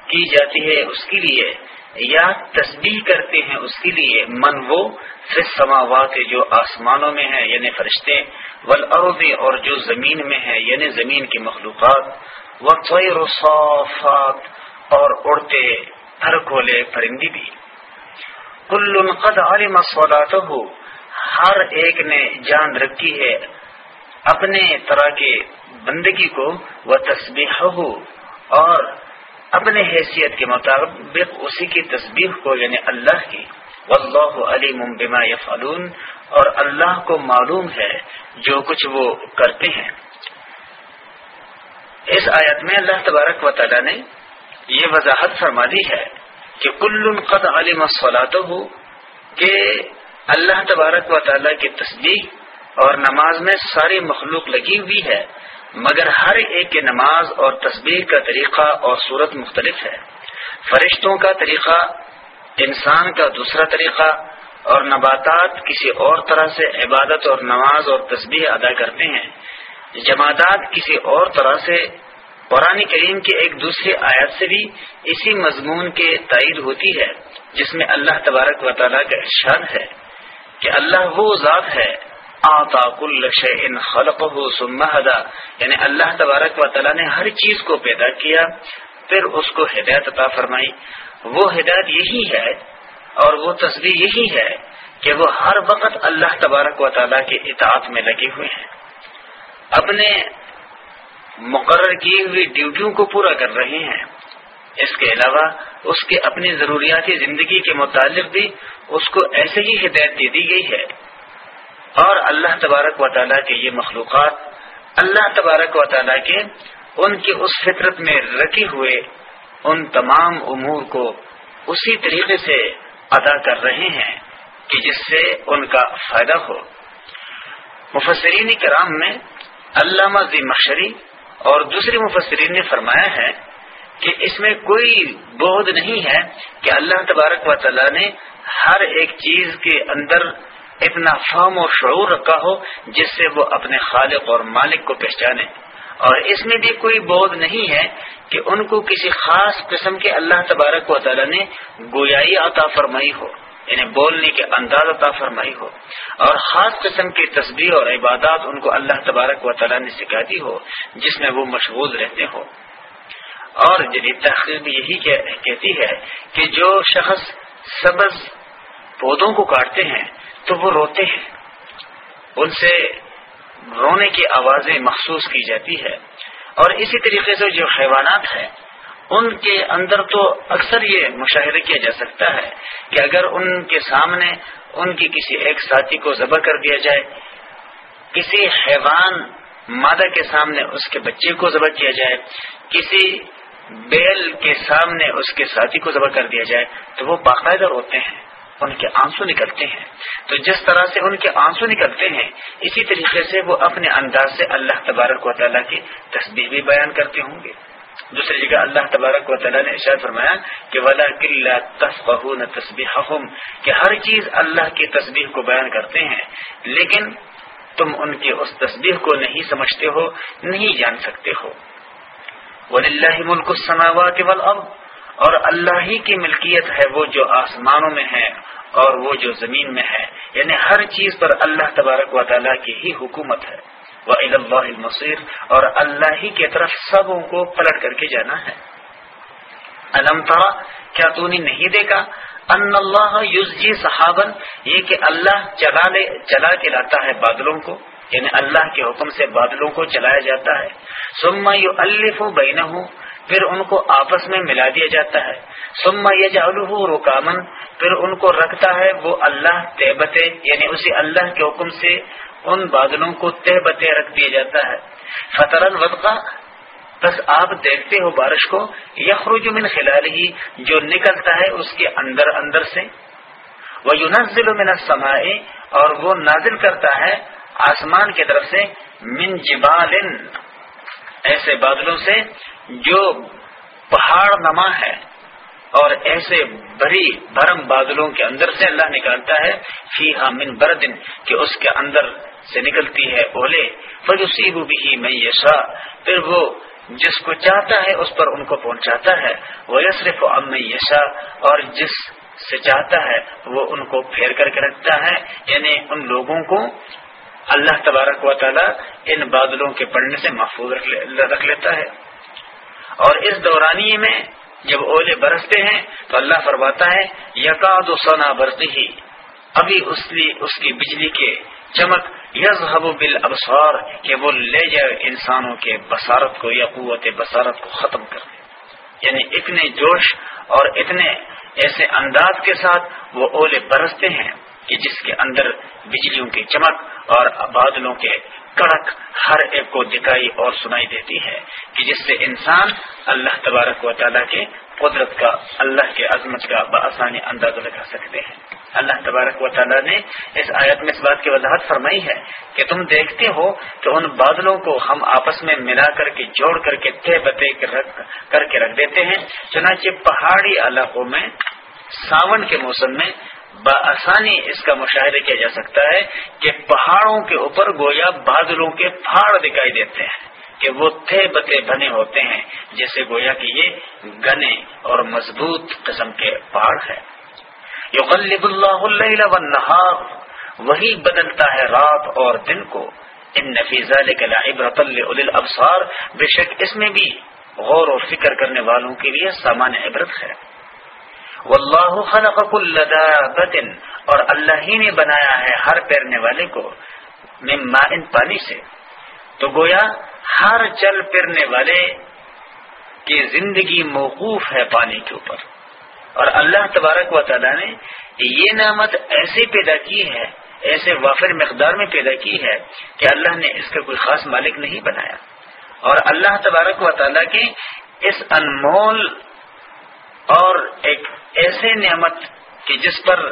کی جاتی ہے اس کے لیے، یا تسبیح کرتے ہیں اس کے لیے، من وہ پھر سماوات جو آسمانوں میں ہیں یعنی فرشتے ولعرب اور جو زمین میں ہے یعنی زمین کی مخلوقات و صافات، اور اڑتے ہر کھولے پرندی بھی۔ کل قد علم صلاته ہر ایک نے جان رکھی ہے اپنے طرح کے بندگی کو وہ تصبیح اور اپنے حیثیت کے مطابق اسی کی تصبیح کو یعنی اللہ کی۔ واللہ علیم بما یفعلون اور اللہ کو معلوم ہے جو کچھ وہ کرتے ہیں۔ اس آیت میں اللہ تبارک و تعالی نے یہ وضاحت فرما دی ہے کہ کل قد علم ہو کہ اللہ تبارک و تعالیٰ کی تصدیق اور نماز میں ساری مخلوق لگی ہوئی ہے، مگر ہر ایک کے نماز اور تصویر کا طریقہ اور صورت مختلف ہے۔ فرشتوں کا طریقہ، انسان کا دوسرا طریقہ اور نباتات کسی اور طرح سے عبادت اور نماز اور تصویر ادا کرتے ہیں۔ جماعت کسی اور طرح سے، قرآن کریم کی ایک دوسری آیت سے بھی اسی مضمون کے تائید ہوتی ہے، جس میں اللہ تبارک و تعالیٰ کا ارشاد ہے۔ کہ اللہ وہ ذات ہے، آتا کل ان خلق ہو سمہدا یعنی اللہ تبارک و تعالیٰ نے ہر چیز کو پیدا کیا، پھر اس کو ہدایت عطا فرمائی۔ وہ ہدایت یہی ہے اور وہ تصویر یہی ہے کہ وہ ہر وقت اللہ تبارک و تعالیٰ کے اطاعت میں لگے ہوئے ہیں۔ اپنے مقرر کی ہوئی ڈیوٹیوں کو پورا کر رہے ہیں۔ اس کے علاوہ اس کے اپنی ضروریاتی زندگی کے متعلق بھی اس کو ایسے ہی ہدایت دے دی گئی ہے۔ اور اللہ تبارک و تعالیٰ کے یہ مخلوقات، اللہ تبارک و تعالیٰ کے ان کی اس فطرت میں رکھے ہوئے ان تمام امور کو اسی طریقے سے ادا کر رہے ہیں کہ جس سے ان کا فائدہ ہو۔ مفسرین کرام میں علامہ ذی مشری اور دوسرے مفسرین نے فرمایا ہے کہ اس میں کوئی بہت نہیں ہے کہ اللہ تبارک و تعالیٰ نے ہر ایک چیز کے اندر اتنا فہم اور شعور رکھا ہو جس سے وہ اپنے خالق اور مالک کو پہچانے۔ اور اس میں بھی کوئی بودھ نہیں ہے کہ ان کو کسی خاص قسم کے اللہ تبارک و تعالیٰ نے گویائی عطا فرمائی ہو یعنی بولنے کے انداز عطا فرمائی ہو۔ اور خاص قسم کی تصویر اور عبادات ان کو اللہ تبارک و تعالیٰ نے سکھاتی ہو، جس میں وہ مشغول رہتے ہو۔ اور جدید تحقیق یہی کہتی ہے کہ جو شخص سبز پودوں کو کاٹتے ہیں تو وہ روتے ہیں۔ ان سے رونے کی آوازیں محسوس کی جاتی ہے۔ اور اسی طریقے سے جو حیوانات ہیں، ان کے اندر تو اکثر یہ مشاہدہ کیا جا سکتا ہے کہ اگر ان کے سامنے ان کی کسی ایک ساتھی کو ذبح کر دیا جائے، کسی حیوان مادہ کے سامنے اس کے بچے کو ذبح کیا جائے، کسی بیل کے سامنے اس کے ساتھی کو ذبح کر دیا جائے تو وہ باقاعدہ روتے ہیں، ان کے آنسو نکلتے ہیں۔ تو جس طرح سے ان کے آنسو نکلتے ہیں، اسی طریقے سے وہ اپنے انداز سے اللہ تبارک و تعالیٰ کی تصدیق بھی بیان کرتے ہوں گے۔ دوسری جگہ اللہ تبارک و تعالیٰ نے اشار فرمایا کہ ولا کلّہ تصبح نہ تصبیح کہ ہر چیز اللہ کی تصبیح کو بیان کرتے ہیں، لیکن تم ان کے اس تصبیح کو نہیں سمجھتے ہو، نہیں جان سکتے ہو۔ ولی ملک السماوات والارض۔ اور اللہ ہی کی ملکیت ہے وہ جو آسمانوں میں ہے اور وہ جو زمین میں ہے۔ یعنی ہر چیز پر اللہ تبارک و تعالیٰ کی ہی حکومت ہے۔ وہ اللہ المصیر اور اللہ ہی کی طرف سبوں کو پلٹ کر کے جانا ہے۔ علم تھا کیا تو نے نہیں دیکھا؟ ان اللہ یوزی صحابن یہ کہ اللہ چلا لے چلا کے لاتا ہے بادلوں کو۔ یعنی اللہ کے حکم سے بادلوں کو چلایا جاتا ہے۔ سما یو الف بین پھر ان کو آپس میں ملا دیا جاتا ہے۔ سما یہ رکامن پھر ان کو رکھتا ہے وہ اللہ تہبتے یعنی اسی اللہ کے حکم سے ان بادلوں کو تہبتے رکھ دیا جاتا ہے۔ فتر الودقہ بس آپ دیکھتے ہو بارش کو، یخرج من خلال ہی جو نکلتا ہے اس کے اندر اندر سے۔ وہ یونزل من السماء، اور وہ نازل کرتا ہے آسمان کی طرف سے من جبال ایسے بادلوں سے جو پہاڑ نما ہے اور ایسے بڑی بھرم بادلوں کے اندر سے اللہ نکالتا ہے فی من بردن، کہ اس کے اندر سے نکلتی ہے اولے۔ فجوسی بھی میں یشا پھر وہ جس کو چاہتا ہے اس پر ان کو پہنچاتا ہے۔ وہ یسرف ام یشا اور جس سے چاہتا ہے وہ ان کو پھیر کر کے رکھتا ہے یعنی ان لوگوں کو اللہ تبارک و تعالی ان بادلوں کے پڑھنے سے محفوظ رکھ لیتا ہے۔ اور اس دورانی میں جب اولے برستے ہیں تو اللہ فرماتا ہے یقاد و سونا برتی ہی ابھی اس کی بجلی کے چمک یزحب بل ابسار کہ وہ لے جائے انسانوں کے بصارت کو یا قوت بصارت کو ختم کر دے۔ یعنی اتنے جوش اور اتنے ایسے انداز کے ساتھ وہ اولے برستے ہیں کہ جس کے اندر بجلیوں کی چمک اور بادلوں کے کڑک ہر ایک کو دکھائی اور سنائی دیتی ہے کہ جس سے انسان اللہ تبارک و تعالیٰ کے قدرت کا، اللہ کے عظمت کا بآسانی اندازہ لگا سکتے ہیں۔ اللہ تبارک و تعالیٰ نے اس آیت میں اس بات کی وضاحت فرمائی ہے کہ تم دیکھتے ہو کہ ان بادلوں کو ہم آپس میں ملا کر کے، جوڑ کر کے تے بتے کر کے رکھ دیتے ہیں۔ چنانچہ پہاڑی علاقوں میں، ساون کے موسم میں بآسانی اس کا مشاہدہ کیا جا سکتا ہے کہ پہاڑوں کے اوپر گویا بادلوں کے پہاڑ دکھائی دیتے ہیں کہ وہ تھے بتے بنے ہوتے ہیں، جیسے گویا کہ یہ گنے اور مضبوط قسم کے پہاڑ ہے یغلب اللہ والنہار، وہی بدلتا ہے رات اور دن کو۔ ان نفیزہ عبرت الابصار، بے شک اس میں بھی غور و فکر کرنے والوں کے لیے سامان عبرت ہے۔ واللہ خلق کل دابت اور اللہ ہی نے بنایا ہے ہر پیرنے والے کو مما ان پانی سے۔ تو گویا ہر چل پھرنے والے کی زندگی موقوف ہے پانی کے اوپر۔ اور اللہ تبارک و تعالی نے یہ نعمت ایسے پیدا کی ہے، ایسے وافر مقدار میں پیدا کی ہے کہ اللہ نے اس کا کوئی خاص مالک نہیں بنایا۔ اور اللہ تبارک و تعالیٰ کی اس انمول اور ایک ایسے نعمت کہ جس پر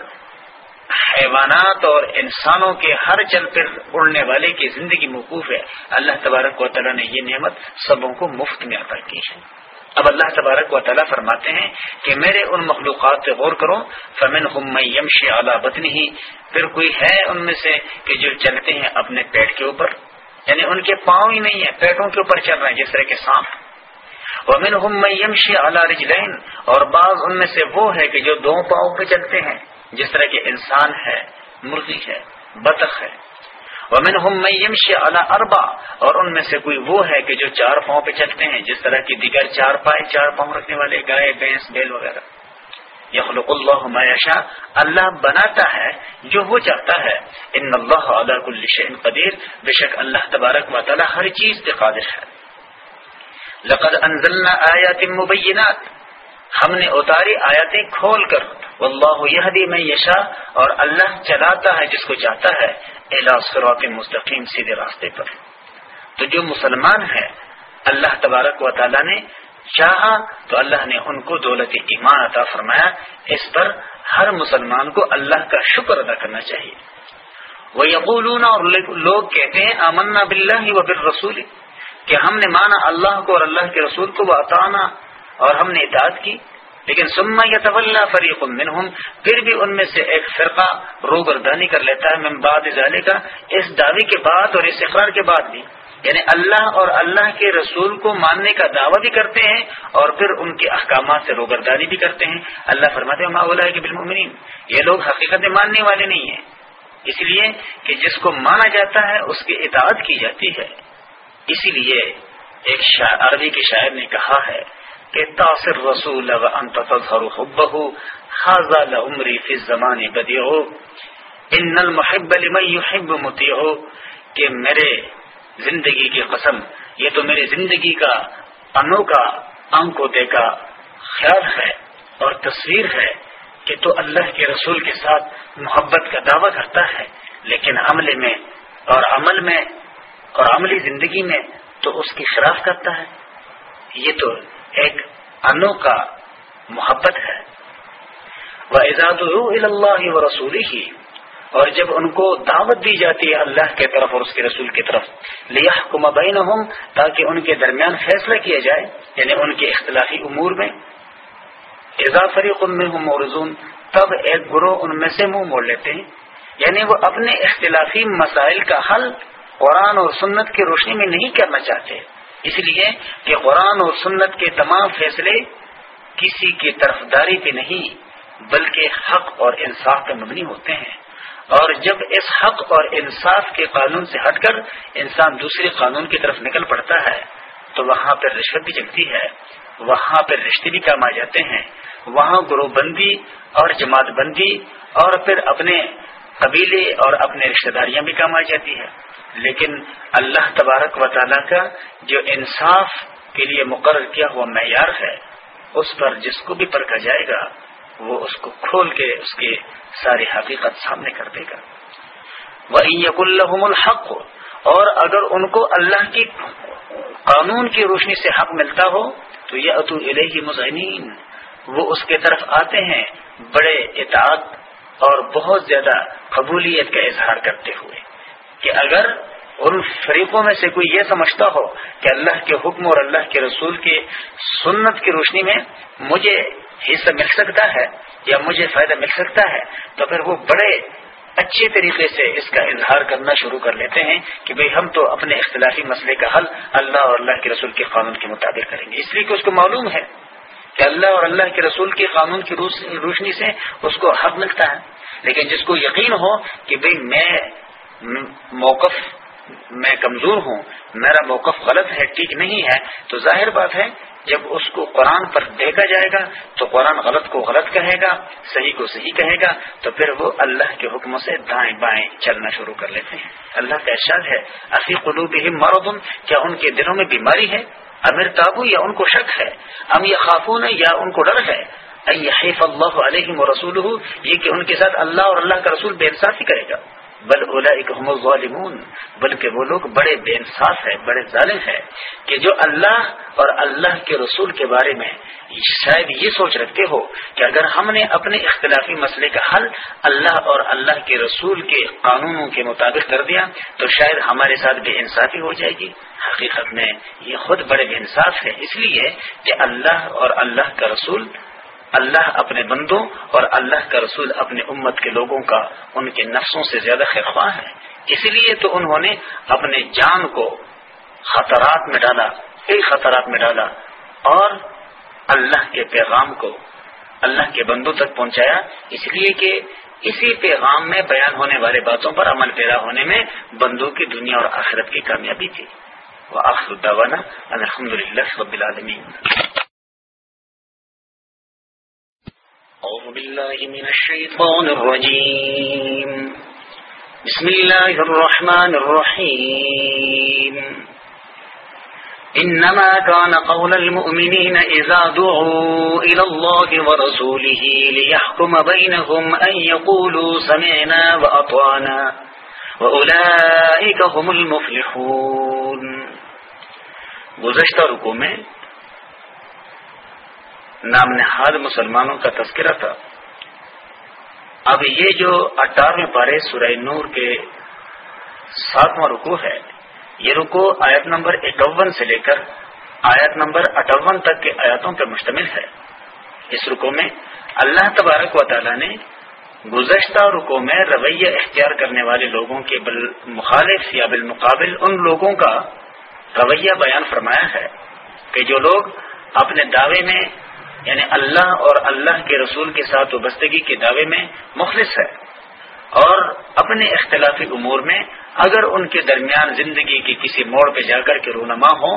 حیوانات اور انسانوں کے ہر چل پھر اڑنے والے کی زندگی موقوف ہے۔ اللہ تبارک و تعالیٰ نے یہ نعمت سبوں کو مفت میں عطا کی ہے۔ اب اللہ تبارک و تعالیٰ فرماتے ہیں کہ میرے ان مخلوقات سے غور کرو۔ فمن یمش اعلیٰ بتنی ہی پھر کوئی ہے ان میں سے کہ جو چلتے ہیں اپنے پیٹ کے اوپر؟ یعنی ان کے پاؤں ہی نہیں ہے، پیٹوں کے اوپر چل رہے ہیں جس طرح کے سانپ۔ ومن یمشی اعلیٰ رجلین اور بعض ان میں سے وہ ہے کہ جو دو پاؤں پہ چلتے ہیں، جس طرح کے انسان ہے، مرغی ہے، بطخ ہے۔ ومن یمشی اعلیٰ اربا اور ان میں سے کوئی وہ ہے کہ جو چار پاؤں پہ چلتے ہیں، جس طرح کی دیگر چار پائے، چار پاؤں رکھنے والے، گائے، بھینس، بیل وغیرہ۔ یخلق اللہ میشا اللہ بناتا ہے جو وہ چاہتا ہے۔ ان اللہ علیہ کل قدیر، بے شک اللہ تبارک و تعالیٰ ہر چیز کے قادر ہے۔ لقد انزلنا آیات مبینات۔ ہم نے اتاری آیاتیں کھول کر واللہ یہدی میں یشا اور اللہ چلاتا ہے جس کو چاہتا ہے صراط مستقیم سیدھے راستے پر۔ تو جو مسلمان ہے اللہ تبارک و تعالی نے چاہا تو اللہ نے ان کو دولت ایمان عطا فرمایا۔ اس پر ہر مسلمان کو اللہ کا شکر ادا کرنا چاہیے۔ وہ یقولون اور لوگ کہتے ہیں امنا بلّہ و بر رسول کہ ہم نے مانا اللہ کو اور اللہ کے رسول کو بتانا اور ہم نے اطاعت کی۔ لیکن سما یا طول فریق منہم، پھر بھی ان میں سے ایک فرقہ روبردانی کر لیتا ہے من بعد ازالے کا اس دعوی کے بعد اور اس اقرار کے بعد بھی۔ یعنی اللہ اور اللہ کے رسول کو ماننے کا دعویٰ بھی کرتے ہیں اور پھر ان کے احکامات سے روبردانی بھی کرتے ہیں۔ اللہ فرماتے ہیں ماولا کے بالمؤمنین یہ لوگ حقیقت ماننے والے نہیں ہیں۔ اس لیے کہ جس کو مانا جاتا ہے، اس کی اطاعت کی جاتی ہے۔ اسی لیے ایک عربی کے شاعر نے کہا ہے کہ تاثر رسول حب حاضہ لعمری فی زمان بدی ہو ان المحب لمن يحب متی کہ میرے زندگی کی قسم، یہ تو میری زندگی کا انوکھا انکو دیکھا خیال ہے اور تصویر ہے کہ تو اللہ کے رسول کے ساتھ محبت کا دعویٰ کرتا ہے، لیکن عمل میں اور عمل میں اور عملی زندگی میں تو اس کی خلاف کرتا ہے۔ یہ تو ایک انوکھا محبت ہے۔ وہ اعزاز اللہ و رسولی ہی اور جب ان کو دعوت دی جاتی ہے اللہ کے طرف اور اس کے رسول کی طرف لیا بین ہوں تاکہ ان کے درمیان فیصلہ کیا جائے یعنی ان کے اختلافی امور میں۔ فریق ان میں ہوں مورزون تب ایک گروہ ان میں سے منہ موڑ لیتے ہیں۔ یعنی وہ اپنے اختلافی مسائل کا حل قرآن اور سنت کی روشنی میں نہیں کرنا چاہتے۔ اس لیے کہ قرآن اور سنت کے تمام فیصلے کسی کی طرفداری پہ نہیں، بلکہ حق اور انصاف پہ مبنی ہوتے ہیں۔ اور جب اس حق اور انصاف کے قانون سے ہٹ کر انسان دوسرے قانون کی طرف نکل پڑتا ہے، تو وہاں پر رشوت بھی چلتی ہے۔ وہاں پہ رشتے بھی کام آ جاتے ہیں۔ وہاں گروہ بندی اور جماعت بندی اور پھر اپنے قبیلے اور اپنے رشتے داریاں بھی کام آ جاتی ہے۔ لیکن اللہ تبارک و تعالیٰ کا جو انصاف کے لیے مقرر کیا ہوا معیار ہے، اس پر جس کو بھی پرکھا جائے گا، وہ اس کو کھول کے اس کی ساری حقیقت سامنے کر دے گا۔ وہ یق الحم الحق، اور اگر ان کو اللہ کی قانون کی روشنی سے حق ملتا ہو، تو یہ اتو الہی مزین وہ اس کے طرف آتے ہیں بڑے اطاعت اور بہت زیادہ قبولیت کا اظہار کرتے ہوئے کہ اگر اور ان فریقوں میں سے کوئی یہ سمجھتا ہو کہ اللہ کے حکم اور اللہ کے رسول کے سنت کی روشنی میں مجھے حصہ مل سکتا ہے یا مجھے فائدہ مل سکتا ہے، تو پھر وہ بڑے اچھے طریقے سے اس کا اظہار کرنا شروع کر لیتے ہیں کہ بھئی ہم تو اپنے اختلافی مسئلے کا حل اللہ اور اللہ کے رسول کے قانون کے مطابق کریں گے۔ اس لیے کہ اس کو معلوم ہے کہ اللہ اور اللہ کے رسول کے قانون کی روشنی سے اس کو حق ملتا ہے۔ لیکن جس کو یقین ہو کہ بھئی میں موقف میں کمزور ہوں، میرا موقف غلط ہے، ٹھیک نہیں ہے، تو ظاہر بات ہے، جب اس کو قرآن پر دیکھا جائے گا، تو قرآن غلط کو غلط کہے گا، صحیح کو صحیح کہے گا، تو پھر وہ اللہ کے حکموں سے دائیں بائیں چلنا شروع کر لیتے ہیں۔ اللہ کا ارشاد ہے عفی قلوب مربن کیا ان کے دلوں میں بیماری ہے؟ امیر تابو یا ان کو شک ہے؟ ام یا خافون یا ان کو ڈر ہے؟ حیف اللہ علیہ رسول یہ کہ ان کے ساتھ اللہ اور اللہ کا رسول بے انصافی کرے گا۔ بل اولا ظالمون بلکہ وہ لوگ بڑے بے انصاف ہے بڑے ظالم ہے کہ جو اللہ اور اللہ کے رسول کے بارے میں شاید یہ سوچ رکھتے ہو کہ اگر ہم نے اپنے اختلافی مسئلے کا حل اللہ اور اللہ کے رسول کے قانونوں کے مطابق کر دیا، تو شاید ہمارے ساتھ بے انصافی ہو جائے گی۔ حقیقت میں یہ خود بڑے بے انصاف ہے اس لیے کہ اللہ اور اللہ کا رسول اللہ اپنے بندوں اور اللہ کا رسول اپنے امت کے لوگوں کا ان کے نفسوں سے زیادہ خواہ ہے۔ اس لیے تو انہوں نے اپنے جان کو خطرات میں ڈالا، کئی خطرات میں ڈالا اور اللہ کے پیغام کو اللہ کے بندوں تک پہنچایا۔ اس لیے کہ اسی پیغام میں بیان ہونے والے باتوں پر عمل پیدا ہونے میں بندوں کی دنیا اور آخرت کی کامیابی تھی۔ وہ آخر الحمد للہ رب العالمین۔ أعوذ بالله من الشيطان الرجيم. بسم الله الرحمن الرحيم. إنما كان قول المؤمنين إذا دعوا إلى الله ورسوله ليحكم بينهم أن يقولوا سمعنا وأطوانا وأولئك هم المفلحون. گزشتہ رکو میں نام نہاد مسلمانوں کا تذکرہ تھا۔ اب یہ جو اٹھارہویں پارے سورہ نور کے ساتواں رکو ہے، یہ رکو آیت نمبر اکون سے لے کر آیت نمبر اٹھاون تک کے آیاتوں پر مشتمل ہے۔ اس رکو میں اللہ تبارک و تعالی نے گزشتہ رکو میں رویہ اختیار کرنے والے لوگوں کے بل مخالف یا بالمقابل ان لوگوں کا رویہ بیان فرمایا ہے کہ جو لوگ اپنے دعوے میں یعنی اللہ اور اللہ کے رسول کے ساتھ وابستگی کے دعوے میں مخلص ہے۔ اور اپنے اختلافی امور میں اگر ان کے درمیان زندگی کے کسی موڑ پہ جا کر کے رونما ہو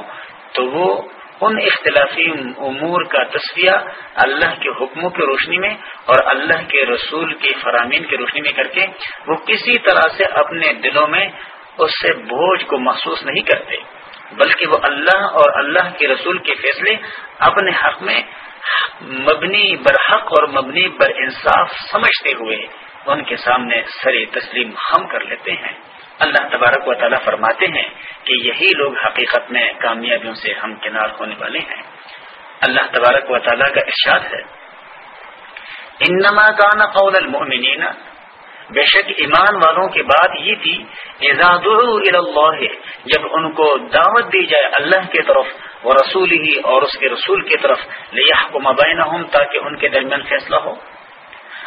تو وہ ان اختلافی امور کا تصویہ اللہ کے حکموں کی روشنی میں اور اللہ کے رسول کی فرامین کی روشنی میں کر کے وہ کسی طرح سے اپنے دلوں میں اس سے بوجھ کو محسوس نہیں کرتے، بلکہ وہ اللہ اور اللہ کے رسول کے فیصلے اپنے حق میں مبنی برحق اور مبنی بر انصاف سمجھتے ہوئے ان کے سامنے سر تسلیم خم کر لیتے ہیں۔ اللہ تبارک و تعالیٰ فرماتے ہیں کہ یہی لوگ حقیقت میں کامیابیوں سے ہم کنار ہونے والے ہیں۔ اللہ تبارک و تعالیٰ کا ارشاد ہے۔ انما کان قول المؤمنین۔ بے شک ایمان والوں کی بات یہ تھی اللہ، جب ان کو دعوت دی جائے اللہ کی طرف وہ رسول ہی اور اس کے رسول کی طرف لیا تاکہ ان کے درمیان فیصلہ ہو۔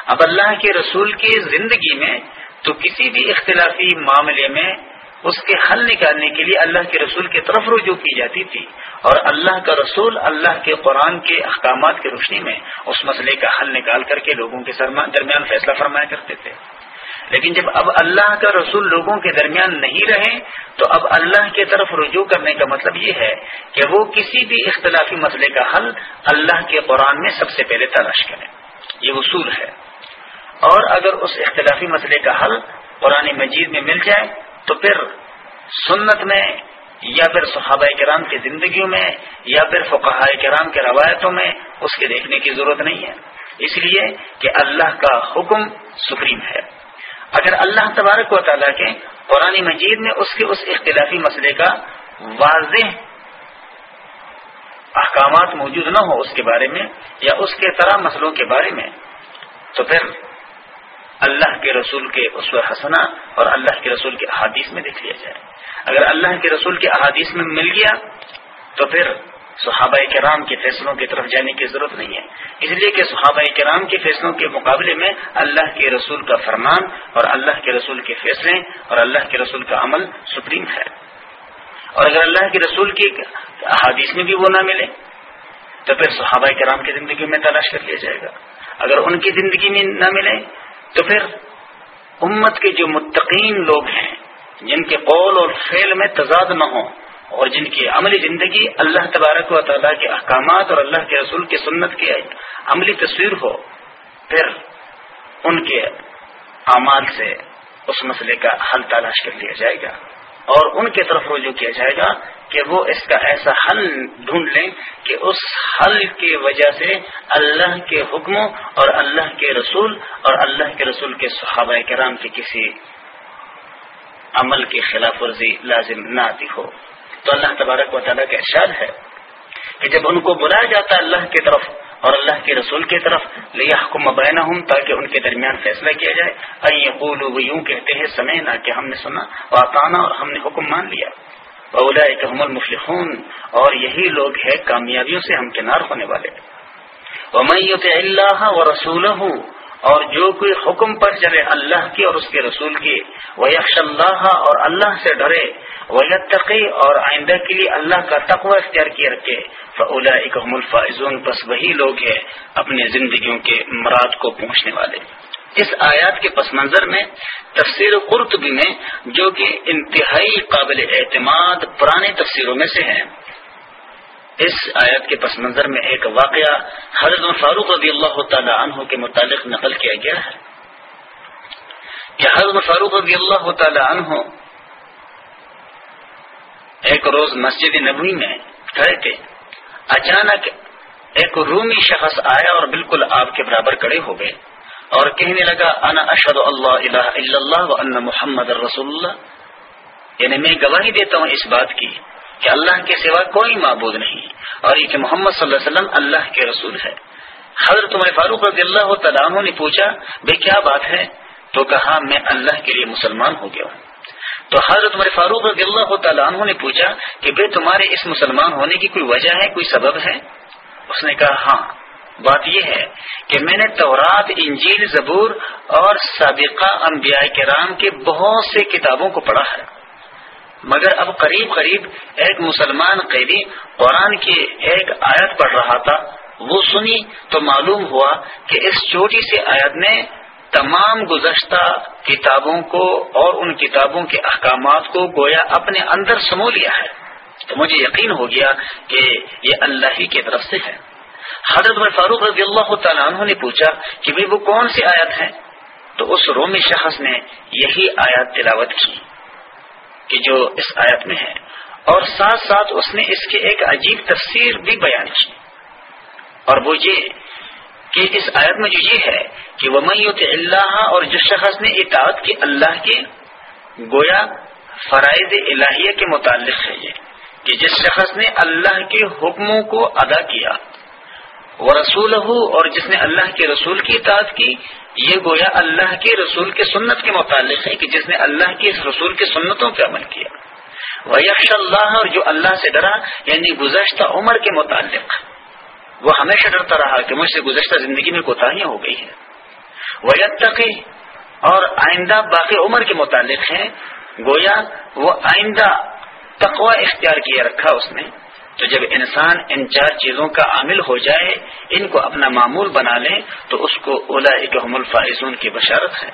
اب اللہ کے رسول کی زندگی میں تو کسی بھی اختلافی معاملے میں اس کے حل نکالنے کے لیے اللہ کے رسول کی طرف رجوع کی جاتی تھی اور اللہ کا رسول اللہ کے قرآن کے احکامات کی روشنی میں اس مسئلے کا حل نکال کر کے لوگوں کے درمیان فیصلہ فرمایا کرتے تھے۔ لیکن جب اب اللہ کا رسول لوگوں کے درمیان نہیں رہے، تو اب اللہ کی طرف رجوع کرنے کا مطلب یہ ہے کہ وہ کسی بھی اختلافی مسئلے کا حل اللہ کے قرآن میں سب سے پہلے تلاش کریں۔ یہ اصول ہے۔ اور اگر اس اختلافی مسئلے کا حل قرآن مجید میں مل جائے، تو پھر سنت میں یا پھر صحابہ کرام کی زندگیوں میں یا پھر فقہ کرام کے روایتوں میں اس کے دیکھنے کی ضرورت نہیں ہے۔ اس لیے کہ اللہ کا حکم سپریم ہے۔ اگر اللہ تبارک و تعالیٰ کے قرآن مجید میں اس کے اس اختلافی مسئلے کا واضح احکامات موجود نہ ہو اس کے بارے میں یا اس کے طرح مسئلوں کے بارے میں، تو پھر اللہ کے رسول کے اسو حسنا اور اللہ کے رسول کے احادیث میں دیکھ لیا جائے۔ اگر اللہ کے رسول کے احادیث میں مل گیا، تو پھر صحابہ کرام کے فیصلوں کی طرف جانے کی ضرورت نہیں ہے۔ اس لیے کہ صحابہ کرام کے فیصلوں کے مقابلے میں اللہ کے رسول کا فرمان اور اللہ کے رسول کے فیصلے اور اللہ کے رسول کا عمل سپریم ہے۔ اور اگر اللہ کے رسول کی احادیث میں بھی وہ نہ ملے، تو پھر صحابہ کرام کی زندگی میں تلاش کر لیا جائے گا۔ اگر ان کی زندگی میں نہ ملے، تو پھر امت کے جو متقین لوگ ہیں، جن کے قول اور فعل میں تضاد نہ ہوں اور جن کی عملی زندگی اللہ تبارک و تعالیٰ کے احکامات اور اللہ کے رسول کی سنت کی عملی تصویر ہو، پھر ان کے اعمال سے اس مسئلے کا حل تلاش کر لیا جائے گا۔ اور ان کی طرف رجوع کیا جائے گا کہ وہ اس کا ایسا حل ڈھونڈ لیں کہ اس حل کی وجہ سے اللہ کے حکموں اور اللہ کے رسول اور اللہ کے رسول کے صحابہ کرام کے کسی عمل کی خلاف ورزی لازم نہ آتی ہو۔ تو اللہ تبارک و تعالیٰ کا ارشاد ہے کہ جب ان کو بلایا جاتا ہے اللہ کی طرف اور اللہ کے رسول کی طرف لیا حکم مبینہ ہوں تاکہ ان کے درمیان فیصلہ کیا جائے۔ وہ یوں کہتے ہیں سمے نہ کہ ہم نے سنا واطانہ اور ہم نے حکم مان لیا۔ بولا ایک المفلحون، اور یہی لوگ ہیں کامیابیوں سے ہم کنار ہونے والے۔ ومیت اللہ و رسول اور جو کوئی حکم پر چلے اللہ کی اور اس کے رسول کی وہ یکش اللہ اور اللہ سے ڈرے وہ یتقی اور آئندہ کے لیے اللہ کا تقوی اختیار کیے رکھے۔ فلا اکم الفاظون بس وہی لوگ ہیں اپنی زندگیوں کے مراد کو پہنچنے والے۔ اس آیات کے پس منظر میں، تفسیر قرطبی میں، جو کہ انتہائی قابل اعتماد، پرانے تفسیروں میں سے ہیں۔ اس آیت کے پس منظر میں ایک واقعہ حضرت فاروق رضی اللہ تعالی عنہ کے متعلق نقل کیا گیا ہے۔ کہ حضرت فاروق رضی اللہ تعالی عنہ ایک روز مسجد نبوی میں کھڑے تھے اچانک ایک رومی شخص آیا اور بالکل آپ کے برابر کڑے ہو گئے اور کہنے لگا، انا اشد اللہ الہ الا اللہ و ان محمد رسول اللہ۔ یعنی میں گواہی دیتا ہوں اس بات کی کہ اللہ کے سوا کوئی معبود نہیں اور یہ کہ محمد صلی اللہ علیہ وسلم اللہ کے رسول ہے۔ حضرت تمہارے فاروق رضی اللہ تعالیٰ نے پوچھا بھائی کیا بات ہے؟ تو کہا، میں اللہ کے لیے مسلمان ہو گیا ہوں۔ تو حضرت تمہارے فاروق رضی اللہ تعالیٰ عنہ نے پوچھا کہ بھائی تمہارے اس مسلمان ہونے کی کوئی وجہ ہے، کوئی سبب ہے؟ اس نے کہا ہاں بات یہ ہے کہ میں نے تورات، انجیل، زبور اور سابقہ انبیاء کرام کے بہت سے کتابوں کو پڑھا ہے۔ مگر اب قریب قریب ایک مسلمان قیدی قرآن کی ایک آیت پڑھ رہا تھا، وہ سنی تو معلوم ہوا کہ اس چھوٹی سی آیت نے تمام گزشتہ کتابوں کو اور ان کتابوں کے احکامات کو گویا اپنے اندر سمو لیا ہے۔ تو مجھے یقین ہو گیا کہ یہ اللہ ہی کی طرف سے ہے۔ حضرت میں فاروق رضی اللہ تعالیٰ عنہ نے پوچھا کہ بھی وہ کون سی آیت ہے؟ تو اس رومی شخص نے یہی آیات تلاوت کی کہ جو اس آیت میں ہے۔ اور ساتھ ساتھ اس نے اس کے ایک عجیب تفسیر بھی بیان کی۔ اور وہ یہ کہ اس آیت میں جو یہ ہے کہ وہ میت اللہ اور جس شخص نے اطاعت کی اللہ کے گویا فرائض الہیہ کے متعلق ہے یہ، کہ جس شخص نے اللہ کے حکموں کو ادا کیا وہ رسول ہو اور جس نے اللہ کے رسول کی اطاعت کی، یہ گویا اللہ کے رسول کے سنت کے متعلق ہے کہ جس نے اللہ کے رسول کی سنتوں پہ عمل کیا۔ وہ یکش اللہ اور جو اللہ سے ڈرا یعنی گزشتہ عمر کے متعلق۔ وہ ہمیشہ ڈرتا رہا کہ مجھ سے گزشتہ زندگی میں کوتاہیاں ہو گئی ہیں۔ وہ یتقی اور آئندہ باقی عمر کے متعلق ہے گویا وہ آئندہ تقوی اختیار کیا رکھا اس نے، تو جب انسان ان چار چیزوں کا عامل ہو جائے، ان کو اپنا معمول بنا لے، تو اس کو اولا اکم الفائزون کی بشارت ہے۔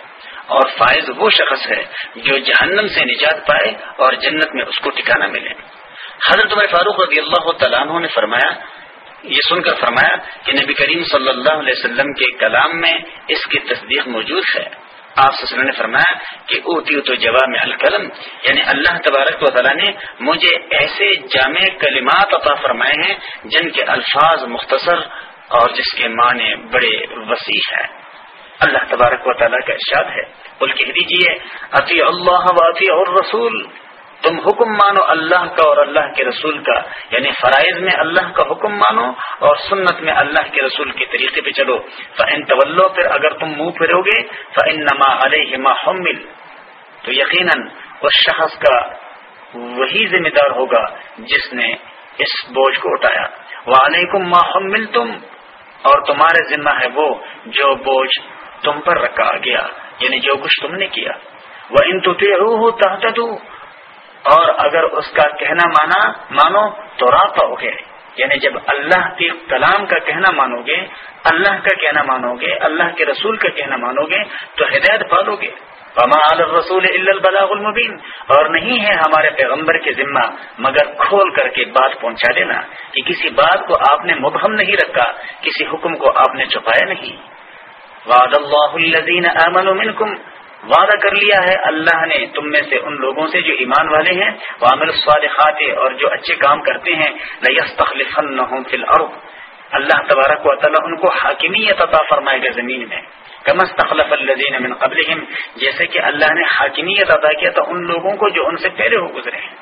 اور فائز وہ شخص ہے جو جہنم سے نجات پائے اور جنت میں اس کو ٹھکانا ملے۔ حضرت عمر فاروق رضی اللہ تعالیٰ عنہ نے فرمایا یہ سن کر فرمایا کہ نبی کریم صلی اللہ علیہ وسلم کے کلام میں اس کی تصدیق موجود ہے۔ آپ نے فرمایا کہ اوتی تو جواب میں یعنی اللہ تبارک و تعالیٰ نے مجھے ایسے جامع کلمات عطا فرمائے ہیں جن کے الفاظ مختصر اور جس کے معنی بڑے وسیع ہیں۔ اللہ تبارک و تعالیٰ کا ارشاد ہے۔ بول کہہ دیجیے عطی اللہ واطی اور رسول تم حکم مانو اللہ کا اور اللہ کے رسول کا یعنی فرائض میں اللہ کا حکم مانو اور سنت میں اللہ کے رسول کے طریقے پہ چلو۔ فن طلو پھر اگر تم منہ پھرو گے فن نما علیہ حمل۔ تو یقیناً اس شخص کا وہی ذمہ دار ہوگا جس نے اس بوجھ کو اٹھایا۔ وہ علیکم ما حمل تم اور تمہارے ذمہ ہے وہ جو بوجھ تم پر رکھا گیا یعنی جو کچھ تم نے کیا۔ وہ ان تو اور اگر اس کا کہنا مانا مانو تو راہ پاؤ گے یعنی جب اللہ کے کلام کا کہنا مانو گے اللہ کا کہنا مانو گے اللہ کے رسول کا کہنا مانو گے تو ہدایت پالو گے۔ پما رسول البلاغ المبین اور نہیں ہے ہمارے پیغمبر کے ذمہ، مگر کھول کر کے بات پہنچا دینا کہ کسی بات کو آپ نے مبہم نہیں رکھا، کسی حکم کو آپ نے چھپایا نہیں۔ وعد اللہ الذین آمنوا منکم وعدہ کر لیا ہے، اللہ نے تم میں سے ان لوگوں سے جو ایمان والے ہیں وامل الصالحات اور جو اچھے کام کرتے ہیں اللہ تبارک و تعالیٰ ان کو حاکمیت عطا فرمائے گا زمین میں۔ کم تخلف الزین من قبل جیسے کہ اللہ نے حاکمیت ادا کیا تھا ان لوگوں کو جو ان سے پہلے ہو گزرے ہیں۔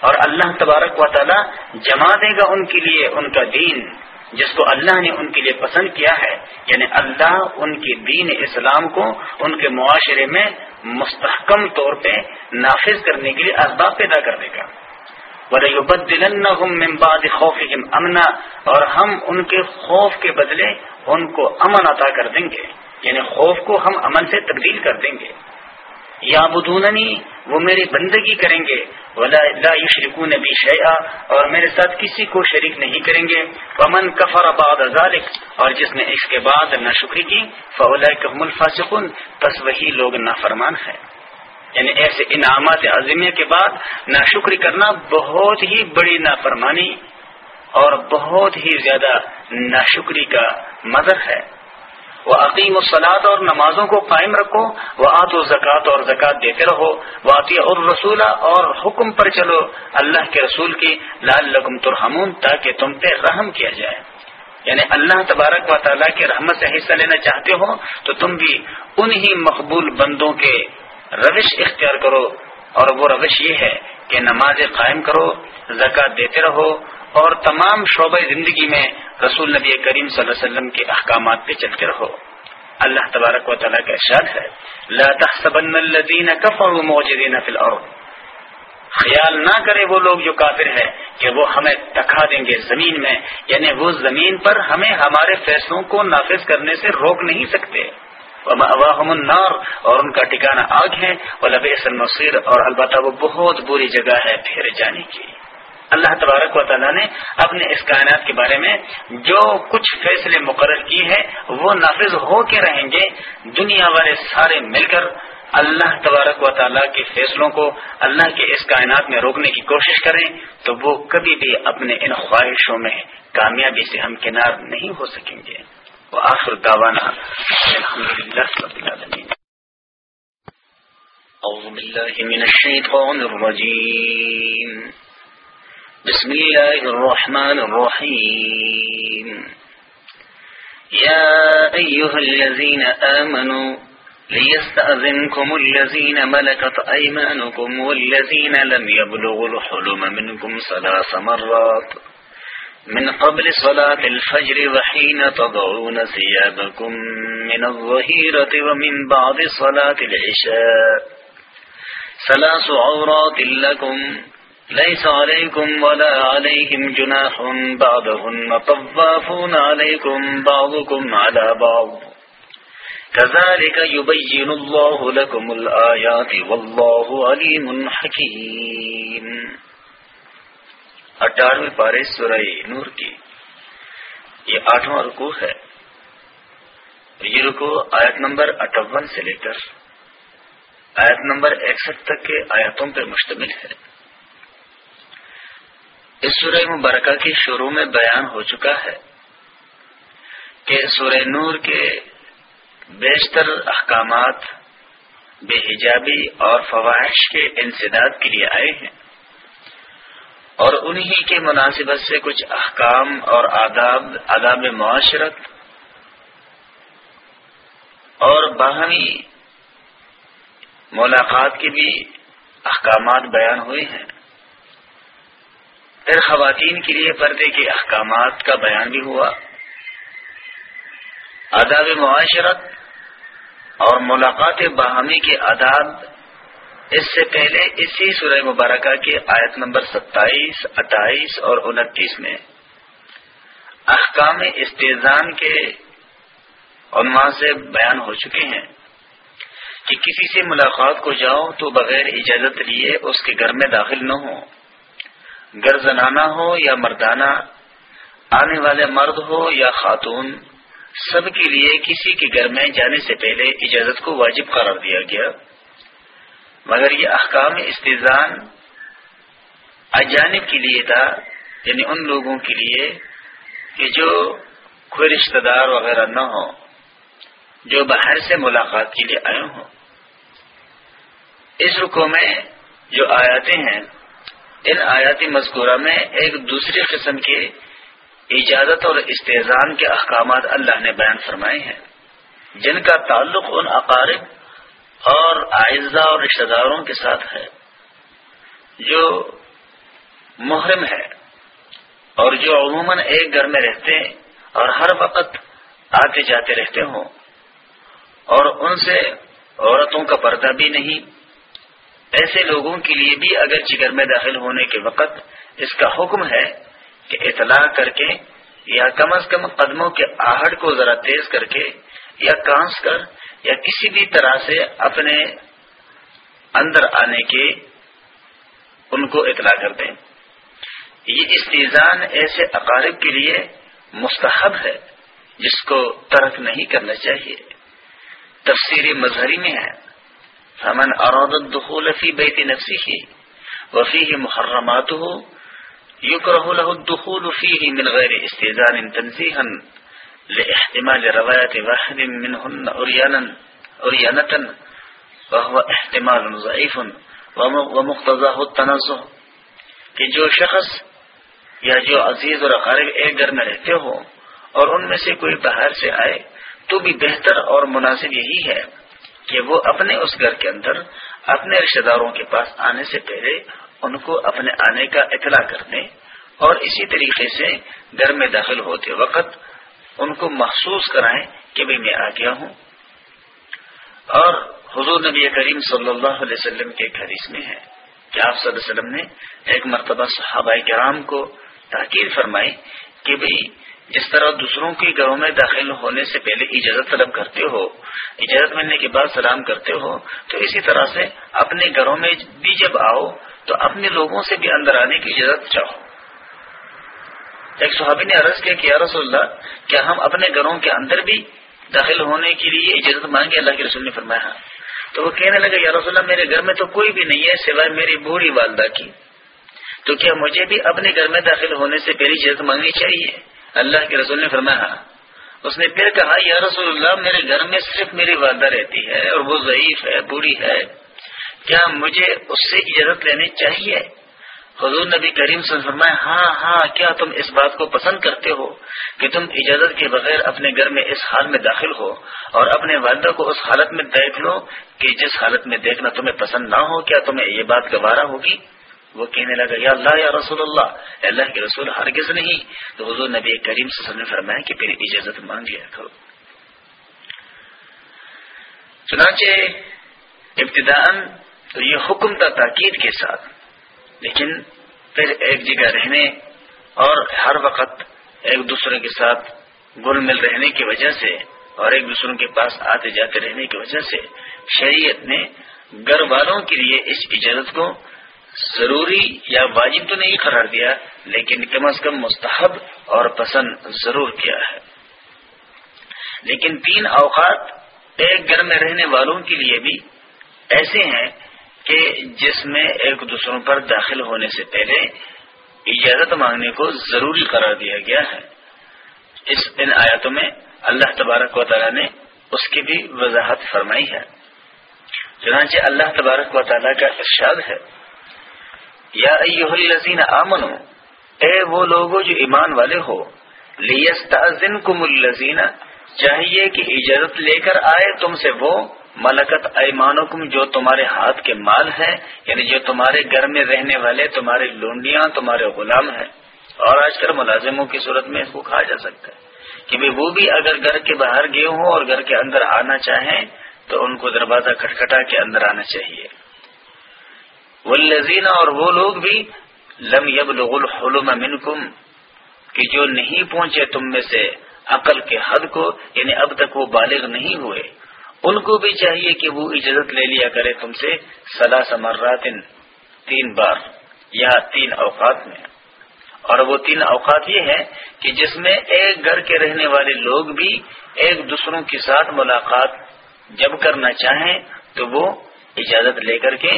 اور اللہ تبارک و تعالیٰ جما دے گا ان کے لیے ان کا دین۔ جس کو اللہ نے ان کے لیے پسند کیا ہے یعنی اللہ ان کے دین اسلام کو ان کے معاشرے میں مستحکم طور پہ نافذ کرنے کے لیے اسباب پیدا کر دے گا۔ خوف امنا اور ہم ان کے خوف کے بدلے ان کو امن عطا کر دیں گے۔ یعنی خوف کو ہم امن سے تبدیل کر دیں گے۔ یا بدوننی وہ میری بندگی کریں گے۔ لا یشرکون بھی شیعہ اور میرے ساتھ کسی کو شریک نہیں کریں گے۔ ومن کفر بعد اور جس نے اس کے بعد نہ شکری کی فولائکہم الفاسقون، پس وہی لوگ نافرمان ہے یعنی ایسے انعامات عظیمے کے بعد نہ شکری کرنا بہت ہی بڑی نافرمانی اور بہت ہی زیادہ ناشکری کا مدر ہے۔ وہ عقیم و سلاد اور نمازوں کو قائم رکھو وہ آت و زکوٰۃ اور زکوٰۃ دیتے رہو وہ عطیہ اور رسولہ اور حکم پر چلو اللہ کے رسول کی لال لگم ترہمون تاکہ تم پہ رحم کیا جائے۔ یعنی اللہ تبارک و تعالیٰ کے رحمت سے حصہ لینا چاہتے ہو، تو تم بھی انہی مقبول بندوں کے روش اختیار کرو۔ اور وہ روش یہ ہے کہ نماز قائم کرو زکوٰۃ دیتے رہو، اور تمام شعبۂ زندگی میں رسول نبی کریم صلی اللہ علیہ وسلم کے احکامات پہ چلتے رہو۔ اللہ تبارک و تعالیٰ کا ارشاد ہے، لا تحسبن الذين كفروا موجودين في الارض۔ خیال نہ کرے وہ لوگ جو کافر ہے کہ وہ ہمیں تکھا دیں گے زمین میں یعنی وہ زمین پر ہمیں ہمارے فیصلوں کو نافذ کرنے سے روک نہیں سکتے۔ النار، اور ان کا ٹھکانہ آگ ہے۔ وہ لب المصیر اور البتہ وہ بہت بری جگہ ہے پھر جانے کی۔ اللہ تبارک و تعالیٰ نے اپنے اس کائنات کے بارے میں جو کچھ فیصلے مقرر کیے ہیں، وہ نافذ ہو کے رہیں گے۔ دنیا والے سارے مل کر اللہ تبارک و تعالیٰ کے فیصلوں کو اللہ کے اس کائنات میں روکنے کی کوشش کریں تو وہ کبھی بھی اپنے ان خواہشوں میں کامیابی سے ہم کنار نہیں ہو سکیں گے۔ وہ آخر داوانا أعوذ بالله من الشيطان الرجيم بسم الله الرحمن الرحيم. يا أيها الذين آمنوا، ليستأذنكم الذين ملكت أيمانكم والذين لم يبلغوا الحلم منكم ثلاث مرات. من قبل صلاة الفجر وحين تضعون ثيابكم من الظهيرة ومن بعد صلاة العشاء. ثلاث عورات لكم. ليس عليكم ولا عليهم جناح بعدهن طوافون عليكم بعضكم على بعض. كذلك يبين الله لكم الآيات والله عليم حكيم. اٹھارویں پارے سورہ نور کی یہ آٹھواں رکو ہے. یہ رکو آیت نمبر اٹھون سے لے کر آیت نمبر اکسٹھ تک کے آیاتوں پر مشتمل ہے. اس سورہ مبارکہ کی شروع میں بیان ہو چکا ہے کہ سورہ نور کے بیشتر احکامات، بے حجابی اور فواہش کے انسداد کے لیے آئے ہیں۔ اور انہی کے مناسبت سے کچھ احکام اور آداب آداب معاشرت اور باہمی ملاقات کے بھی احکامات بیان ہوئے ہیں۔ پھر خواتین کے لیے پردے کے احکامات کا بیان بھی ہوا۔ آداب معاشرت اور ملاقات باہمی کے آداب۔ اس سے پہلے اسی سورہ مبارکہ کے آیت نمبر ستائیس، اٹھائیس اور انتیس میں احکام استحزان کے عنوان سے بیان ہو چکے ہیں کہ کسی سے ملاقات کو جاؤ تو بغیر اجازت لیے اس کے گھر میں داخل نہ ہو۔ گر زنانہ ہو یا مردانہ، آنے والے مرد ہو یا خاتون، سب کے لیے کسی کے گھر میں جانے سے پہلے اجازت کو واجب قرار دیا گیا۔ مگر یہ احکام استضان اجانب کے لیے تھا یعنی ان لوگوں کے لیے کہ جو کوئی رشتہ دار وغیرہ نہ ہو، جو باہر سے ملاقات کے لیے آئے ہوں۔ اس رکو میں جو آیاتیں ہیں ان آیاتی مذکورہ میں ایک دوسری قسم کے اجازت اور استحزان کے احکامات اللہ نے بیان فرمائے ہیں، جن کا تعلق ان اقارب اور اعزا اور رشتہ داروں کے ساتھ ہے۔ جو محرم ہے اور جو عموماً ایک گھر میں رہتے ہیں اور ہر وقت آتے جاتے رہتے ہوں، اور ان سے عورتوں کا پردہ بھی نہیں ایسے لوگوں کے لیے بھی اگر جگر میں داخل ہونے کے وقت اس کا حکم ہے کہ اطلاع کر کے یا کم از کم قدموں کے آہٹ کو ذرا تیز کر کے یا کانس کر یا کسی بھی طرح سے اپنے اندر آنے کے ان کو اطلاع کر دیں۔ یہ استیزان ایسے اقارب کے لیے مستحب ہے جس کو ترک نہیں کرنا چاہیے۔ تفسیر مظہری میں ہے۔ فمن اراد الدخول في بيت نفسه وفيه محرماته يكره له الدخول فيه من غير استئذان تنزيها لاحتمال رواية واحد منهن أريانا أريانة وهو احتمال ضعيف ومقتضاه التنزه. کہ جو شخص یا جو عزیز اور اقارب ایک گھر میں رہتے ہو اور ان میں سے کوئی باہر سے آئے تو بھی بہتر اور مناسب یہی ہے۔ کہ وہ اپنے اس گھر کے اندر اپنے رشتے داروں کے پاس آنے سے پہلے ان کو اپنے آنے کا اطلاع کر دیں اور اسی طریقے سے گھر میں داخل ہوتے وقت ان کو محسوس کرائیں کہ بھی میں آ گیا ہوں۔ اور حضور نبی کریم صلی اللہ علیہ وسلم کے ایک حدیث میں ہے کہ آپ صلی اللہ علیہ وسلم نے ایک مرتبہ صحابہ کرام کو تاکیر فرمائی کہ بھئی جس طرح دوسروں کے گھروں میں داخل ہونے سے پہلے اجازت طلب کرتے ہو، اجازت ملنے کے بعد سلام کرتے ہو، تو اسی طرح سے اپنے گھروں میں بھی جب آؤ، تو اپنے لوگوں سے بھی اندر آنے کی اجازت چاہو۔ ایک صحابی نے عرض کیا کہ رسول اللہ، کیا ہم اپنے گھروں کے اندر بھی داخل ہونے کے لیے اجازت مانگے اللہ کے رسول نے فرمایا۔ تو وہ کہنے لگا، یا رسول اللہ، میرے گھر میں تو کوئی بھی نہیں ہے سوائے میری بوڑھی والدہ کی۔ تو کیا مجھے بھی اپنے گھر میں داخل ہونے سے پہلی اجازت مانگنی چاہیے؟ اللہ کے رسول نے فرمایا، اس نے پھر کہا، یا رسول اللہ، میرے گھر میں صرف میری والدہ رہتی ہے اور وہ ضعیف ہے، بوڑھی ہے۔ کیا مجھے اس سے اجازت لینی چاہیے؟ حضور نبی کریم سے فرمائے ہاں ہاں کیا تم اس بات کو پسند کرتے ہو کہ تم اجازت کے بغیر اپنے گھر میں اس حال میں داخل ہو اور اپنے والدہ کو اس حالت میں دیکھ لو کہ جس حالت میں دیکھنا تمہیں پسند نہ ہو، کیا تمہیں یہ بات گوارا ہوگی؟ وہ کہنے لگا، یا اللہ، یا رسول اللہ اللہ کے رسول، ہرگز نہیں. تو حضور نبی کریم سے نے فرمایا کہ پھر اجازت مانگ لیا کرو۔ چنانچہ ابتدا تو یہ حکم تھا تاکید کے ساتھ، لیکن پھر ایک جگہ رہنے اور ہر وقت ایک دوسرے کے ساتھ گل مل رہنے کی وجہ سے اور ایک دوسرے کے پاس آتے جاتے رہنے کی وجہ سے شریعت نے گھر والوں کے لیے اس اجازت کو ضروری یا واجب تو نہیں قرار دیا، لیکن کم از کم مستحب اور پسند ضرور کیا ہے۔ لیکن تین اوقات ایک گھر میں رہنے والوں کے لیے بھی ایسے ہیں کہ جس میں ایک دوسروں پر داخل ہونے سے پہلے اجازت مانگنے کو ضروری قرار دیا گیا ہے۔ اس ان آیاتوں میں اللہ تبارک و تعالیٰ نے اس کی بھی وضاحت فرمائی ہے۔ چنانچہ اللہ تبارک و تعالیٰ کا ارشاد ہے۔ یا ایوہ الذین آمنو، اے وہ لوگوں جو ایمان والے ہو لیستازنکم الذین، چاہیے کہ اجازت لے کر آئے تم سے وہ ملکت ایمانکم جو تمہارے ہاتھ کے مال ہے یعنی جو تمہارے گھر میں رہنے والے، تمہارے لونڈیاں، تمہارے غلام ہیں۔ اور آج کل ملازموں کی صورت میں اس کو کہا جا سکتا ہے کہ وہ بھی اگر گھر کے باہر گئے ہوں اور گھر کے اندر آنا چاہیں، تو ان کو دروازہ کھٹکھٹا کے اندر آنا چاہیے۔ وہ لذینہ اور وہ لوگ بھی لم یب الحلم منکم، کہ جو نہیں پہنچے تم میں سے عقل کے حد کو یعنی اب تک وہ بالغ نہیں ہوئے، ان کو بھی چاہیے کہ وہ اجازت لے لیا کرے تم سے سلا سمرات تین بار یا تین اوقات میں۔ اور وہ تین اوقات یہ ہے کہ جس میں ایک گھر کے رہنے والے لوگ بھی ایک دوسروں کے ساتھ ملاقات جب کرنا چاہیں تو وہ اجازت لے کر کے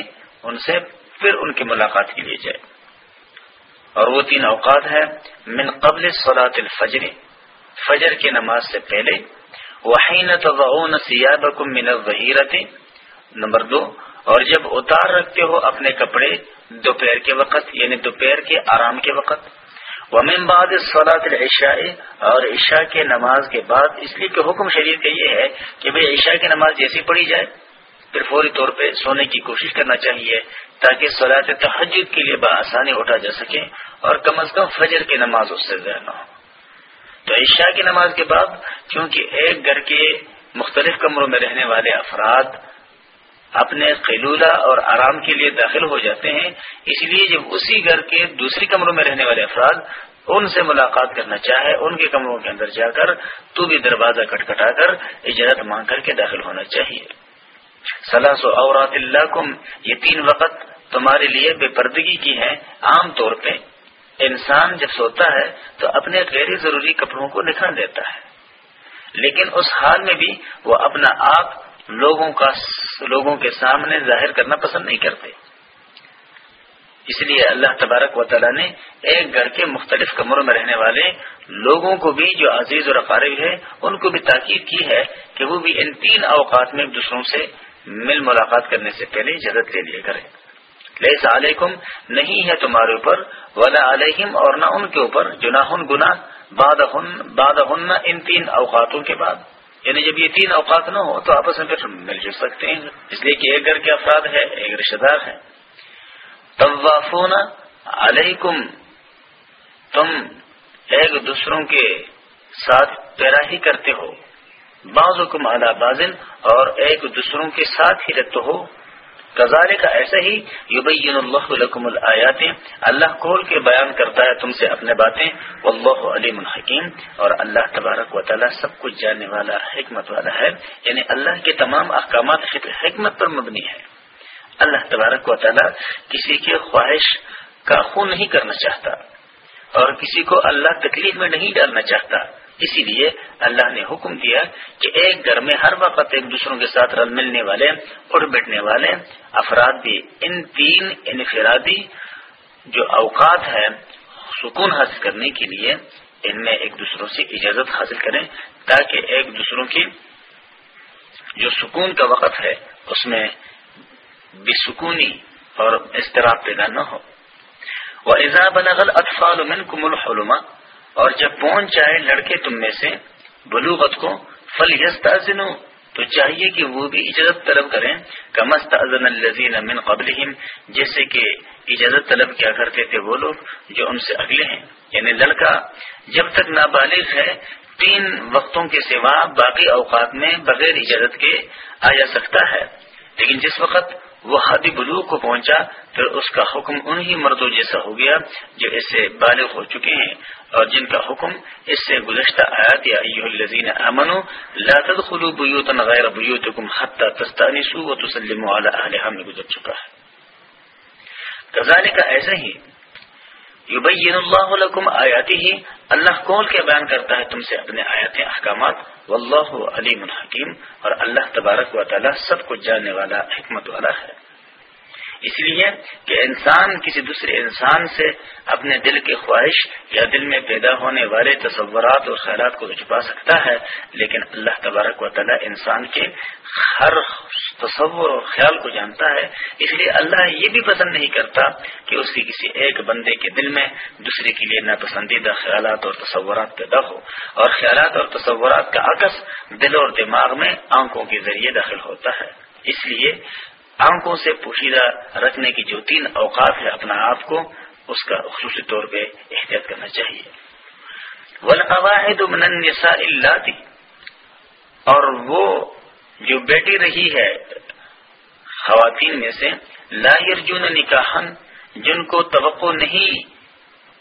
ان سے پھر ان کی ملاقات کے لیے جائے۔ اور وہ تین اوقات ہے من قبل سلاط الفجر، فجر کی نماز سے پہلے، وحین تضعون سیابکم من الظہیرت نمبر دو، اور جب اتار رکھتے ہو اپنے کپڑے دوپہر کے وقت یعنی دوپہر کے آرام کے وقت۔ ومن بعد صلاة العشاء، اور عشاء کے نماز کے بعد، اس لیے کہ حکم شریف کا یہ ہے کہ بھئی عشاء کی نماز جیسی پڑھی جائے۔ پھر فوری طور پہ سونے کی کوشش کرنا چاہیے تاکہ صلاة تحجد کے لیے بآسانی اٹھا جا سکے اور کم از کم فجر کی نماز اس سے ضائع نہ ہو۔ تو عشاء کی نماز کے بعد کیونکہ ایک گھر کے مختلف کمروں میں رہنے والے افراد اپنے قلولہ اور آرام کے لیے داخل ہو جاتے ہیں، اس لیے جب اسی گھر کے دوسری کمروں میں رہنے والے افراد ان سے ملاقات کرنا چاہے، ان کے کمروں کے اندر جا کر تو بھی دروازہ کٹکھٹا کر اجازت مانگ کر کے داخل ہونا چاہیے۔ سلاس و اورات اللہ یہ تین وقت تمہارے لیے بے پردگی کی ہیں عام طور پہ۔ انسان جب سوتا ہے تو اپنے غیر ضروری کپڑوں کو نکھار دیتا ہے۔ لیکن اس حال میں بھی وہ اپنا آپ لوگوں کا لوگوں کے سامنے ظاہر کرنا پسند نہیں کرتے۔ اس لیے اللہ تبارک و تعالیٰ نے ایک گھر کے مختلف کمروں میں رہنے والے لوگوں کو بھی جو عزیز اور اقارب ہے، ان کو بھی تاکید کی ہے کہ وہ بھی ان تین اوقات میں دوسروں سے مل ملاقات کرنے سے پہلے اجازت لے لیا کریں۔ لیس علیکم، نہیں ہے تمہارے اوپر، ولا علیہم اور نہ ان کے اوپر جناح گنا باد ان تین اوقاتوں کے بعد۔ یعنی جب یہ تین اوقات نہ ہو تو آپس میں پھر مل جل سکتے ہیں۔ اس لیے کہ ایک گھر کے افراد ہے ایک رشتے دار ہے طوافون علیکم، تم ایک دوسروں کے ساتھ پیرا ہی کرتے ہو۔ بعض حکم اعلی بازن اور ایک دوسروں کے ساتھ ہی رہتے ہو۔ کزارے کا ایسا ہی یبین اللہ لکم الآیات۔ اللہ کھول کے بیان کرتا ہے تم سے اپنے باتیں۔ واللہ علیم الحکیم۔ اور اللہ تبارک و تعالی سب کچھ جاننے والا، حکمت والا ہے۔ یعنی اللہ کے تمام احکامات حکمت پر مبنی ہے۔ اللہ تبارک و تعالی کسی کی خواہش کا خون نہیں کرنا چاہتا اور کسی کو اللہ تکلیف میں نہیں ڈالنا چاہتا۔ اسی لیے اللہ نے حکم دیا کہ ایک گھر میں ہر وقت ایک دوسروں کے ساتھ رل ملنے والے، اڑ بیٹھنے والے افراد بھی ان تین انفرادی جو اوقات ہے سکون حاصل کرنے کے لیے ان میں ایک دوسروں سے اجازت حاصل کریں تاکہ ایک دوسروں کی جو سکون کا وقت ہے، اس میں بسکونی اور اضطراب پیدا نہ ہو۔ وہ ایزا نغل اطفال کمل حلما اور جب پہنچ جائے لڑکے تم میں سے، بلوغت کو، فل یستا تو چاہیے کہ وہ بھی اجازت طلب کریں۔ کمست ازن الزین امن قبل جیسے کہ اجازت طلب کیا کرتے تھے وہ لوگ جو ان سے اگلے ہیں۔ یعنی لڑکا جب تک نابالغ ہے، تین وقتوں کے سوا باقی اوقات میں بغیر اجازت کے آ جا سکتا ہے۔ لیکن جس وقت وہ حدی بلو کو پہنچا، پھر اس کا حکم انہی مردوں جیسا ہو گیا جو اس سے بالغ ہو چکے ہیں۔ اور جن کا حکم اس سے گزشتہ آیات یا الذین امنو لا تدخلوا بیوتا غیر بیوتکم حتی تستانسوا وتسلموا علی اہلها میں گزر چکا ہے۔ کذالک ایسا ہی یبین اللہ لکم آیاتی ہی اللہ کول کے بیان کرتا ہے تم سے اپنے آیات احکامات؟ واللہ علیم الحکیم اور اللہ تبارک و تعالی سب کچھ جاننے والا، حکمت والا ہے۔ اس لیے کہ انسان کسی دوسرے انسان سے اپنے دل کی خواہش یا دل میں پیدا ہونے والے تصورات اور خیالات کو چھپا سکتا ہے، لیکن اللہ تبارک و تعالیٰ انسان کے ہر تصور اور خیال کو جانتا ہے۔ اس لیے اللہ یہ بھی پسند نہیں کرتا کہ اس کی کسی ایک بندے کے دل میں دوسرے کے لیے ناپسندیدہ خیالات اور تصورات پیدا ہو۔ اور خیالات اور تصورات کا عکس دل اور دماغ میں آنکھوں کے ذریعے داخل ہوتا ہے۔ اس لیے آنکھوں سے پوشیدہ رکھنے کی جو تین اوقات ہے اپنا آپ کو، اس کا خصوصی طور پہ احتیاط کرنا چاہیے۔ من النساء اللہ اور وہ جو بیٹی رہی ہے، خواتین میں سے، لا یرجون نکاحن جن کو توقع نہیں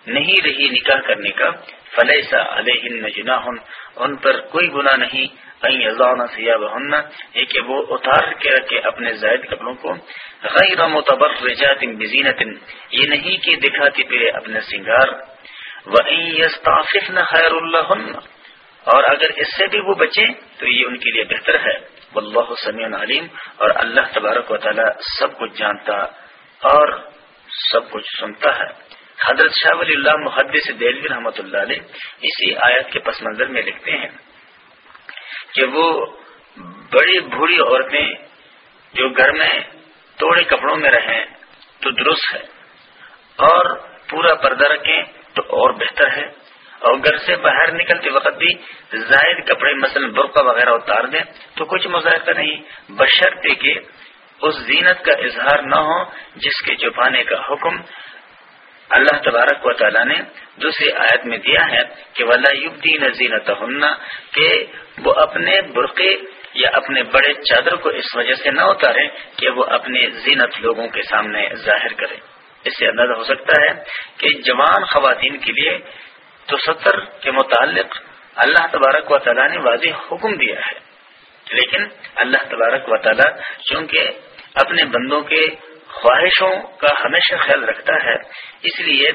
نہیں رہی نکاح کرنے کا فلیسا علیہ جناح۔ ان پر کوئی گناہ نہیں۔ سیاح یہ کہ وہ اتار کے رکھے اپنے زائد کپڑوں کو۔ غیر متبر رجات بزینت یہ نہیں کہ دکھاتی پہ اپنے سنگار۔ نہ خیر اللہ اور اگر اس سے بھی وہ بچے تو یہ ان کے لیے بہتر ہے۔ واللہ سمیع علیم اور اللہ تبارک و تعالی سب کچھ جانتا اور سب کچھ سنتا ہے۔ حضرت شاہ ولی اللہ محدث دہلوی رحمۃ اللہ علیہ اسی آیت کے پس منظر میں لکھتے ہیں۔ کہ وہ بڑی بوڑھی عورتیں جو گھر میں توڑے کپڑوں میں رہیں تو درست ہے اور پورا پردہ رکھیں تو اور بہتر ہے اور گھر سے باہر نکلتے وقت بھی زائد کپڑے مثلا برقع وغیرہ اتار دیں تو کچھ مذائقہ نہیں، بشرطے کہ اس زینت کا اظہار نہ ہو جس کے چھپانے کا حکم اللہ تبارک و تعالیٰ نے دوسری آیت میں دیا ہے کہ ولا دین زینت کہ وہ اپنے برقے یا اپنے بڑے چادر کو اس وجہ سے نہ اتارے کہ وہ اپنے زینت لوگوں کے سامنے ظاہر کرے۔ اس سے اندازہ ہو سکتا ہے کہ جوان خواتین کے لیے تو ستر کے متعلق اللہ تبارک و تعالیٰ نے واضح حکم دیا ہے۔ لیکن اللہ تبارک و تعالیٰ چونکہ اپنے بندوں کے خواہشوں کا ہمیشہ خیال رکھتا ہے، اس لیے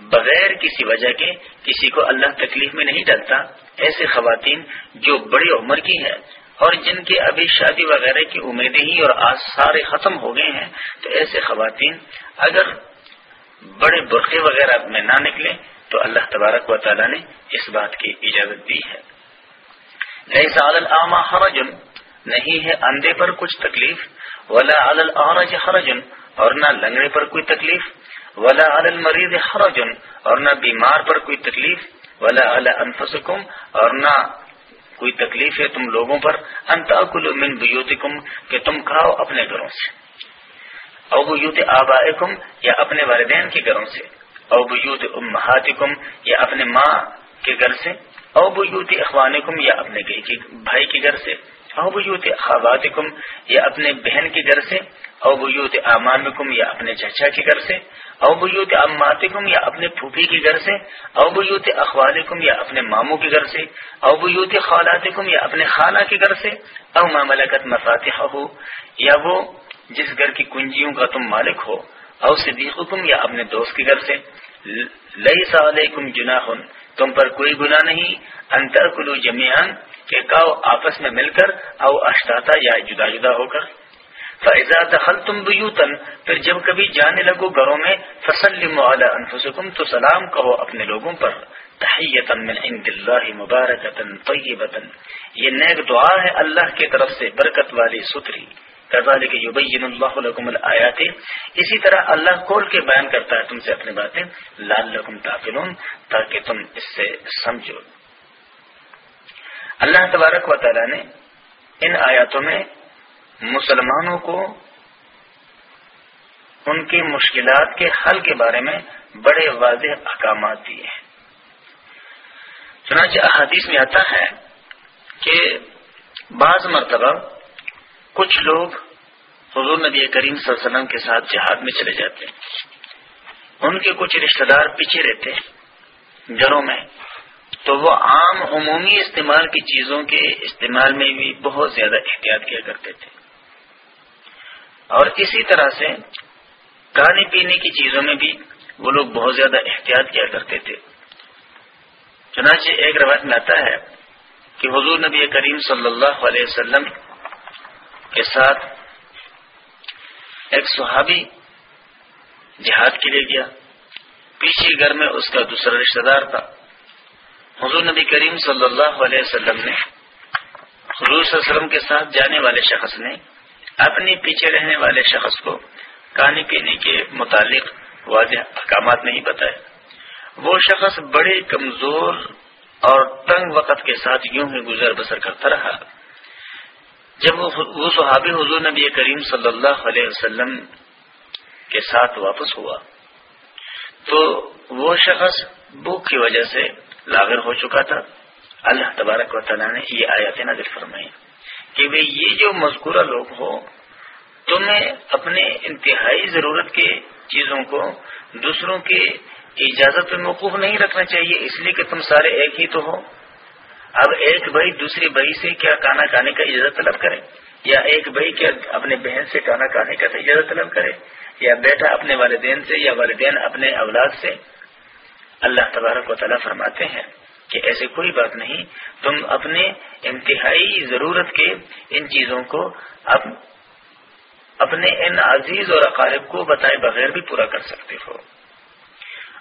بغیر کسی وجہ کے کسی کو اللہ تکلیف میں نہیں ڈالتا، ایسے خواتین جو بڑی عمر کی ہیں اور جن کی ابھی شادی وغیرہ کی امیدیں ہی اور آج سارے ختم ہو گئے ہیں، تو ایسے خواتین اگر بڑے برقے وغیرہ میں نہ نکلیں، تو اللہ تبارک و تعالیٰ نے اس بات کی اجازت دی ہے۔ نئی سال حرجن نہیں ہے اندھے پر کچھ تکلیف، ولا عدل حرجن اور نہ لنگڑے پر کوئی تکلیف ولا عدل مریض حرجن اور نہ بیمار پر کوئی تکلیف، ولا انفسکم اور نہ کوئی تکلیف ہے تم لوگوں پر انتاکل من بیوتکم کہ تم کھاؤ اپنے گھروں سے۔ او بیوت آبائکم یا اپنے والدین کے گھروں سے۔ او بیوت امہاتکم یا اپنے ماں کے گھر سے۔ او بیوت اخوانکم یا اپنے بھائی کے گھر سے۔ او بیوت خواتکم یا اپنے بہن کے گھر سے۔ او بیوت امامکم یا اپنے چچا کے گھر سے، او بیوت اماتکم یا اپنے پھوپھی کے گھر سے، او بیوت اخوالکم یا اپنے ماموں کے گھر سے، او بیوت خالاتکم یا اپنے خالہ کے گھر سے، او ما ملکت مفاتحہ ہو یا وہ جس گھر کی کنجیوں کا تم مالک ہو، او صدیقکم یا اپنے دوست کے گھر سے۔ لئی علیکم جناح تم پر کوئی گناہ نہیں انتر کلو جمیان کہ کاؤ آپس میں مل کر، او اشتاتا یا جدا جدا ہو کر۔ فیضا دخل تم بیوتن پھر جب کبھی جانے لگو گھروں میں فسلم علی انفسکم تو سلام کہو اپنے لوگوں پر تحیتا من عند اللہ مبارکتا طیبتا یہ نیک دعا ہے اللہ کی طرف سے، برکت والی ستری۔ کذالک یبین اللہ لکم الآیات اسی طرح اللہ کھول کے بیان کرتا ہے تم سے اپنی باتیں۔ لعلکم تعقلون، تاکہ تم اس سے سمجھو۔ اللہ تبارک و تعالی نے ان آیاتوں میں مسلمانوں کو ان کی مشکلات کے حل کے بارے میں بڑے واضح احکامات دیے ہیں۔ چنانچہ احادیث میں آتا ہے کہ بعض مرتبہ کچھ لوگ حضور نبی کریم صلی اللہ علیہ وسلم کے ساتھ جہاد میں چلے جاتے ہیں۔ ان کے کچھ رشتہ دار پیچھے رہتے ہیں گھروں میں۔ تو وہ عام عمومی استعمال کی چیزوں کے استعمال میں بھی بہت زیادہ احتیاط کیا کرتے تھے۔ اور اسی طرح سے کھانے پینے کی چیزوں میں بھی وہ لوگ بہت زیادہ احتیاط کیا کرتے تھے۔ چنانچہ ایک روایت میں آتا ہے کہ حضور نبی کریم صلی اللہ علیہ وسلم کے ساتھ ایک صحابی جہاد کے لیے گیا۔ پیچھے گھر میں اس کا دوسرا رشتہ دار تھا۔ حضور نبی کریم صلی اللہ علیہ وسلم نے حضور صلی اللہ علیہ وسلم کے ساتھ جانے والے شخص نے اپنی پیچھے رہنے والے شخص کو کھانے پینے کے متعلق واضح احکامات نہیں بتائے۔ وہ شخص بڑے کمزور اور تنگ وقت کے ساتھ یوں ہی گزر بسر کرتا رہا۔ جب وہ صحابی حضور نبی کریم صلی اللہ علیہ وسلم کے ساتھ واپس ہوا۔ تو وہ شخص بھوک کی وجہ سے لاغر ہو چکا تھا۔ اللہ تبارک و تعالیٰ نے یہ آیات نظر فرمائی کہ بھائی یہ جو مذکورہ لوگ ہو تمہیں اپنے انتہائی ضرورت کے چیزوں کو، دوسروں کی اجازت پہ موقف نہیں رکھنا چاہیے، اس لیے کہ تم سارے ایک ہی تو ہو اب ایک بھائی دوسری بھائی سے کیا کھانا کھانے کا اجازت طلب کرے؟ یا ایک بھائی کیا اپنے بہن سے کھانا کھانے کا اجازت طلب کرے؟ یا بیٹا اپنے والدین سے یا والدین اپنے اولاد سے؟ اللہ تبارک و تعالیٰ فرماتے ہیں کہ ایسے کوئی بات نہیں، تم اپنے انتہائی ضرورت کے ان چیزوں کو اب اپنے ان عزیز اور اقارب کو بتائے بغیر بھی پورا کر سکتے ہو۔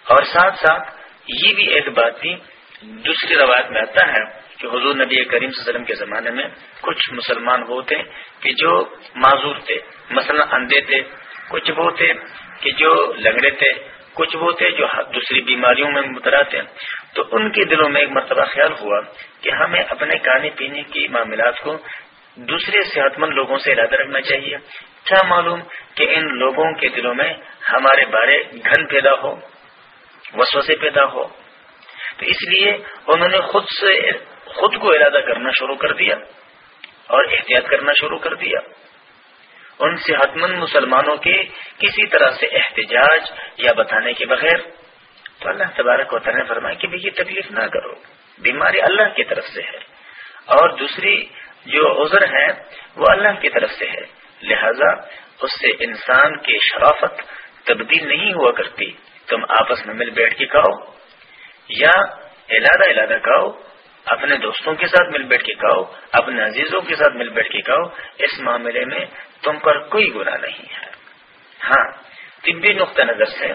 اور ساتھ ساتھ یہ بھی ایک بات تھی دوسری روایت میں آتا ہے کہ حضور نبی کریم صلی اللہ علیہ وسلم کے زمانے میں کچھ مسلمان وہ تھے کہ جو معذور تھے، مثلا اندھے تھے، کچھ وہ تھے کہ جو لنگڑے تھے، کچھ وہ تھے جو دوسری بیماریوں میں مبتلا تھے۔ تو ان کے دلوں میں ایک مرتبہ خیال ہوا کہ ہاں، ہمیں اپنے کھانے پینے کی معاملات کو دوسرے صحت مند لوگوں سے ارادہ رکھنا چاہیے۔ کیا معلوم کہ ان لوگوں کے دلوں میں ہمارے بارے گھن پیدا ہو، وسوسے پیدا ہو؟ تو اس لیے انہوں نے خود سے، خود کو ارادہ کرنا شروع کر دیا اور احتیاط کرنا شروع کر دیا۔ ان صحت مند مسلمانوں کے کسی طرح سے احتجاج یا بتانے کے بغیر تو اللہ تبارک و تعالیٰ فرمائے کہ یہ تکلیف نہ کرو، بیماری اللہ کی طرف سے ہے۔ اور دوسری جو عذر ہے وہ اللہ کی طرف سے ہے۔ لہذا اس سے انسان کی شرافت تبدیل نہیں ہوا کرتی۔ تم آپس میں مل بیٹھ کے کھاؤ یا علادہ علادہ کھاؤ، اپنے دوستوں کے ساتھ مل بیٹھ کے کھاؤ، اپنے عزیزوں کے ساتھ مل بیٹھ کے کھاؤ۔ اس معاملے میں تم پر کوئی گناہ نہیں ہے۔ ہاں طبی نقطۂ نظر سے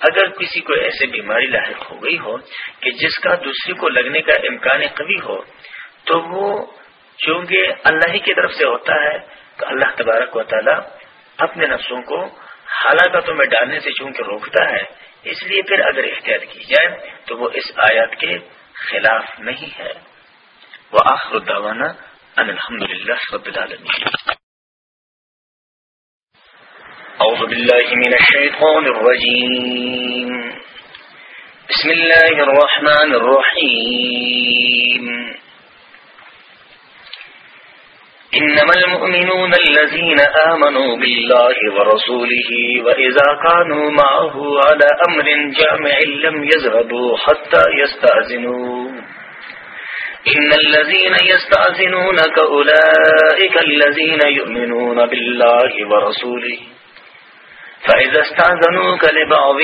اگر کسی کو ایسی بیماری لاحق ہو گئی ہو کہ جس کا دوسری کو لگنے کا امکان قوی ہو، تو وہ چونکہ اللہ ہی کی طرف سے ہوتا ہے، تو اللہ تبارک و تعالی اپنے نفسوں کو حالاتوں میں ڈالنے سے چونکہ روکتا ہے، اس لیے پھر اگر احتیاط کی جائے تو وہ اس آیات کے خلاف نہیں ہے۔ وہ آخر الداوانہ الحمد للہ رب العالمین۔ أعوذ بالله من الشيطان الرجيم. بسم الله الرحمن الرحيم. إنما المؤمنون الذين آمنوا بالله ورسوله وإذا كانوا معه على أمر جامع لم يذهبوا حتى يستأذنوا. إن الذين يستأذنونك أولئك الذين يؤمنون بالله ورسوله. فإذا استأذنوك لبعض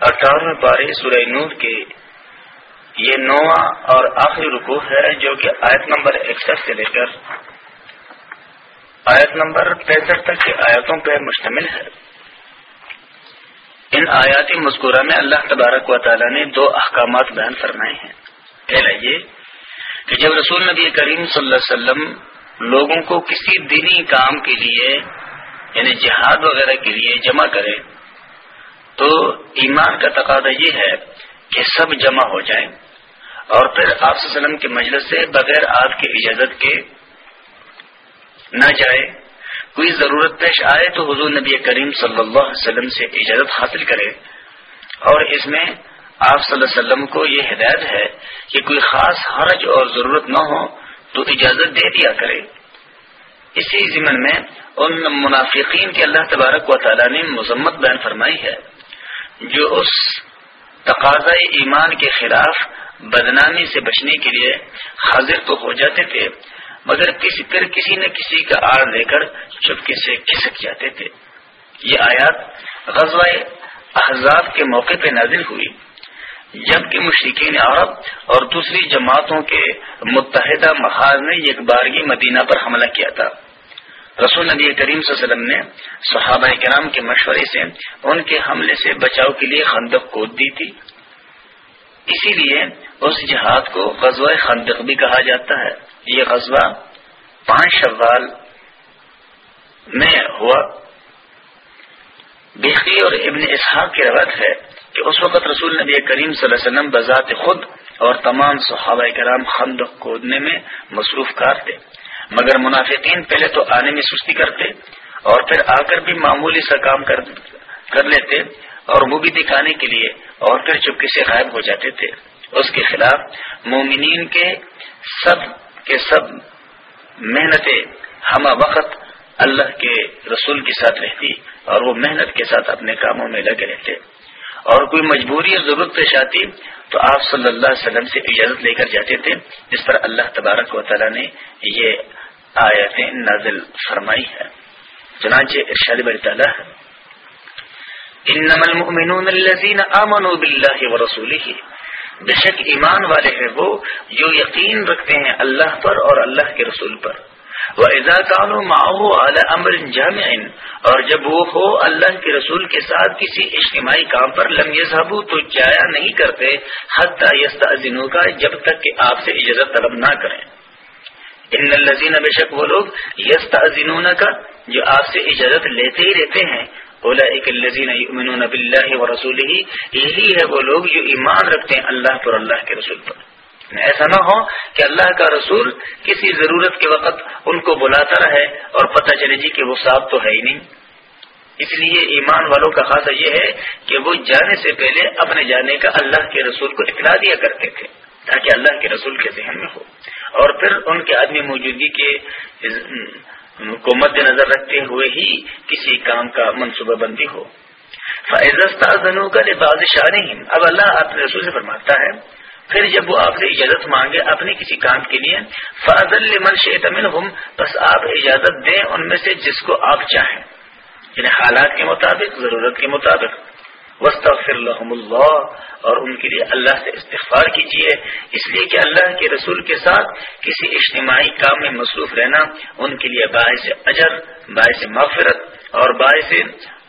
اٹھارہ پارے سورہ نور کے یہ نواں اور آخری رکو ہے جو کہ آیت نمبر اکسٹھ سے لے کر آیت نمبر پینسٹھ تک کی آیتوں پر مشتمل ہے۔ ان آیاتی مذکورہ میں اللہ تبارک و تعالی نے دو احکامات بیان فرمائے ہیں۔ پہلا یہ کہ جب رسول نبی کریم صلی اللہ علیہ وسلم لوگوں کو کسی دینی کام کے لیے یعنی جہاد وغیرہ کے لیے جمع کرے، تو ایمان کا تقاضا یہ ہے کہ سب جمع ہو جائیں۔ اور پھر آپ وسلم کے مجلس سے بغیر آپ کی اجازت کے نہ جائے۔ کوئی ضرورت پیش آئے تو حضور نبی کریم صلی اللہ علیہ وسلم سے اجازت حاصل کرے۔ اور اس میں آپ صلی اللہ علیہ وسلم کو یہ ہدایت ہے کہ کوئی خاص حرج اور ضرورت نہ ہو تو اجازت دے دیا کرے۔ اسی ضمن میں ان منافقین کے اللہ تبارک و تعالیٰ نے مذمت بیان فرمائی ہے، جو اس تقاضۂ ایمان کے خلاف بدنامی سے بچنے کے لیے حاضر تو ہو جاتے تھے۔ مگر کسی پھر کسی نہ کسی کا آڑ لے کر چپکے سے کھسک جاتے تھے۔ یہ آیات غزوہ احزاب کے موقع پہ نازل ہوئی۔ جبکہ مشرقین عرب اور دوسری جماعتوں کے متحدہ محاذ نے ایک بارگی مدینہ پر حملہ کیا تھا۔ رسول نبی کریم صلی اللہ علیہ وسلم نے صحابہ کرام کے مشورے سے ان کے حملے سے بچاؤ کے لیے خندق کود دی تھی۔ اسی لیے اس جہاد کو غزوہ خندق بھی کہا جاتا ہے۔ یہ غزوہ پانچ شوال میں ہوا۔ بیخی اور ابن اسحاق کی روایت ہے کہ اس وقت رسول نبی کریم صلی اللہ علیہ وسلم بذات خود اور تمام صحابہ کرام خند کودنے میں مصروف کار تھے۔ مگر منافقین پہلے تو آنے میں سستی کرتے اور پھر آ کر بھی معمولی سا کام کر لیتے۔ اور وہ بھی دکھانے کے لیے اور پھر چپکے سے غائب ہو جاتے تھے۔ اس کے خلاف مومنین کے سب کے سب محنتیں ہمہ وقت اللہ کے رسول کے ساتھ رہتی اور وہ محنت کے ساتھ اپنے کاموں میں لگے رہتے۔ اور کوئی مجبوری اور ضرورت پیش آتی تو آپ صلی اللہ علیہ وسلم سے اجازت لے کر جاتے تھے، جس پر اللہ تبارک و تعالیٰ نے یہ آیتیں نازل فرمائی ہے چنانچہ ارشاد بری تعالیٰ انما المؤمنون الذين امنوا بالله ورسوله. بے شک ایمان والے ہیں وہ جو یقین رکھتے ہیں اللہ پر اور اللہ کے رسول پر. وہ کانو ماحو اعلی امر جامع، اور جب وہ ہو اللہ کے رسول کے ساتھ کسی اجتماعی کام پر لم یزہبو تو جایا نہیں کرتے، حتی یستعزنو کا جب تک کہ آپ سے اجازت طلب نہ کریں۔ ان الزین بے شک وہ لوگ یستعزنون کا جو آپ سے اجازت لیتے ہی رہتے ہیں الزین باللہ و رسول ہی یہی ہے وہ لوگ جو ایمان رکھتے ہیں اللہ پر اللہ کے رسول پر۔ یعنی ایسا نہ ہو کہ اللہ کا رسول کسی ضرورت کے وقت ان کو بلاتا رہے اور پتہ چلے جی کہ وہ صاحب تو ہے ہی نہیں۔ اس لیے ایمان والوں کا خاصہ یہ ہے کہ وہ جانے سے پہلے اپنے جانے کا اللہ کے رسول کو اطلاع دیا کرتے تھے، تاکہ اللہ کے رسول کے ذہن میں ہو۔ اور پھر ان کے آدمی موجودگی کے کو مد نظر رکھتے ہوئے ہی کسی کام کا منصوبہ بندی ہو۔ فائزستوں کا بادشاہ نہیں اب اللہ اپنے رسول سے فرماتا ہے، پھر جب وہ آپ سے اجازت مانگے اپنے کسی کام کے لیے فاضل من ہوں بس آپ اجازت دیں ان میں سے جس کو آپ چاہیں۔ یعنی حالات کے مطابق، ضرورت کے مطابق۔ وسطر الحم اللہ اور ان کے لیے اللہ سے استغفار کیجیے۔ اس لیے کہ اللہ کے رسول کے ساتھ کسی اجتماعی کام میں مصروف رہنا ان کے لیے باعث اجر، باعث مغفرت اور باعث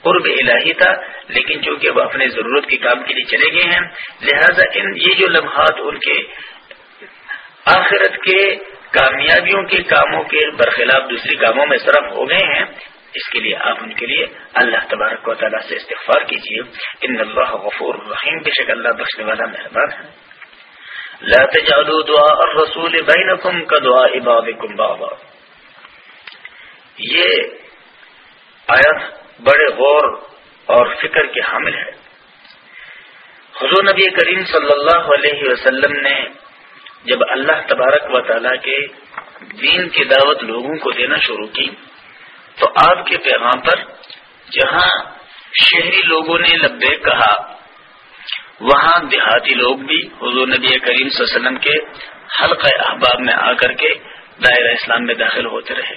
قرب الہی تھا۔ لیکن چونکہ وہ اپنے ضرورت کے کام کے لیے چلے گئے ہیں، لہذا ان یہ جو لمحات ان کے آخرت کے کامیابیوں کے کاموں کے برخلاف دوسری کاموں میں صرف ہو گئے ہیں اس کے لیے آپ ان کے لیے اللہ تبارک و تعالیٰ سے استغفار کیجیے ان اللہ غفور الرحیم بے شک اللہ بخشنے والا مہربان ہے۔ لا تجعلوا دعاء الرسول بینکم کا دعا عبادکم بابا یہ آیت بڑے غور اور فکر کے حامل ہے۔ حضور نبی کریم صلی اللہ علیہ وسلم نے جب اللہ تبارک و تعالیٰ کے دین کی دعوت لوگوں کو دینا شروع کی تو آپ کے پیغام پر جہاں شہری لوگوں نے لبے کہا، وہاں دیہاتی لوگ بھی حضور نبی کریم صلی اللہ علیہ وسلم کے حلقہ احباب میں آ کر کے دائرہ اسلام میں داخل ہوتے رہے۔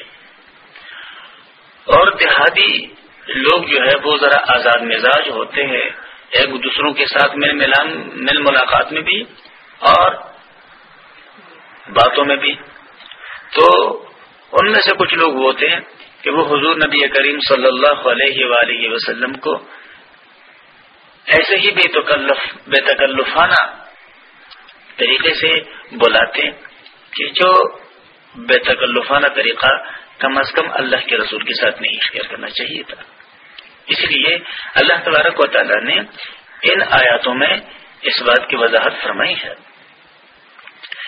اور دیہاتی لوگ جو ہے وہ ذرا آزاد مزاج ہوتے ہیں، ایک دوسروں کے ساتھ مل ملان، مل ملاقات میں بھی اور باتوں میں بھی۔ تو ان میں سے کچھ لوگ ہوتے ہیں کہ وہ حضور نبی کریم صلی اللہ علیہ وآلہ وسلم کو ایسے ہی بے تکلف بے تکلفانہ طریقے سے بلاتے کہ جو بے تکلفانہ طریقہ کم از کم اللہ کے رسول کے ساتھ نہیں اختیار کرنا چاہیے تھا۔ اس لیے اللہ تبارک و تعالیٰ نے ان آیاتوں میں اس بات کی وضاحت فرمائی ہے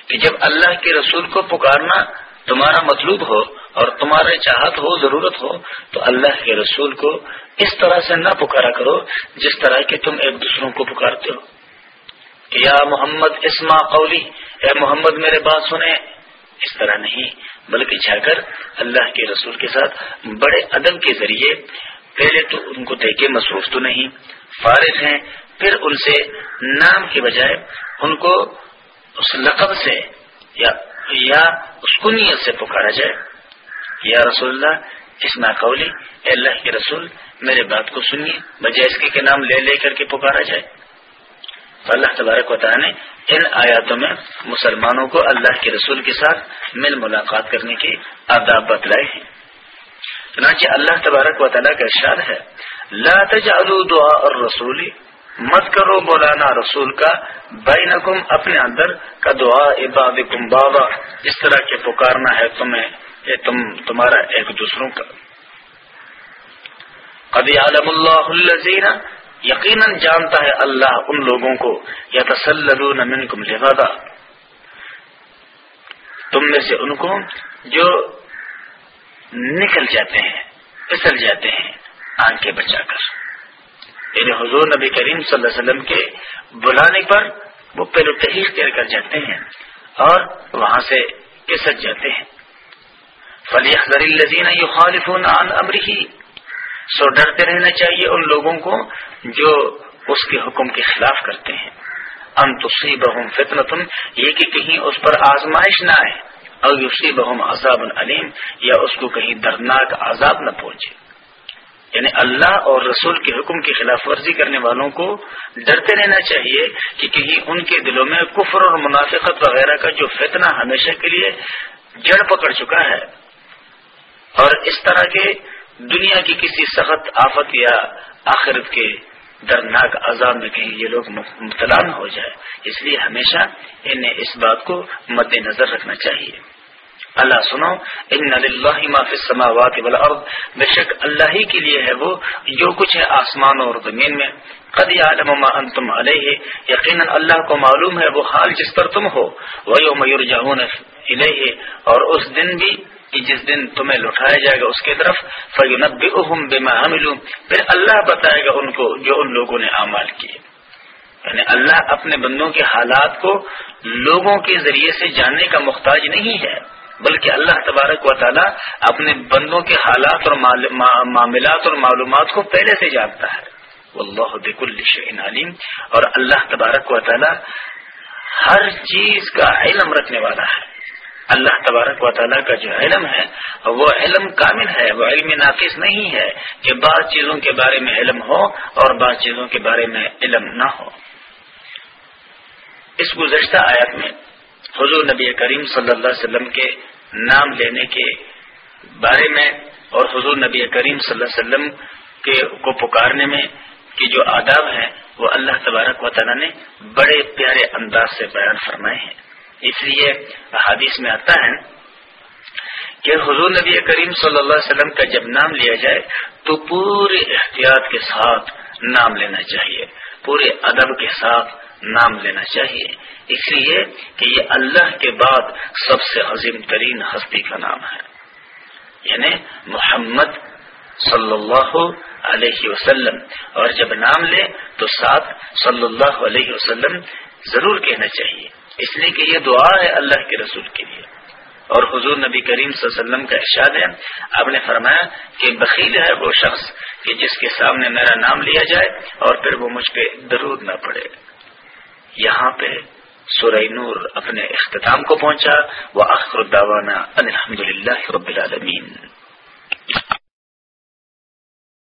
کہ جب اللہ کے رسول کو پکارنا تمہارا مطلوب ہو اور تمہارے چاہت ہو، ضرورت ہو، تو اللہ کے رسول کو اس طرح سے نہ پکارا کرو جس طرح کہ تم ایک دوسروں کو پکارتے ہو۔ کہ یا محمد اسما قولی، اے محمد، میرے بات سنیں اس طرح نہیں، بلکہ جا کر اللہ کے رسول کے ساتھ بڑے ادب کے ذریعے پہلے تو ان کو دیکھے مصروف تو نہیں، فارغ ہیں، پھر ان سے نام کے بجائے ان کو اس لقب سے یا یا اس کنیت سے پکارا جائے۔ یا رسول اللہ، اس قولی اے اللہ کے رسول، میرے بات کو سنیے، بجائے اس کے نام لے لے کر کے پکارا جائے۔ تو اللہ تبارک و تعالیٰ نے ان آیاتوں میں مسلمانوں کو اللہ کے رسول کے ساتھ مل ملاقات کرنے کے آداب بتلائے ہیں۔ چنانچہ اللہ تبارک و تعالیٰ کا ارشاد ہے، لا تجعلوا دعا اور رسولی مت کرو مولانا رسول کا بینکم اپنے اندر، کا دعا عبادکم بابا اس طرح کے پکارنا ہے تمہیں۔ یہ تم تمہارا ایک دوسروں کا قد عالم اللہ الزین یقیناً جانتا ہے اللہ ان لوگوں کو یا تسلون منکم لبادا تم میں سے ان کو جو نکل جاتے ہیں، پھسل جاتے ہیں، آنکھیں بچا کر۔ یعنی حضور نبی کریم صلی اللہ علیہ وسلم کے بلانے پر وہ پہلو تحریر کر جاتے ہیں اور وہاں سے پسٹ جاتے ہیں۔ فلی اخذر الزین یو خالف سو ڈرتے رہنا چاہیے ان لوگوں کو جو اس کے حکم کے خلاف کرتے ہیں۔ ام تصیبہم فتنتم یہ کہ کہیں اس پر آزمائش نہ آئے۔ اور یوسی بہم عذاب العلیم یا اس کو کہیں دردناک عذاب نہ پہنچے۔ یعنی اللہ اور رسول کے حکم کی خلاف ورزی کرنے والوں کو ڈرتے رہنا چاہیے کہ کہیں ان کے دلوں میں کفر اور منافقت وغیرہ کا جو فتنہ ہمیشہ کے لیے جڑ پکڑ چکا ہے۔ اور اس طرح کے دنیا کی کسی سخت آفت یا آخرت کے دردناک عذاب میں کہیں یہ لوگ مبتلا نہ ہو جائے۔ اس لیے ہمیشہ انہیں اس بات کو مد نظر رکھنا چاہیے۔ اللہ سنو، ان ما فی السماوات والارض بے شک اللہ ہی کے لیے ہے وہ جو کچھ ہے آسمان اور زمین میں۔ قد عالم ما انتم علیہ یقینا اللہ کو معلوم ہے وہ حال جس پر تم ہو۔ وہ یوم یرجعون الیہ اور اس دن بھی کہ جس دن تمہیں لٹایا جائے گا اس کی طرف فیونبئہم بما عملوا۔ پھر اللہ بتائے گا ان کو جو ان لوگوں نے اعمال کیے۔ یعنی اللہ اپنے بندوں کے حالات کو لوگوں کے ذریعے سے جاننے کا محتاج نہیں ہے، بلکہ اللہ تبارک و تعالی اپنے بندوں کے حالات اور معاملات اور معلومات کو پہلے سے جانتا ہے۔ واللہ بکل شئین علیم اور اللہ تبارک و تعالی ہر چیز کا علم رکھنے والا ہے۔ اللہ تبارک و تعالیٰ کا جو علم ہے وہ علم کامل ہے، وہ علم ناقص نہیں ہے کہ بعض چیزوں کے بارے میں علم ہو اور بعض چیزوں کے بارے میں علم نہ ہو۔ اس گزشتہ آیت میں حضور نبی کریم صلی اللہ علیہ وسلم کے نام لینے کے بارے میں اور حضور نبی کریم صلی اللہ علیہ وسلم کے کو پکارنے میں کی جو آداب ہیں وہ اللہ تبارک و تعالیٰ نے بڑے پیارے انداز سے بیان فرمائے ہیں۔ اس لیے حادث میں آتا ہے کہ حضور نبی کریم صلی اللہ علیہ وسلم کا جب نام لیا جائے تو پورے احتیاط کے ساتھ نام لینا چاہیے، پورے ادب کے ساتھ نام لینا چاہیے۔ اس لیے کہ یہ اللہ کے بعد سب سے عظیم ترین ہستی کا نام ہے۔ یعنی محمد صلی اللہ علیہ وسلم۔ اور جب نام لے تو ساتھ صلی اللہ علیہ وسلم ضرور کہنا چاہیے۔ اس لیے کہ یہ دعا ہے اللہ کے رسول کے لیے۔ اور حضور نبی کریم صلی اللہ علیہ وسلم کا ارشاد ہے، آپ نے فرمایا کہ بخیل ہے وہ شخص کہ جس کے سامنے میرا نام لیا جائے اور پھر وہ مجھ پہ درود نہ پڑے۔ یہاں پہ سورہ نور اپنے اختتام کو پہنچا۔ وہ اخر الداوانہ الحمد للہ رب العالمین